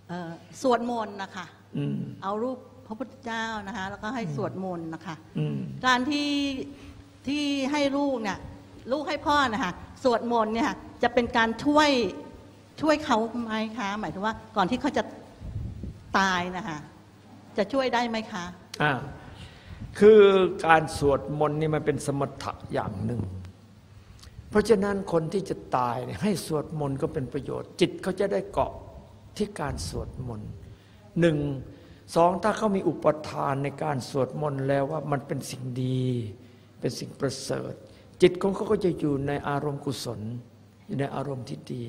เอ่อสวดมนต์นะคะอืมเอารูป พระพุทธเจ้านะคะแล้วก็ให้สวดมนต์นะคะอืมการที่ที่ให้ลูกเนี่ยลูกให้พ่อนะคะสวดมนต์เนี่ยค่ะจะเป็นการช่วยช่วยเขาไหมคะหมายถึงว่าก่อนที่เขาจะตายนะคะจะช่วยได้ไหมคะอ่าคือการสวดมนต์นี่มันเป็นสมถะอย่างหนึ่ง เพราะฉะนั้นคนที่จะตายเนี่ยให้สวดมนต์ก็เป็นประโยชน์ จิตเขาจะได้เกาะที่การสวดมนต์หนึ่ง สองถ้าเขามีอุปทานในการสวดมนต์แล้วว่ามันเป็นสิ่งดี เป็นสิ่งประเสริฐ จิตของเขาก็จะอยู่ในอารมณ์กุศล อยู่ในอารมณ์ที่ดี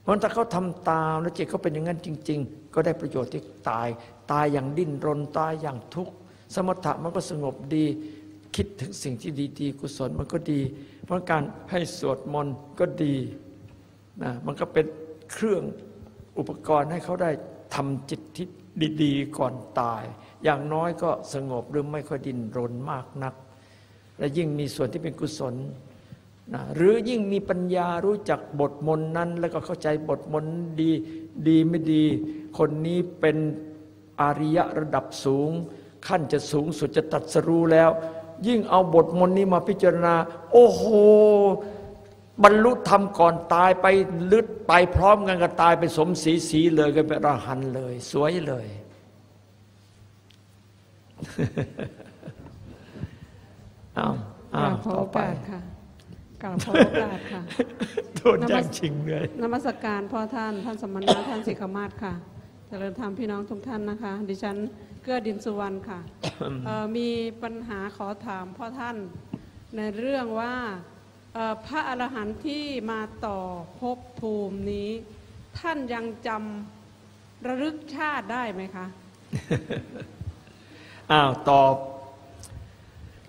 เพราะถ้าเขาทำตามแล้วจิตเขาเป็นอย่างนั้นจริง ๆ ก็ได้ประโยชน์ที่ตาย ตายอย่างดิ้นรนตายอย่างทุกข์สมถะมันก็สงบดี คิดถึงสิ่งที่ดีๆกุศลมันก็ดี เพราะการให้สวดมนต์ก็ดีนะมันก็เป็นเครื่องอุปกรณ์ให้เขาได้ทำจิตที่ ดีๆ ก่อนตาย อย่างน้อยก็สงบหรือไม่ค่อยดิ้นรนมากนัก และยิ่งมีส่วนที่เป็นกุศลนะหรือยิ่งมีปัญญารู้จักบทมนนั้น แล้วก็เข้าใจบทมนดีดีไม่ดี คนนี้เป็นอาริยะระดับสูง ขั้นจะสูงสุดจะตัดสรู้แล้ว ยิ่งเอาบทมนนี้มาพิจารณา โอ้โห บรรลุธรรมก่อนตายไปลึดไปพร้อมกันกับตายไปสมศรีสีเลยกันเป็นอรหันต์เลย สวยเลย อ้าวกอ้าราวบขอต่อโอไปกาสค่ะกราบขอโอกาสค่ะโดนแย่งชิงเลยนมัสการพ่อท่านท่านสมณะท่านสิกขมาศค่ะ เจริญธรรมพี่น้องทุกท่านนะคะ ดิฉันเกื้อดินสุวรรณค่ะเอ่อมีปัญหาขอถามพ่อท่านในเรื่องว่าเอ่อ พระอรหันต์ที่มาต่อภพภูมินี้ ท่านยังจำระลึกชาติได้ไหมคะ อ้าวตอบ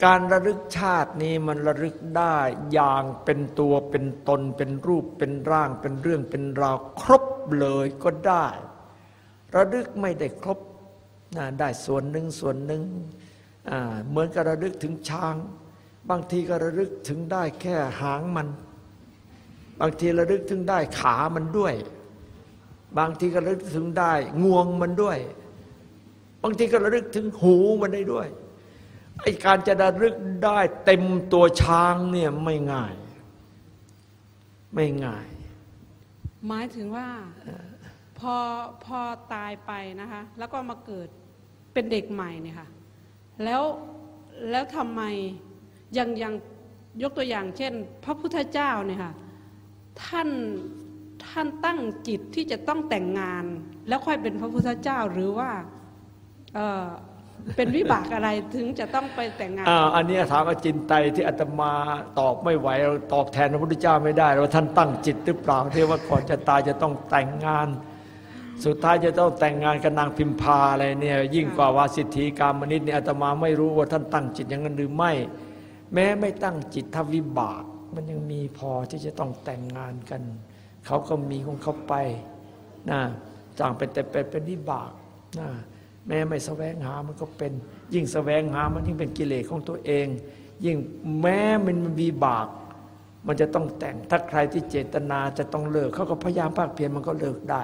การระลึกชาตินี้มันระลึกได้อย่างเป็นตัวเป็นตนเป็นรูปเป็นร่างเป็นเรื่องเป็นราวครบเลยก็ได้ ระลึกไม่ได้ครบนะได้ส่วนหนึ่งส่วนหนึ่งเหมือนกับระลึกถึงช้าง บางทีก็ระลึกถึงได้แค่หางมัน บางทีระลึกถึงได้ขามันด้วย บางทีก็ระลึกถึงได้งวงมันด้วย บางทีก็ระลึกถึงหูมันได้ด้วยไอการจะระลึกได้เต็มตัวช้างเนี่ยไม่ง่าย ไม่ง่าย หมายถึงว่าพอพอตายไปนะคะ แล้วก็มาเกิดเป็นเด็กใหม่เนี่ยค่ะ แล้วแล้วทำไม ยังยังยกตัวอย่างเช่น พระพุทธเจ้าเนี่ยค่ะท่านท่านตั้งจิตที่จะต้องแต่งงาน แล้วค่อยเป็นพระพุทธเจ้าหรือว่าเออเป็นวิบากอะไรถึงจะต้องไปแต่งงานอ่าอันนี้ถามอาจินไตที่อาตมาตอบไม่ไหวเราตอบแทนพระพุทธเจ้าไม่ได้ว่าท่านตั้งจิตหรือเปล่าที่ว่าก่อนจะตายจะต้องแต่งงาน สุดท้ายจะต้องแต่งงานกับนางพิมพาอะไรเนี่ยยิ่งกว่าวาสิทธิกามนิตเนี่ยอาตมาไม่รู้ว่าท่านตั้งจิตอย่างนั้นหรือไม่ แม้ไม่ตั้งจิตทวิบาก มันยังมีพอที่จะต้องแต่งงานกัน เขาก็มีของเขาไปนะจ้างเป็นแต่เป็นเป็นวิบากนะแม้ไม่แสวงหามันก็เป็น ยิ่งแสวงหามันยิ่งเป็นกิเลสของตัวเอง ยิ่งแม้มันมีบาก มันจะต้องแต่งถ้าใครที่เจตนาจะต้องเลิกเขาก็พยายามภาคเพียรมันก็เลิกได้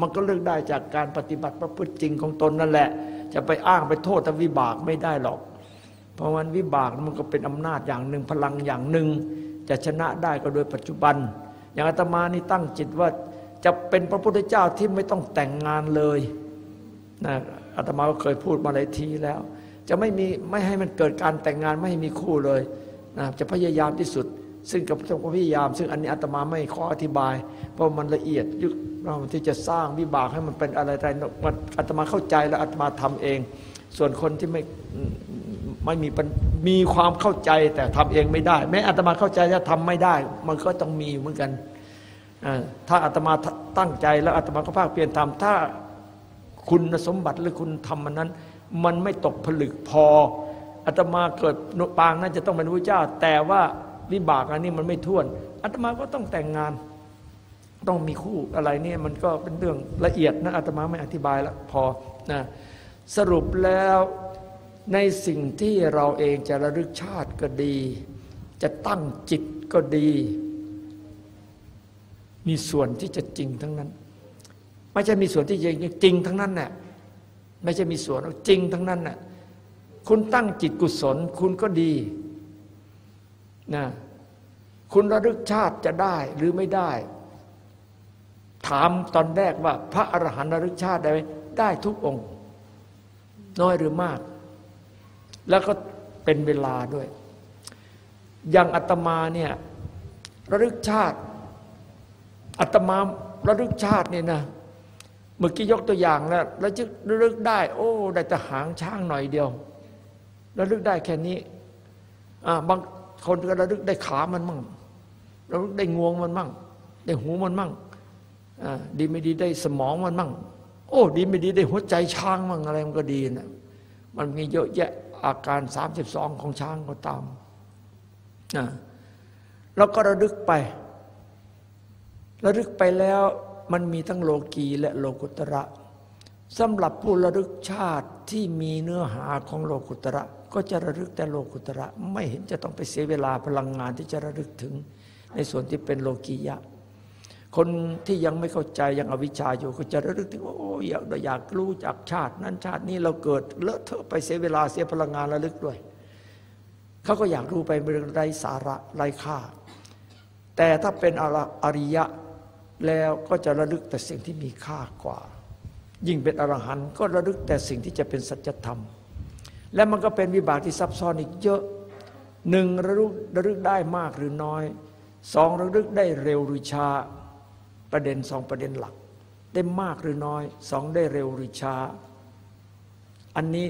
มันก็เลิกได้จากการปฏิบัติประพฤติจริงของตนนั่นแหละ จะไปอ้างไปโทษทวิบากไม่ได้หรอก เพราะมันวิบากมันก็เป็นอำนาจอย่างหนึ่งพลังอย่างหนึ่ง จะชนะได้ก็โดยปัจจุบัน อย่างอาตมานี่ตั้งจิตว่าจะเป็นพระพุทธเจ้าที่ไม่ต้องแต่งงานเลยนะอาตมาก็เคยพูดมาหลายทีแล้ว จะไม่มีไม่ให้มันเกิดการแต่งงานไม่ให้มีคู่เลยนะจะพยายามที่สุด ซึ่งกับต้องพยายาม ซึ่งอันนี้อาตมาไม่ขออธิบาย เพราะมันละเอียดยุคเราที่จะสร้างวิบากให้มันเป็นอะไรอะไรมันอาตมาเข้าใจแล้วอาตมาทำเอง ส่วนคนที่ไม่ ไม่มีมีความเข้าใจแต่ทำเองไม่ได้ แม้อาตมาเข้าใจจะทำไม่ได้ มันก็ต้องมีเหมือนกันถ้าอาตมาตั้งใจแล้วอาตมาก็ภาคเพียรทำถ้าคุณสมบัติหรือคุณทำมันนั้น มันไม่ตกผลึกพออาตมาเกิดปางนั้นจะต้องเป็นพระเจ้า แต่ว่าวิบากอันนี้มันไม่ท่วนอาตมาก็ต้องแต่งงาน ต้องมีคู่อะไรเนี่ยมันก็เป็นเรื่องละเอียดนะอาตมาไม่อธิบายละพอนะสรุปแล้ว ในสิ่งที่เราเองจะระลึกชาติก็ดี จะตั้งจิตก็ดี มีส่วนที่จะจริงทั้งนั้น ไม่ใช่มีส่วนที่จริงจริงทั้งนั้นแหละไม่ใช่มีส่วนจริงทั้งนั้นน่ะคุณตั้งจิตกุศลคุณก็ดีนะคุณระลึกชาติจะได้หรือไม่ได้ ถามตอนแรกว่า พระอรหันต์ระลึกชาติได้ไหมได้ทุกองค์ น้อยหรือมาก แล้วก็เป็นเวลาด้วย อย่างอาตมาเนี่ยระลึกชาติอาตมาระลึกชาติเนี่ยนะเมื่อกี้ยกตัวอย่างแล้วแล้วจะระลึกได้ โอ้ได้แต่หางช้างหน่อยเดียวระลึกได้แค่นี้อ่าบางคนก็ระลึกได้ขามันมั่งระลึกได้งวงมันมั่ง ได้หูมันมั่งอ่าดีไม่ดีได้สมองมันมั่ง โอ้ ดีไม่ดีได้หัวใจช้างมั่งอะไรมันก็ดีนะมันมีเยอะแยะ อาการสามสิบสองของช้างก็ตามแล้วก็ระลึกไประลึกไปแล้วมันมีทั้งโลกีและโลกุตระสำหรับผู้ระลึกชาติที่มีเนื้อหาของโลกุตระ ก็จะระลึกแต่โลกุตระ ไม่เห็นจะต้องไปเสียเวลาพลังงานที่จะระลึกถึงในส่วนที่เป็นโลกียะ คนที่ยังไม่เข้าใจยังอวิชชาอยู่ก็จะระลึกถึงว่าโอ้อยากอยากรู้จากชาติ นั้นชาตินี้เราเกิดเลอะเทอะไปเสียเวลาเสียพลังงานระลึกด้วยเขาก็อยากรู้ไปเรื่องไรสาระไรค่า แต่ถ้าเป็นอริยะแล้วก็จะระลึกแต่สิ่งที่มีค่ากว่า ยิ่งเป็นอรหันต์ก็ระลึกแต่สิ่งที่จะเป็นสัจธรรม และมันก็เป็นวิบากที่ซับซ้อนอีกเยอะหนึ่งระลึกระลึกได้มากหรือน้อยสองระลึกได้เร็วหรือช้า ประเด็นสองประเด็นหลัก ได้มากหรือน้อยสองได้เร็วหรือช้า อันนี้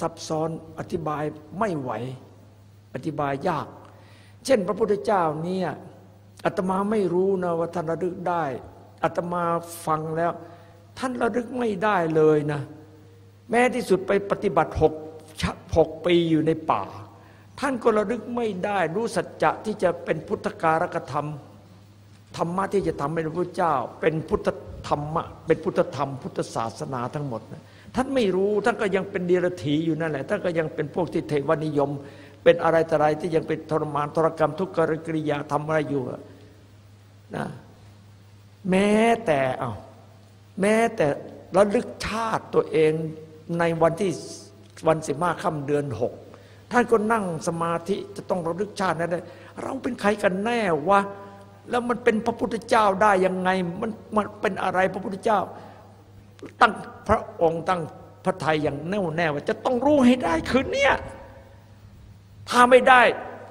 ซับซ้อนอธิบายไม่ไหว อธิบายยาก เช่น พระพุทธเจ้าเนี่ยอาตมาไม่รู้นะว่าท่านระลึกได้อาตมาฟังแล้ว ท่านระลึกไม่ได้เลยนะ แม้ที่สุดไปปฏิบัติหกหกปีอยู่ในป่า ท่านก็ระลึกไม่ได้รู้สัจจะที่จะเป็นพุทธการกธรรม ธรรมะที่จะทำให้พระพุทธเจ้า เป็นพุทธธรรมะเป็นพุทธธรรม พุทธศาสนาทั้งหมดนะท่านไม่รู้ท่านก็ยังเป็นเดรัจฉีอยู่นั่นแหละท่านก็ยังเป็นพวกที่เทวนิยม เป็นอะไรต่อะไรที่ยังเป็นทรมานทรกรรมทุกขกริยาทำอะไรอยู่นะแม้แต่เอาแม้แต่ระลึกชาติตัวเองในวันที่วันสิบห้าค่ำเดือนหกท่านก็นั่งสมาธิจะต้องระลึกชาตินั้นได้เราเป็นใครกันแน่วะ แล้วมันเป็นพระพุทธเจ้าได้ยังไงมันมันเป็นอะไรพระพุทธเจ้า ตั้งพระองค์ตั้งพระทัยอย่างแน่วแน่ว่าจะต้องรู้ให้ได้คืนเนี้ยถ้าไม่ได้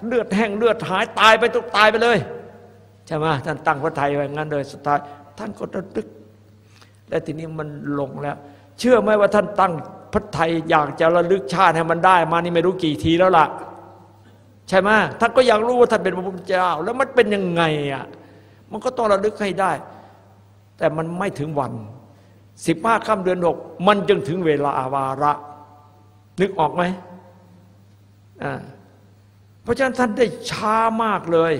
เลือดแห้งเลือดหายตายไปต้องตายไปเลยใช่ไหมท่านตั้งพระทัยไว้งั้นเลยสุดท้ายท่านก็ระลึก และทีนี้มันลงแล้ว เชื่อไหมว่าท่านตั้งพระไทยอยากจะระลึกชาติให้มันได้ มานี่ไม่รู้กี่ทีแล้วล่ะ ใช่ไหมท่านก็อยากรู้ว่าท่านเป็นพระพุทธเจ้า แล้วมันเป็นยังไงอะมันก็ต้องระลึกให้ได้ แต่มันไม่ถึงวันสิบห้าค่ำเดือนหกมันจึงถึงเวลาอาวาระ นึกออกไหมอ่าเพราะฉะนั้นท่านได้ช้ามากเลย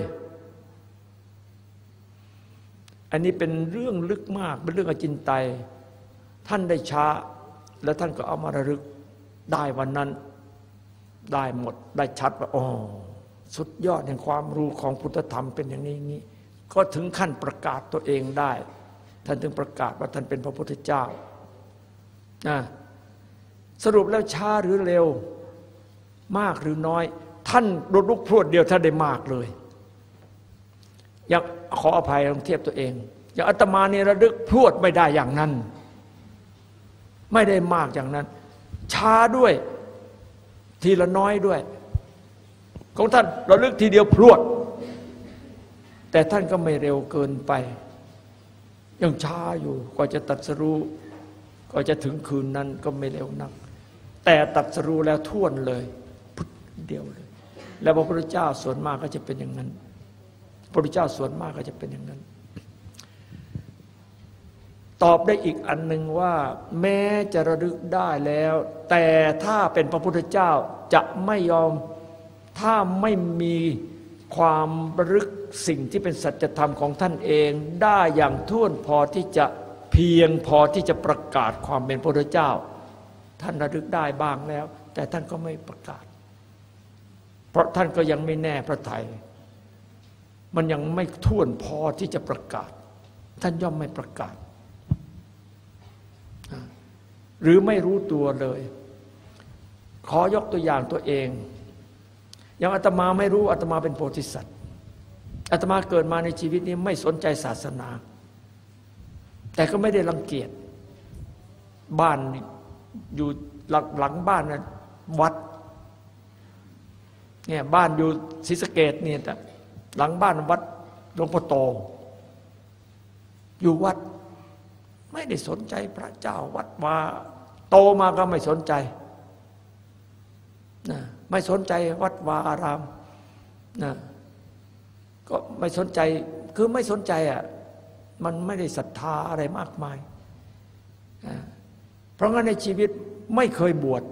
อันนี้เป็นเรื่องลึกมาก เป็นเรื่องอจินไตยท่านได้ช้า แล้วท่านก็เอามาระลึกได้วันนั้น ได้หมดได้ชัดว่าอ๋อสุดยอดแห่งความรู้ของพุทธธรรมเป็นอย่างนี้นี้ ก็ถึงขั้นประกาศตัวเองได้ ท่านถึงประกาศว่าท่านเป็นพระพุทธเจ้านะสรุปแล้วช้าหรือเร็วมากหรือน้อย ท่านรดลุกพรวดเดียวท่านได้มากเลยอยากขออภัยลองเทียบตัวเอง อย่างอาตมาเนี่ยระลึกพรวดไม่ได้อย่างนั้น ไม่ได้มากอย่างนั้น ช้าด้วย ทีละน้อยด้วย ของท่านระลึกทีเดียวพรวด แต่ท่านก็ไม่เร็วเกินไป ยังช้าอยู่กว่าจะตัดสรู้กว่าจะถึงคืนนั้นก็ไม่เร็วนัก แต่ตัดสรู้แล้วท่วนเลยพุทเดียวเลย แล้วพระพุทธเจ้าส่วนมากก็จะเป็นอย่างนั้น พระพุทธเจ้าส่วนมากก็จะเป็นอย่างนั้น ตอบได้อีกอันหนึ่งว่า แม้จะระลึกได้แล้ว แต่ถ้าเป็นพระพุทธเจ้าจะไม่ยอม ถ้าไม่มีความระลึกสิ่งที่เป็นสัจธรรมของท่านเอง ได้อย่างท่วนพอที่จะเพียงพอที่จะประกาศความเป็นพระพุทธเจ้า ท่านระลึกได้บ้างแล้ว แต่ท่านก็ไม่ประกาศ เพราะท่านก็ยังไม่แน่พระไทย มันยังไม่ท่วนพอที่จะประกาศ ท่านย่อมไม่ประกาศ หรือไม่รู้ตัวเลย ขอยกตัวอย่างตัวเอง อย่างอาตมาไม่รู้อาตมาเป็นโพธิสัตว์อาตมาเกิดมาในชีวิตนี้ไม่สนใจศาสนา แต่ก็ไม่ได้รังเกียจบ้านอยู่หลังหลังบ้านนะวัดเนี่ยบ้านอยู่ศรีสะเกดเนี่ยแต่หลังบ้านวัดหลวงพ่อโต อยู่วัด ไม่ได้สนใจพระเจ้าวัดวาโตมาก็ไม่สนใจนะไม่สนใจวัดวาอารามนะก็ไม่สนใจคือไม่สนใจอะมันไม่ได้ศรัทธาอะไรมากมายนะเพราะงั้นในชีวิตไม่เคยบวช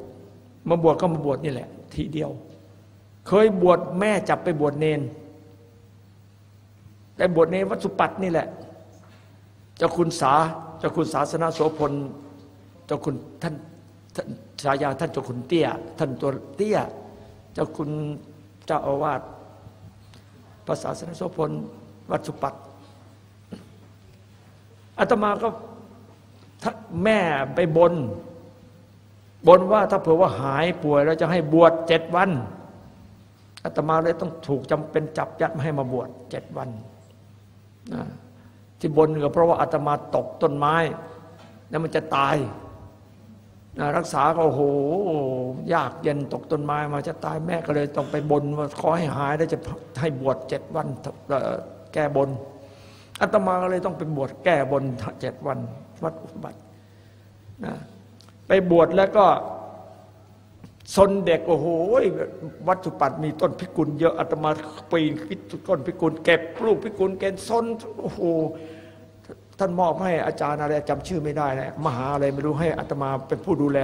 มาบวชก็มาบวชนี่แหละ ทีเดียว เคยบวชแม่จับไปบวชเนนแต่บวชเนนวัดสุปัตนี่แหละเจ้าคุณสาเจ้าคุณศาสนาโสพลเจ้าคุณท่านฉายาท่านเจ้าคุณเตี้ย ท่านตัวเตี้ย เจ้าคุณเจ้าอาวาสภาษาสนาโสพลวัดสุปัตอาตมาก็แม่ไปบน บนว่าถ้าเผื่อว่าหายป่วยแล้วจะให้บวชเจ็ดวันอาตมาเลยต้องถูกจำเป็นจับยัดมาให้มาบวชเจ็ดวันนะ ที่บนก็เพราะว่าอาตมาตกต้นไม้ แล้วมันจะตายนะรักษาก็โอ้โหยากเย็นตกต้นไม้มาจะตายแม่ก็เลยต้องไปบนว่าขอให้หายแล้วจะให้บวชเจ็ดวันแก้บนอาตมาก็เลยต้องไปบวชแก้บนเจ็ดวันวัดอุบัตินะไปบวชแล้วก็ ซนเด็กโอ้โหวัดสุปัตมีต้นพิกุลเยอะอาตมาปีนขึ้นต้นพิกุลเก็บลูกพิกุลเกณฑ์ซนโอ้โหท่านมอบให้อาจารย์อะไรจำชื่อไม่ได้นะมหาอะไรไม่รู้ให้อาตมาเป็นผู้ดูแล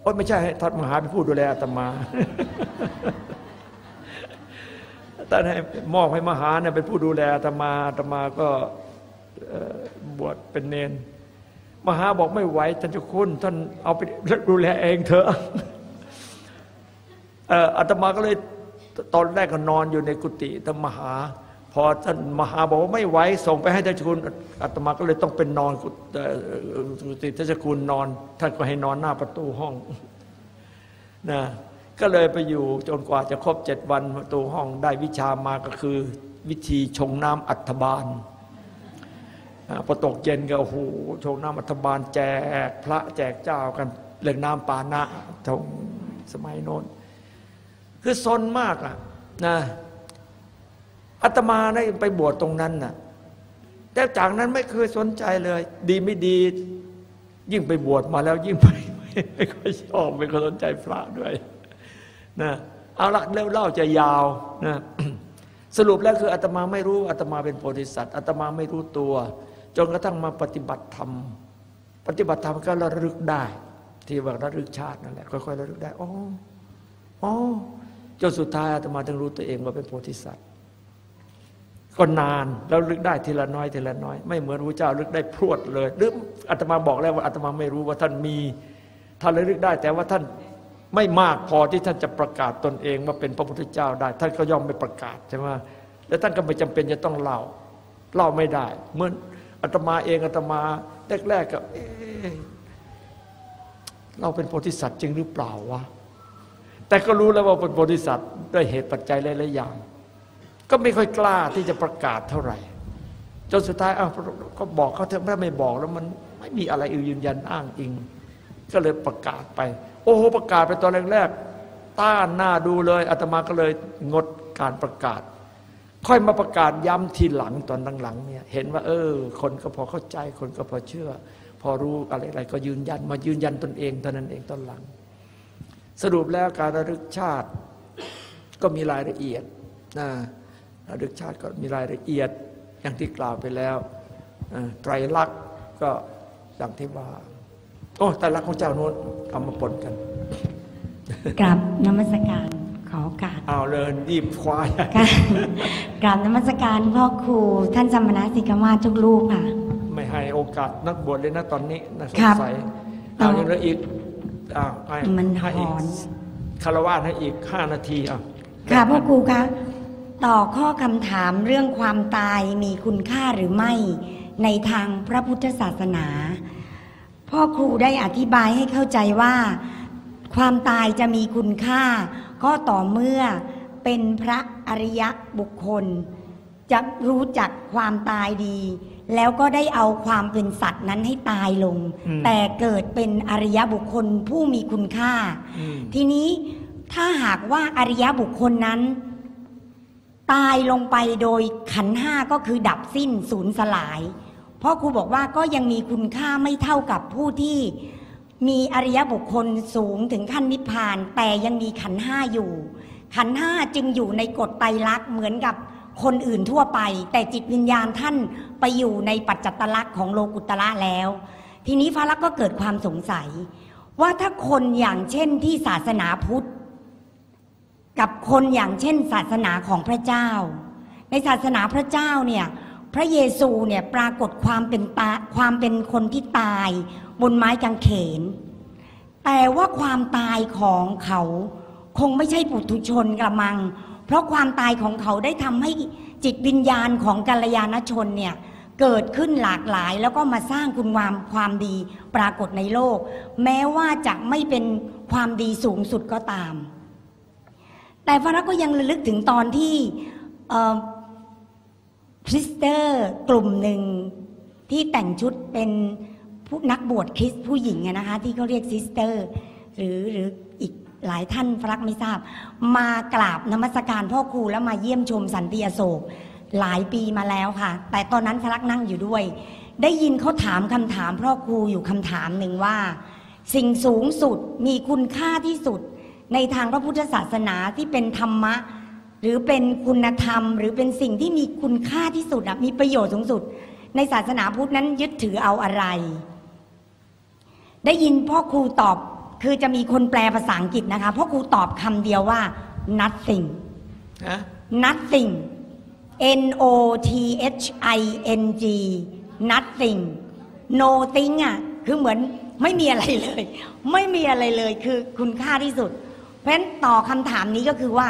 โอ้ไม่ใช่ท่านมหาเป็นผู้ดูแลอาตมาท่านให้มอบให้มหาเนี่ยเป็นผู้ดูแลอาตมาอาตมาก็บวชเป็นเนน มหาบอกไม่ไหวท่านเจ้าคุณท่านเอาไปดูแลเองเถอะ อาตมาก็เลยตอนแรกก็นอนอยู่ในกุฏิธรรมหา พอท่านมหาบอกว่าไม่ไหวส่งไปให้ท่านชคุณอาตมาก็เลยต้องเป็นนอนกุฏิเอ่อกุฏิท่านเจ้าคุณนอนท่านก็ให้นอนหน้าประตูห้องนะก็เลยไปอยู่จนกว่าจะครบเจ็ดวันประตูห้องได้วิชามาก็คือ วิธีชงน้ำอัฐบาลพอตกเย็นก็โอ้โหชงน้ำอัฐบาลแจกพระแจกเจ้ากันเรื่องน้ำปานะทงสมัยโน้น คือซนมากอะนะอาตมาได้ไปบวชตรงนั้นน่ะแต่จากนั้นไม่เคยสนใจเลย ดีไม่ดี ยิ่งไปบวชมาแล้วยิ่งไปไม่ค่อยชอบไม่ค่อยสนใจพระด้วยนะเอาลักเล่าเล่าจะยาวนะสรุปแล้วคืออาตมาไม่รู้อาตมาเป็นโพธิสัตว์อาตมาไม่รู้ตัว จนกระทั่งมาปฏิบัติธรรม ปฏิบัติธรรมก็ระลึกได้ ที่ว่าระลึกชาตินั่นแหละค่อยๆระลึกได้อ๋ออ๋อ จนสุดท้ายอาตมาถึงรู้ตัวเองว่าเป็นโพธิสัตว์ก็นานแล้วลึกได้ทีละน้อยทีละน้อย ไม่เหมือนพระเจ้าลึกได้พรวดเลยหรืออาตมาบอกแล้วว่าอาตมาไม่รู้ว่าท่านมีท่านระลึกได้ แต่ว่าท่านไม่มากพอที่ท่านจะประกาศตนเองว่าเป็นพระพุทธเจ้าได้ ท่านก็ย่อมไม่ประกาศใช่ไหมแล้วท่านก็ไม่จำเป็นจะต้องเล่าเล่าไม่ได้เหมือนอาตมาเองอาตมาแรกๆก็เอ๊เราเป็นโพธิสัตว์จริงหรือเปล่าวะ แต่ก็รู้แล้วว่าเป็นโพธิสัตว์ด้วยเหตุปัจจัยหลายๆอย่าง ก็ไม่ค่อยกล้าที่จะประกาศเท่าไหร่ จนสุดท้ายอ้าก็บอกเขาเถอะถ้าไม่บอกแล้วมันไม่มีอะไรยืนยันอ้างอิง ก็เลยประกาศไป โอ้โหประกาศไปตอนแรกๆต้านหน้าดูเลยอาตมาก็เลยงดการประกาศ ค่อยมาประกาศย้ำทีหลังตอนหลังๆเนี่ยเห็นว่า เออ คนก็พอเข้าใจคนก็พอเชื่อ พอรู้อะไรๆก็ยืนยันมายืนยันตนเองเท่านั้นเองตอนหลัง สรุปแล้วการระลึกชาติก็มีรายละเอียดนะระลึกชาติก็มีรายละเอียดอย่างที่กล่าวไปแล้วอ่าไตรลักษณ์ก็อย่างที่ว่าโอ้ไตรลักษณ์ของเจ้าโน้นเอามาปนกันกราบนมัสการขอโอกาสเอาเลยรีบคว้ากราบกราบนมัสการพ่อครูท่านจำมนาสิกมาทุกรูปค่ะ ไม่ให้โอกาสนักบวชเลยนะตอนนี้นะสคงรับสัยเอาอย่างละอีก อ้าวให้มันให้อีกหอนคารวะให้อีกห้านาทีอะค่ะพ่อครูคะต่อข้อคำถามเรื่องความตายมีคุณค่าหรือไม่ ในทางพระพุทธศาสนา พ่อครูได้อธิบายให้เข้าใจว่า ความตายจะมีคุณค่า ก็ต่อเมื่อเป็นพระอริยบุคคล จะรู้จักความตายดี แล้วก็ได้เอาความเป็นสัตว์นั้นให้ตายลง แต่เกิดเป็นอริยบุคคลผู้มีคุณค่าอืมทีนี้ถ้าหากว่าอริยบุคคลนั้น ตายลงไปโดยขันธ์ห้าก็คือดับสิ้นสูญสลาย เพราะครูบอกว่าก็ยังมีคุณค่าไม่เท่ากับผู้ที่มีอริยบุคคลสูงถึงขั้นนิพพาน แต่ยังมีขันธ์ห้าอยู่ ขันธ์ห้าจึงอยู่ในกฎไตรลักษณ์เหมือนกับคนอื่นทั่วไป แต่จิตวิญญาณท่าน ไปอยู่ในปัจจัตลักษณ์ของโลกุตระแล้ว ทีนี้ฟ้าลักษณ์ก็เกิดความสงสัย ว่าถ้าคนอย่างเช่นที่ศาสนาพุทธ กับคนอย่างเช่น ศาสนาของพระเจ้า ในศาสนาพระเจ้าเนี่ยพระเยซูเนี่ยปรากฏความเป็นตาความเป็นคนที่ตาย บนไม้กางเขน แต่ว่าความตายของเขาคงไม่ใช่ปุถุชนกระมัง เพราะความตายของเขาได้ทำให้จิตวิญญาณของกัลยาณชนเนี่ย เกิดขึ้นหลากหลายแล้วก็มาสร้างคุณงามความดีปรากฏในโลก แม้ว่าจะไม่เป็นความดีสูงสุดก็ตาม แต่ฟาระก็ยังระลึกถึงตอนที่ซิสเตอร์กลุ่มหนึ่งที่แต่งชุดเป็นผู้นักบวชคริสต์ผู้หญิงอะนะคะที่เขาเรียกซิสเตอร์ หรือหรืออีกหลายท่านฟรักไม่ทราบ มากราบนมัสการพ่อครูแล้วมาเยี่ยมชมสันติอโศก หลายปีมาแล้วค่ะ แต่ตอนนั้นฟรักนั่งอยู่ด้วย ได้ยินเขาถามคำถามพ่อครูอยู่คำถามหนึ่งว่า สิ่งสูงสุดมีคุณค่าที่สุด ในทางพระพุทธศาสนาที่เป็นธรรมะ หรือเป็นคุณธรรม หรือเป็นสิ่งที่มีคุณค่าที่สุดอะมีประโยชน์สูงสุด ในศาสนาพุทธนั้นยึดถือเอาอะไร ได้ยินพ่อครูตอบคือจะมีคนแปลภาษาอังกฤษนะคะพ่อครูตอบคำเดียวว่า nothing ฮะ nothing n o t h i n g nothing no thing อะคือเหมือนไม่มีอะไรเลย ไม่มีอะไรเลยคือคุณค่าที่สุด เพราะฉะนั้นต่อคำถามนี้ก็คือว่า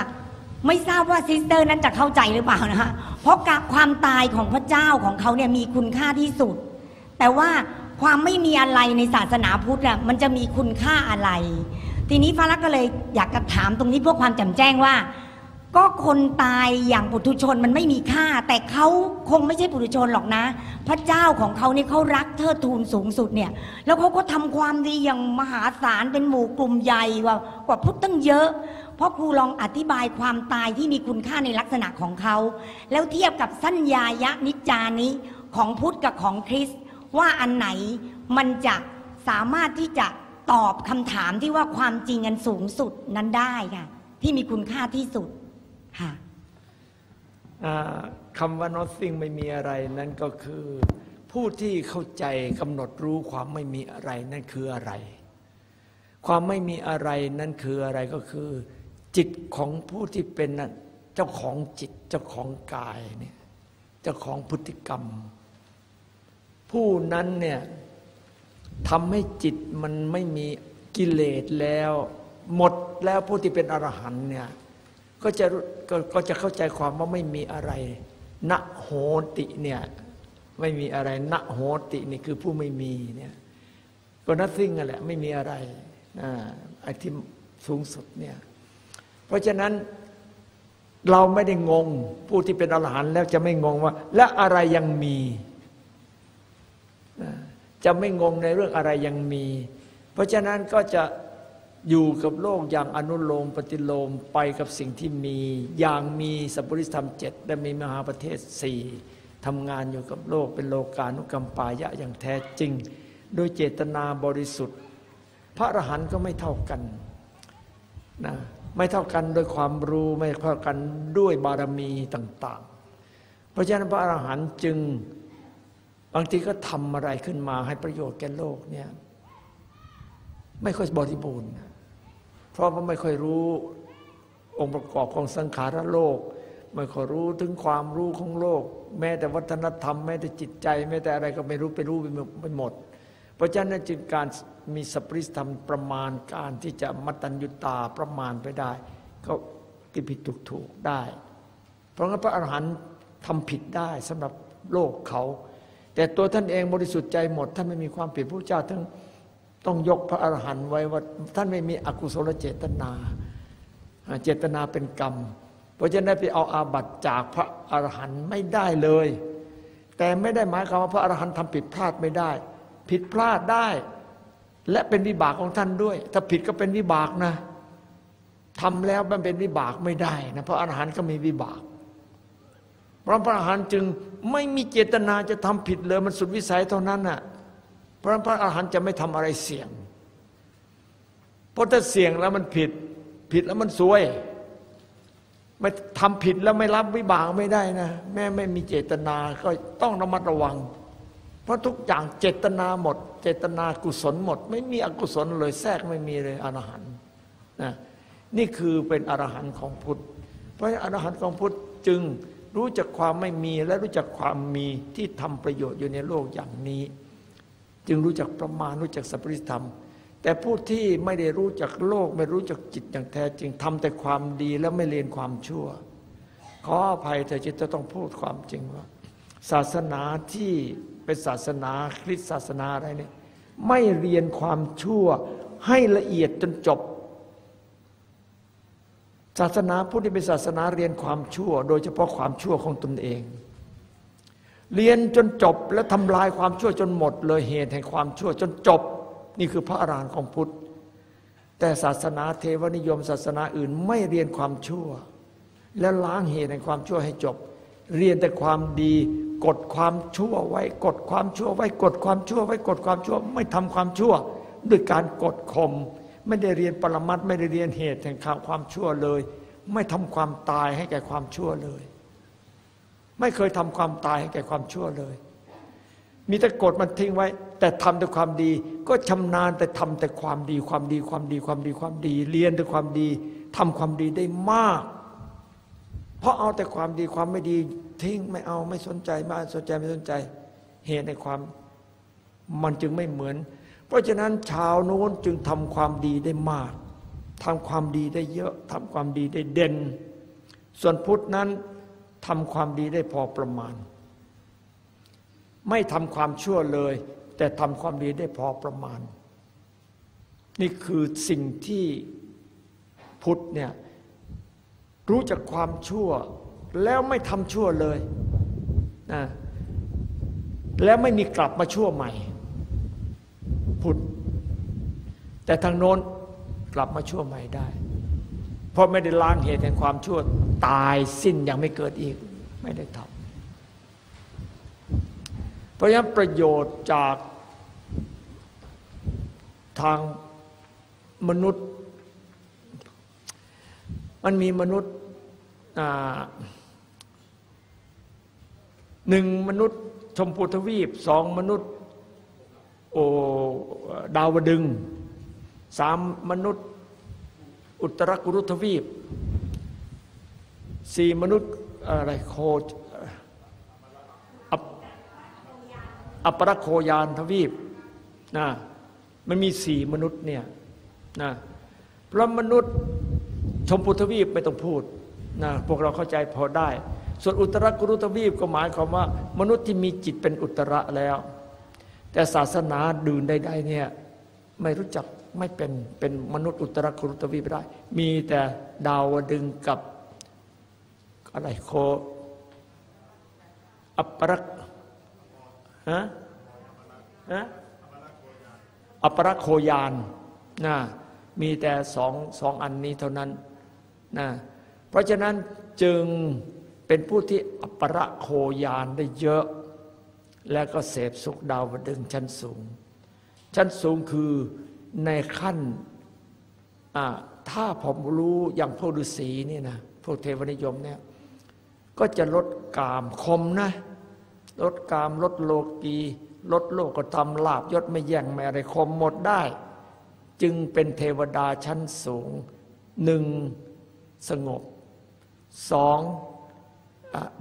ไม่ทราบว่าซิสเตอร์นั้นจะเข้าใจหรือเปล่านะคะเพราะการความตายของพระเจ้าของเขาเนี่ยมีคุณค่าที่สุด แต่ว่าความไม่มีอะไรในศาสนาพุทธน่ะมันจะมีคุณค่าอะไร ทีนี้ฟ้ารักก็เลยอยากจะถามตรงนี้เพื่อความแจ่มแจ้งว่า ก็คนตายอย่างปุถุชนมันไม่มีค่า แต่เขาคงไม่ใช่ปุถุชนหรอกนะ พระเจ้าของเขาเนี่ยเขารักเทิดทูนสูงสุดเนี่ย แล้วเขาก็ทำความดีอย่างมหาศาลเป็นหมู่กลุ่มใหญ่กว่ากว่าพุทธตั้งเยอะ เพราะครูลองอธิบายความตายที่มีคุณค่าในลักษณะของเขา แล้วเทียบกับสัญญายะนิจจานิของพุทธกับของคริสต์ว่าอันไหนมันจะสามารถที่จะตอบคำถามที่ว่าความจริงอันสูงสุดนั้นได้ค่ะที่มีคุณค่าที่สุด ค่ะคำว่า nothing ไม่มีอะไรนั่นก็คือ ผู้ที่เข้าใจกำหนดรู้ความไม่มีอะไรนั่นคืออะไร ความไม่มีอะไรนั่นคืออะไรก็คือ จิตของผู้ที่เป็นเจ้าของจิตเจ้าของกายเนี่ยเจ้าของพฤติกรรม ผู้นั้นเนี่ยทำให้จิตมันไม่มีกิเลสแล้ว หมดแล้วผู้ที่เป็นอรหันต์เนี่ย ก็จะก็ก็จะเข้าใจความว่าไม่มีอะไรณโหติเนี่ยไม่มีอะไรณโหตินี่คือผู้ไม่มีเนี่ยก็นั t ิ i n นั่นแหละไม่มีอะไรอ่าไอ้ที่สูงสุดเนี่ยเพราะฉะนั้นเราไม่ได้งง ผู้ที่เป็นอรหันต์แล้วจะไม่งงว่า และอะไรยังมี จะไม่งงในเรื่องอะไรยังมี เพราะฉะนั้นก็จะ อยู่กับโลกอย่างอนุโลมปฏิโลมไปกับสิ่งที่มี อย่างมีสัพพุริสธรรมเจ็ดและมีมหาประเทศสี่ทำงานอยู่กับโลกเป็นโลกานุกรรมปายะอย่างแท้จริง โดยเจตนาบริสุทธิ์ พระอรหันต์ก็ไม่เท่ากันนะไม่เท่ากันโดยความรู้ไม่เท่ากันด้วยบารมีต่าง ๆ เพราะฉะนั้นพระอรหันต์จึงบางทีก็ทำอะไรขึ้นมาให้ประโยชน์แก่โลกเนี่ยไม่ค่อยบริบูรณ์ เพราะว่าไม่ค่อยรู้องค์ประกอบของสังขารโลก ไม่ค่อยรู้ถึงความรู้ของโลก แม้แต่วัฒนธรรม แม้แต่จิตใจ แม้แต่อะไรก็ไม่รู้ไปรู้ไปหมด เพราะฉะนั้นจึงการมีสปริสธรรมประมาณการที่จะมัตตัญญุตาประมาณไปได้ ก็ผิดผิดถูกถูกได้ เพราะงั้นพระอรหันต์ทำผิดได้สำหรับโลกเขา แต่ตัวท่านเองบริสุทธิ์ใจหมดท่านไม่มีความผิดพระเจ้าทั้ง ต้องยกพระอรหันต์ไว้ว่าท่านไม่มีอกุศลเจตนา เจตนาเป็นกรรม เพราะฉะนั้นไปเอาอาบัติจากพระอรหันต์ไม่ได้เลย แต่ไม่ได้หมายความว่าพระอรหันต์ทำผิดพลาดไม่ได้ ผิดพลาดได้ และเป็นวิบากของท่านด้วย ถ้าผิดก็เป็นวิบากนะทำแล้วมันเป็นวิบากไม่ได้นะเพราะอรหันต์ก็มีวิบากพระพระอรหันต์จึงไม่มีเจตนาจะทำผิดเลยมันสุดวิสัยเท่านั้นน่ะ เพราะพระอรหันต์จะไม่ทำอะไรเสี่ยง เพราะถ้าเสี่ยงแล้วมันผิด ผิดแล้วมันซวยไม่ทำผิดแล้วไม่รับวิบากไม่ได้นะ แม่ไม่มีเจตนาก็ต้องระมัดระวัง เพราะทุกอย่างเจตนาหมด เจตนากุศลหมด ไม่มีอกุศลเลยแทรกไม่มีเลยอรหันต์นะนี่คือเป็นอรหันต์ของพุทธ เพราะอรหันต์ของพุทธจึงรู้จักความไม่มีและรู้จักความมีที่ทำประโยชน์อยู่ในโลกอย่างนี้ จึงรู้จักประมาณรู้จักสัพพิธรรม แต่ผู้ที่ไม่ได้รู้จักโลก ไม่รู้จักจิตอย่างแท้จริงทำแต่ความดีแล้วไม่เรียนความชั่ว ขออภัยแต่จิตจะต้องพูดความจริงว่า ศาสนาที่เป็นศาสนาคริสต์ศาสนาอะไรเนี่ยไม่เรียนความชั่ว ให้ละเอียดจนจบ ศาสนาพุทธที่เป็นศาสนาเรียนความชั่ว โดยเฉพาะความชั่วของตนเอง เรียนจนจบและทำลายความชั่วจนหมด เลยเหตุแห่งความชั่วจนจบ นี่คือพระอรหันต์ของพุทธ แต่ศาสนาเทวนิยมศาสนาอื่นไม่เรียนความชั่ว และล้างเหตุแห่งความชั่วให้จบ เรียนแต่ความดี กดความชั่วไว้ กดความชั่วไว้ กดความชั่วไว้ กดความชั่วไม่ทำความชั่ว ด้วยการกดข่มไม่ได้เรียนปรมัตถ์ไม่ได้เรียนเหตุแห่งความชั่วเลย ไม่ทำความตายให้แก่ความชั่วเลย ไม่เคยทำความตายให้แก่ความชั่วเลย มีแต่กดมันทิ้งไว้ แต่ทำแต่ความดี ก็ชำนาญแต่ทำแต่ความดีความดีความดีความดีความดี เรียนแต่ความดีทำความดีได้มาก เพราะเอาแต่ความดีความไม่ดีทิ้งไม่เอาไม่สนใจไม่สนใจไม่สนใจ เหตุในความมันจึงไม่เหมือน เพราะฉะนั้นชาวโน้นจึงทำความดีได้มากทำความดีได้เยอะทำความดีได้เด่น ส่วนพุทธนั้น ทำความดีได้พอประมาณ ไม่ทำความชั่วเลย แต่ทำความดีได้พอประมาณ นี่คือสิ่งที่พุทธเนี่ยรู้จักความชั่ว แล้วไม่ทำชั่วเลยนะแล้วไม่มีกลับมาชั่วใหม่ พุทธแต่ทางโน้นกลับมาชั่วใหม่ได้ เพราะไม่ได้ล้างเหตุแห่งความชั่วตายสิ้นยังไม่เกิดอีก ไม่ได้ทำเพราะฉะนั้นประโยชน์จากทางมนุษย์ มันมีมนุษย์หนึ่งมนุษย์ชมพูทวีปสองมนุษย์โอดาวดึงสามมนุษย์ อุตรกุรุทวีปสี่มนุษย์อะไรโคอัปรโคยานทวีปนะมันมีสี่มนุษย์เนี่ยนะเพราะมนุษย์ชมพูทวีปไม่ต้องพูดนะพวกเราเข้าใจพอได้ ส่วนอุตรกุรุทวีปก็หมายความว่า มนุษย์ที่มีจิตเป็นอุตระแล้ว แต่ศาสนาดื่นใดๆเนี่ยไม่รู้จัก ไม่เป็นเป็นมนุษย์อุตรกุรุทวีไม่ได้ มีแต่ดาวดึงกับอะไรโคอัปรักฮะฮะอัปรักโคยานนะมีแต่สองสองอันนี้เท่านั้นนะเพราะฉะนั้นจึงเป็นผู้ที่อัปปรักโคยานได้เยอะ และก็เสพสุขดาวดึงชั้นสูง ชั้นสูงคือ ในขั้นถ้าผมรู้อย่างพวกฤาษีนี่นะพวกเทวนิยมเนี่ยก็จะลดกามคมนะ ลดกามลดโลกีลดโลกธรรมลาบยศไม่แย่งไม่อะไรคมหมดได้ จึงเป็นเทวดาชั้นสูงหนึ่งสงบสอง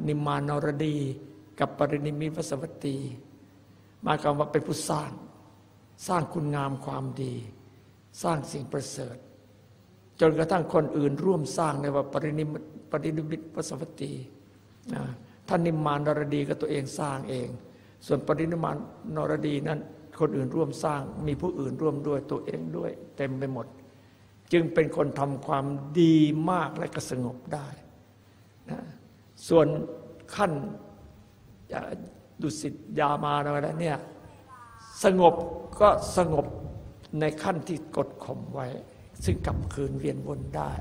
นิมานรดี กับปรินิมิวสวัตตี มาคำว่าเป็นผู้สร้าง สร้างคุณงามความดี สร้างสิ่งประเสริฐ จนกระทั่งคนอื่นร่วมสร้างในว่าปรินิปรินิมิตวสวัตตีท่านนิมมานนรดีก็ตัวเองสร้างเอง ส่วนปรินิมานนรดีนั้นคนอื่นร่วมสร้าง มีผู้อื่นร่วมด้วยตัวเองด้วย เต็มไปหมด จึงเป็นคนทำความดีมากและก็สงบได้นะส่วนขั้นดุสิตยามาอะไรเนี่ย สงบก็สงบในขั้นที่กดข่มไว้ ซึ่งกลับคืนเวียนวนได้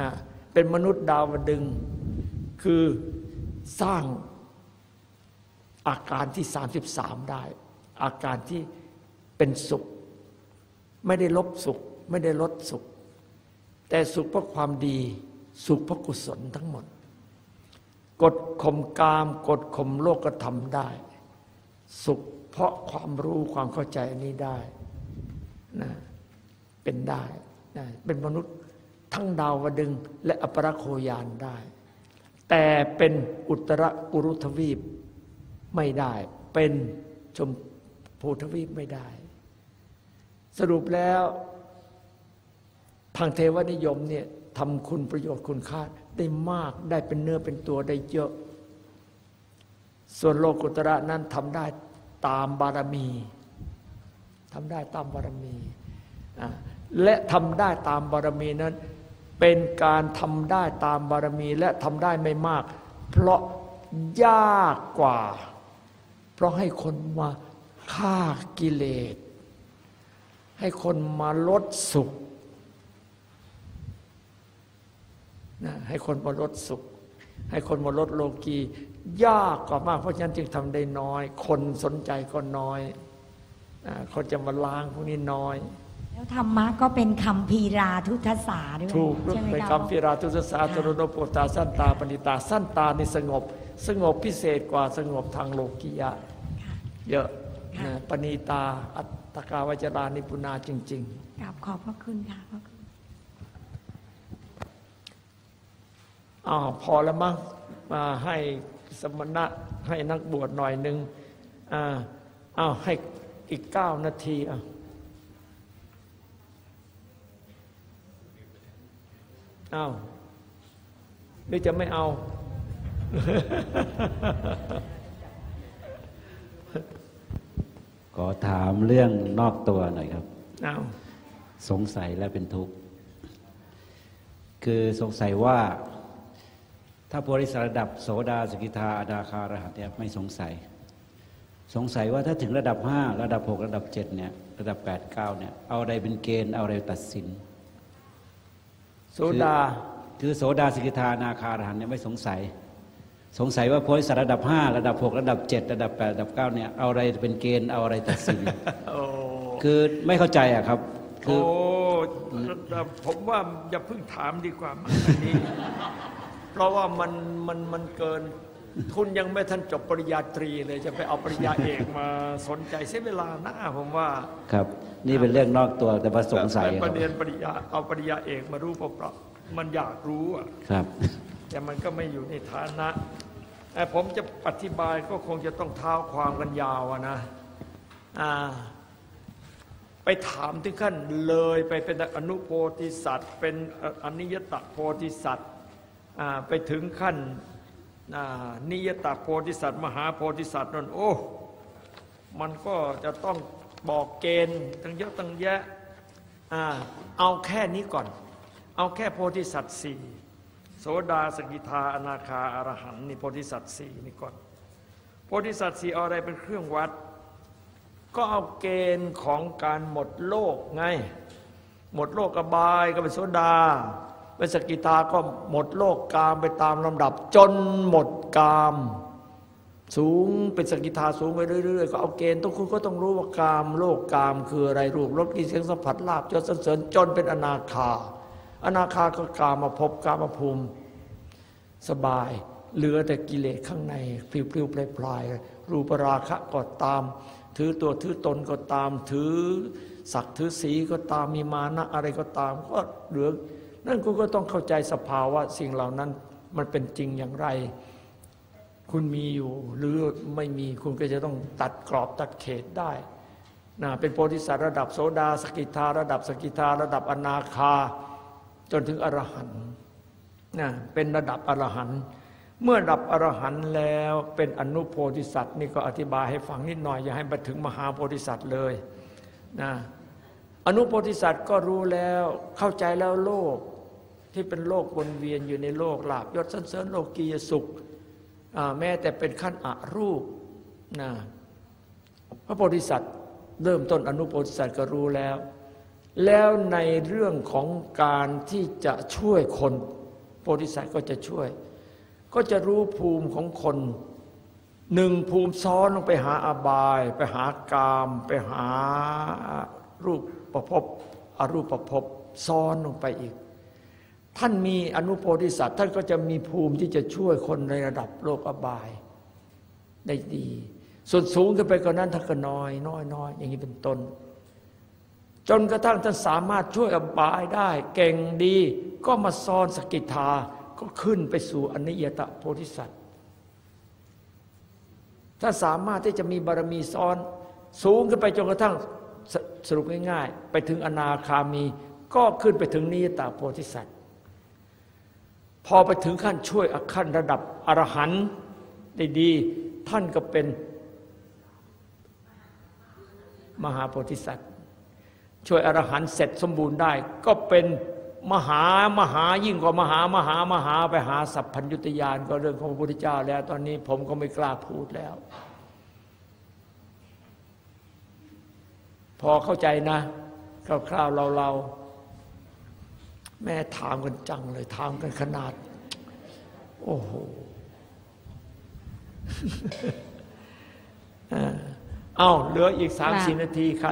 นะเป็นมนุษย์ดาวดึง คือสร้างอาการที่ 33 ได้ อาการที่เป็นสุข ไม่ได้ลบสุข ไม่ได้ลดสุข แต่สุขเพราะความดี สุขเพราะกุศลทั้งหมด กดข่มกาม กดข่มโลกก็ทำได้ สุข เพราะความรู้ความเข้าใจนี้ได้นะเป็นได้นะเป็นมนุษย์ทั้งดาวดึงและอปรโคยานได้ แต่เป็นอุตรกุรุทวีปไม่ได้ เป็นชมพูทวีปไม่ได้ สรุปแล้วทางเทวนิยมเนี่ยทำคุณประโยชน์คุณค่าได้มากได้เป็นเนื้อเป็นตัวได้เยอะ ส่วนโลกุตระนั้นทำได้ ตามบารมีทำได้ตามบารมี และทำได้ตามบารมีนั้น เป็นการทำได้ตามบารมีและทำได้ไม่มาก เพราะยากกว่า เพราะให้คนมาฆ่ากิเลส ให้คนมาลดสุขนะให้คนมาลดสุข ให้คนมาลดโลกี ยากกว่ามาก เพราะฉะนั้นจึงทำได้น้อย คนสนใจก็น้อยเขาจะมาล้างพวกนี้น้อย แล้วธรรมะก็เป็นคำพีราทุทสาด้วยถูกเป็นคำพีราทุทสาตรโนโปตาสั้นตาปณิตาสั้นตาในสงบ สงบพิเศษกว่าสงบทางโลกิยะ เยอะปณิตาอัตกาวจรานิปุนาจริงๆกราบขอบพระคุณค่ะพระคุณอ้าวพอแล้วมั้งมาให้ สมณะให้นักบวชหน่อยหนึ่งอ้าวให้อีกเก้านาทีอะอ้าวหรือจะไม่เอา ขอถามเรื่องนอกตัวหน่อยครับเอาสงสัยและเป็นทุกข์ คือสงสัยว่า ถ้าโพธิสัตว์ระดับโสดาสกิทาอนาคารหัตเนี่ยไม่สงสัย สงสัยว่าถ้าถึงระดับห้าระดับหกระดับเจ็ดเนี่ยระดับแปดเก้าเนี่ยเอาอะไรเป็นเกณฑ์เอาอะไรตัดสิน โสดาคือโสดาสกิทาอนาคารหันเนี่ยไม่สงสัย สงสัยว่าโพธิสัตว์ระดับห้าระดับหกระดับเจ็ดระดับแปดระดับเก้าเนี่ยเอาอะไรเป็นเกณฑ์เอาอะไรตัดสินโอ้คือไม่เข้าใจอะครับคืโอ้อผมว่าอย่าเพิ่งถามดีกว่ามั้งอันนี้ เพราะว่ามันมันมันเกินทุนยังไม่ทันจบปริญญาตรีเลยจะไปเอาปริญญาเอกมาสนใจเสียเวลาหน้าผมว่าครับ นี่เป็นเรื่องนอกตัวแต่มาสงสัยปครัระบเด็นปริญญาเอาปริญญาเอกมารู้เปล่าๆมันอยากรู้อะครับ แต่มันก็ไม่อยู่ในฐานะแต่ผมจะอธิบายก็คงจะต้องเท้าความกันยาวอะนะอ่าไปถามถึงขั้นเลยไปเป็นอนุโพธิสัตว์ เป็นอนิยตโพธิสัตว์อ่า ไปถึงขั้นนิยตโพธิสัตว์ มหาโพธิสัตว์นั่นโอ้ มันก็จะต้องบอกเกณฑ์ตั้งเยอะตั้งแยะเอาแค่นี้ก่อน เอาแค่โพธิสัตว์สี่โสดาสกิทาอนาคาอรหันนี่โพธิสัตว์สี่นี่ก่อนโพธิสัตว์สี่อะไรเป็นเครื่องวัด ก็เอาเกณฑ์ของการหมดโลกไง หมดโลกอบายก็เป็นโสดา เป็นสกิทาก็หมดโลกกามไปตามลำดับ จนหมดกาม สูงเป็นสกิทาสูงไปเรื่อยๆก็เอาเกณฑ์ต้องคุณก็ต้องรู้ว่ากาม โลกกาม คืออะไรรูปรสกลิ่นเสียงสัมผัสลาบยศสรรเสริญจนเป็นอนาคา อนาคาก็กามาพบกามาภูมิ สบาย เหลือแต่กิเลสข้างในพลิ้วๆปลายๆรูปราคะก็ตาม ถือตัวถือตนก็ตาม ถือศักดิ์ถือสีก็ตามมีมานะอะไรก็ตาม ก็เหลือ นั่นคุณก็ต้องเข้าใจสภาวะสิ่งเหล่านั้นมันเป็นจริงอย่างไร คุณมีอยู่หรือไม่มีคุณก็จะต้องตัดกรอบตัดเขตได้นะเป็นโพธิสัตว์ระดับโสดาสกิทา ระดับสกิทา ระดับอนาคา จนถึงอรหันต์นะเป็นระดับอรหันต์เมื่อระดับอรหันต์แล้วเป็นอนุโพธิสัตว์นี่ก็อธิบายให้ฟังนิดหน่อย อย่าให้ไปถึงมหาโพธิสัตว์เลยนะอนุโพธิสัตว์ก็รู้แล้วเข้าใจแล้วโลก ที่เป็นโลกวนเวียนอยู่ในโลกลาบยศสันเสริญโลกียสุข แม้แต่เป็นขั้นอรูปนะพระโพธิสัตว์เริ่มต้นอนุโพธิสัตว์ก็รู้แล้ว แล้วในเรื่องของการที่จะช่วยคนโพธิสัตว์ก็จะช่วย ก็จะรู้ภูมิของคนหนึ่งภูมิซ้อนลงไปหาอบาย ไปหากาม ไปหารูปประพบอรูปประพบซ้อนลงไปอีก ท่านมีอนุโพธิสัตว์ ท่านก็จะมีภูมิที่จะช่วยคนในระดับโลกอบายได้ดี ส่วนสูงขึ้นไปกว่านั้นท่านก็น้อยน้อยน้อยอย่างนี้เป็นต้น จนกระทั่งท่านสามารถช่วยอบายได้ เก่งดีก็มาซ้อนสกิทาก็ขึ้นไปสู่อนิยตโพธิสัตว์ถ้าสามารถที่จะมีบารมีซ้อนสูงขึ้นไปจนกระทั่งสสรุปง่ายๆ ไปถึงอนาคามี ก็ขึ้นไปถึงนิยตโพธิสัตว์ พอไปถึงขั้นช่วยขั้นระดับอรหันต์ได้ดี ท่านก็เป็น มหาโพธิสัตว์ ช่วยอรหันต์เสร็จสมบูรณ์ได้ ก็เป็นมหามหายิ่งกว่ามหามหามหาไปหาสัพพัญญุตยานก็เรื่องของพระพุทธเจ้าแล้ว ตอนนี้ผมก็ไม่กล้าพูดแล้ว พอเข้าใจนะคร่าวๆเราเราๆ แม่ถามกันจังเลย ถามกันขนาด โอ้โหเออเอ้าเหลืออีกสามสี่นาทีใคร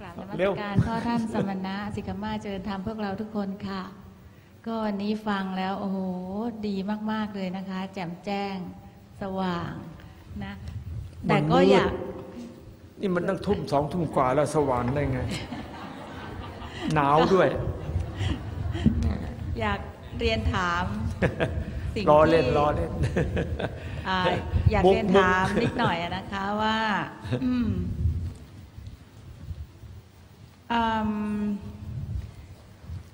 กราบนมัเร็สวการพ่อท่านสมณะสิกขามาเจริญธรรมพวกเราทุกคนค่ะ ก็วันนี้ฟังแล้ว โอ้โห ดีมาก ๆ เลยนะคะ แจ่มแจ้งสว่างนะ แต่ก็อยาก นี่มันตั้งทุ่มสองทุ่มกว่าแล้วสว่างได้ไง หนาวด้วย อยากเรียนถามสิ่งรอเล่นที่รอเล่นอ่าอยากมุกเรียนมุกถามนิดหน่อยอะนะคะว่าอืมอืม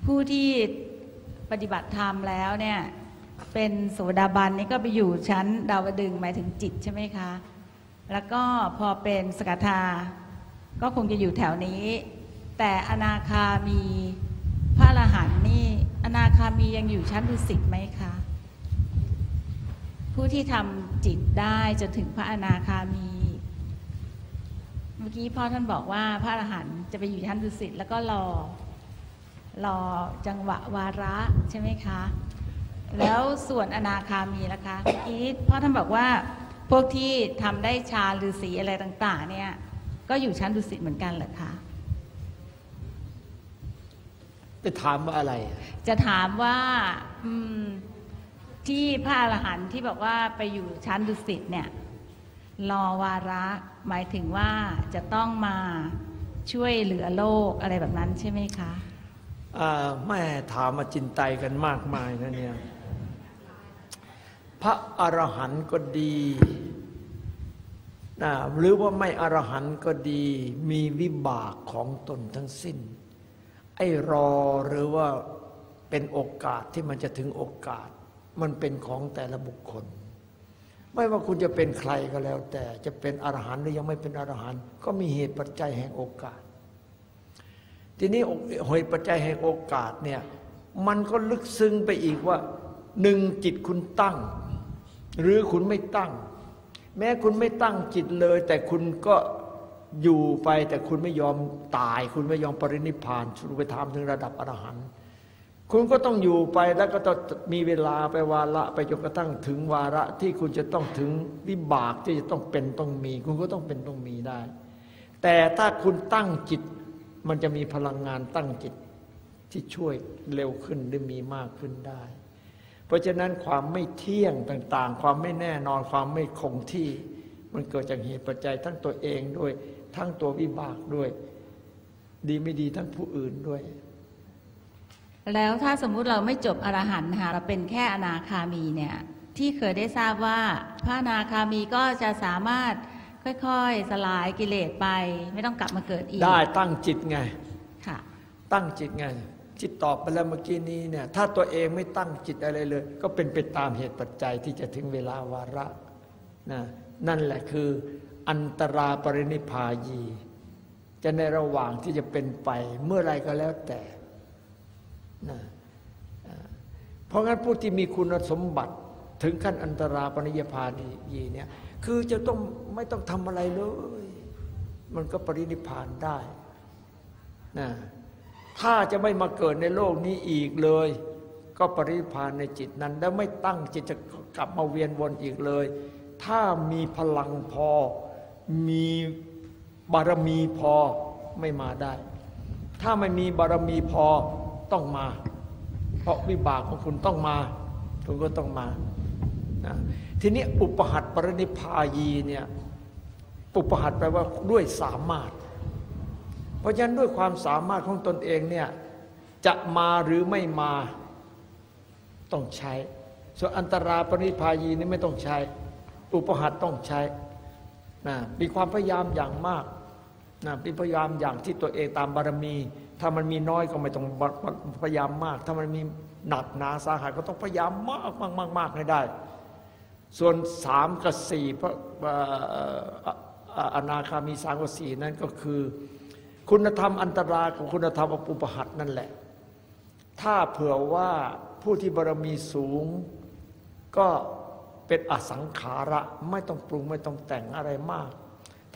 ผู้ที่ปฏิบัติธรรมแล้วเนี่ย เป็นโสดาบันนี่ก็ไปอยู่ชั้นดาวดึงส์หมายถึงจิตใช่ไหมคะ แล้วก็พอเป็นสกทาก็คงจะอยู่แถวนี้ แต่อนาคามี พระอรหันต์นี่อนาคามียังอยู่ชั้นดุสิตไหมคะ ผู้ที่ทำจิตได้จนถึงพระอนาคามี เมื่อกี้พ่อท่านบอกว่าพระอรหันต์จะไปอยู่ชั้นดุสิตแล้วก็รอ รอจังหวะวาระใช่ไหมคะ แล้วส่วนอนาคามีล่ะคะเมื่อกี้พ่อท่านบอกว่าพวกที่ทำได้ฌาหรือสีอะไรต่าง ๆ เนี่ย ก็อยู่ชั้นดุสิตเหมือนกันเหรอคะ ไปถามว่าอะไร จะถามว่าอืมที่พระอรหันต์ที่บอกว่าไปอยู่ชั้นดุสิตเนี่ย รอวาระหมายถึงว่าจะต้องมาช่วยเหลือโลกอะไรแบบนั้นใช่ไหมคะอ่าแม่ถามมาจินไตกันมากมายนะเนี่ย พระอรหันต์ก็ดีนะหรือว่าไม่อรหันต์ก็ดี มีวิบากของตนทั้งสิ้น ไอ้รอหรือว่าเป็นโอกาสที่มันจะถึงโอกาส มันเป็นของแต่ละบุคคล ไม่ว่าคุณจะเป็นใครก็แล้ว แต่จะเป็นอรหันต์หรือยังไม่เป็นอรหันต์ก็มีเหตุปัจจัยแห่งโอกาส ทีนี้เหตุปัจจัยแห่งโอกาสเนี่ยมันก็ลึกซึ้งไปอีกว่าหนึ่งจิตคุณตั้ง หรือคุณไม่ตั้ง แม้คุณไม่ตั้งจิตเลย แต่คุณก็ อยู่ไปแต่คุณไม่ยอมตาย คุณไม่ยอมปรินิพานสุไปทำถึงระดับอรหันต์คุณก็ต้องอยู่ไปแล้วก็ต้องมีเวลาไปวาระไปจนกระทั่งถึงวาระที่คุณจะต้องถึงวิบากที่จะต้องเป็นต้องมี คุณก็ต้องเป็นต้องมีได้ แต่ถ้าคุณตั้งจิต มันจะมีพลังงานตั้งจิตที่ช่วยเร็วขึ้นหรือมีมากขึ้นได้ เพราะฉะนั้นความไม่เที่ยงต่างๆ ความไม่แน่นอนความไม่คงที่ มันเกิดจากเหตุปัจจัยทั้งตัวเองด้วย ทั้งตัววิบากด้วย ดีไม่ดีทั้งผู้อื่นด้วย แล้วถ้าสมมุติเราไม่จบอรหันต์นะคะเราเป็นแค่อนาคามีเนี่ยที่เคยได้ทราบว่าพระอนาคามีก็จะสามารถค่อยๆ สลายกิเลสไป ไม่ต้องกลับมาเกิดอีก ได้ตั้งจิตไงค่ะตั้งจิตไงจิตตอบไปแล้วเมื่อกี้นี้เนี่ยถ้าตัวเองไม่ตั้งจิตอะไรเลย ก็เป็นไปตามเหตุปัจจัยที่จะถึงเวลาวาระนะนั่นแหละคือ อันตราปรินิพพายี จะในระหว่างที่จะเป็นไปเมื่อไรก็แล้วแต่นะอ่าเพราะงั้นผู้ที่มีคุณสมบัติถึงขั้นอันตราปริยพายีเนี่ยคือจะต้องไม่ต้องทำอะไรเลย มันก็ปรินิพานได้นะถ้าจะไม่มาเกิดในโลกนี้อีกเลย ก็ปรินิพพานในจิตนั้น แล้วไม่ตั้งจิตจะกลับมาเวียนวนอีกเลย ถ้ามีพลังพอ มีบารมีพอไม่มาได้ ถ้าไม่มีบารมีพอต้องมา เพราะวิบากของคุณต้องมา คุณก็ต้องมานะทีนี้อุปหัตปรินิพายีเนี่ยอุปหัตแปลว่าด้วยสามารถ เพราะฉะนั้นด้วยความสามารถของตนเองเนี่ยจะมาหรือไม่มาต้องใช้ ส่วนอันตราปรินิพพายีนี่ไม่ต้องใช้ อุปหัตต้องใช้ นะมีความพยายามอย่างมากนะมีพยายามอย่างที่ตัวเองตามบารมี ถ้ามันมีน้อยก็ไม่ต้องพยายามมาก ถ้ามันมีหนักหนาสาหัสก็ต้องพยายามมากมากมากมากให้ได้ ส่วนสามกับสี่พระอนาคามีสามกับสี่นั้นก็คือ คุณธรรมอันตรากับคุณธรรมอปุปหัตนั่นแหละ ถ้าเผื่อว่าผู้ที่บารมีสูงก็ เป็นอสังขาระไม่ต้องปรุงไม่ต้องแต่งอะไรมาก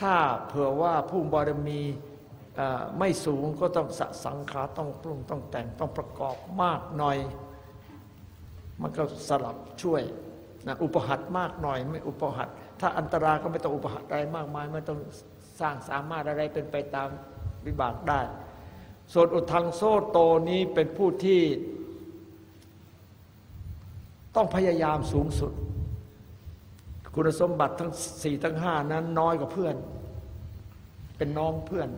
ถ้าเผื่อว่าผู้บารมีไม่สูงก็ต้องสสังขารต้องปรุงต้องแต่งต้องประกอบมากหน่อย มันก็สลับช่วยนะอุปหัตมากหน่อยไม่อุปหัตถ้าอันตราก็ไม่ต้องอุปหัตอะไรมากมายไม่ต้องสร้างสามารถอะไรเป็นไปตามวิบากได้ส่วนอุทังโซโตนี้เป็นผู้ที่ ต้องพยายามสูงสุด คุณสมบัติทั้งสี่ทั้งห้านั้นน้อยกว่าเพื่อน เป็นน้องเพื่อน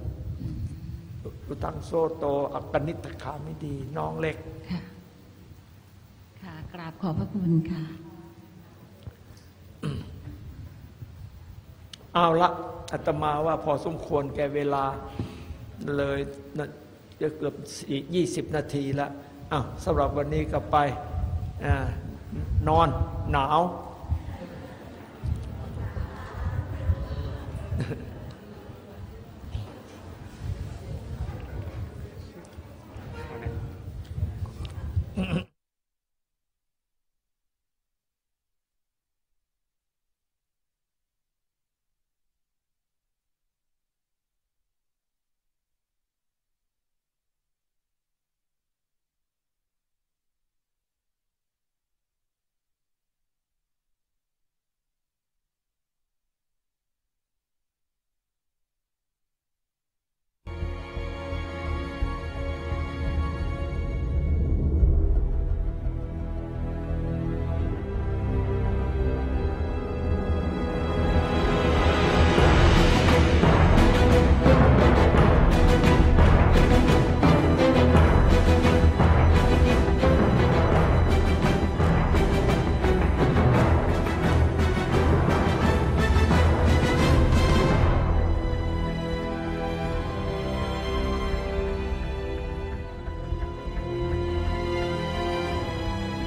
อุตังโซโตอัปนิตคาไม่ดี น้องเล็ก ค่ะค่ะกราบขอบพระคุณค่ะ เอาละอาตมาว่าพอสมควรแก่เวลาเลยนะจะเกือบยี่สิบนาทีละอ้าวสำหรับวันนี้ก็ไปอ่านอนหนาว Mm-hmm.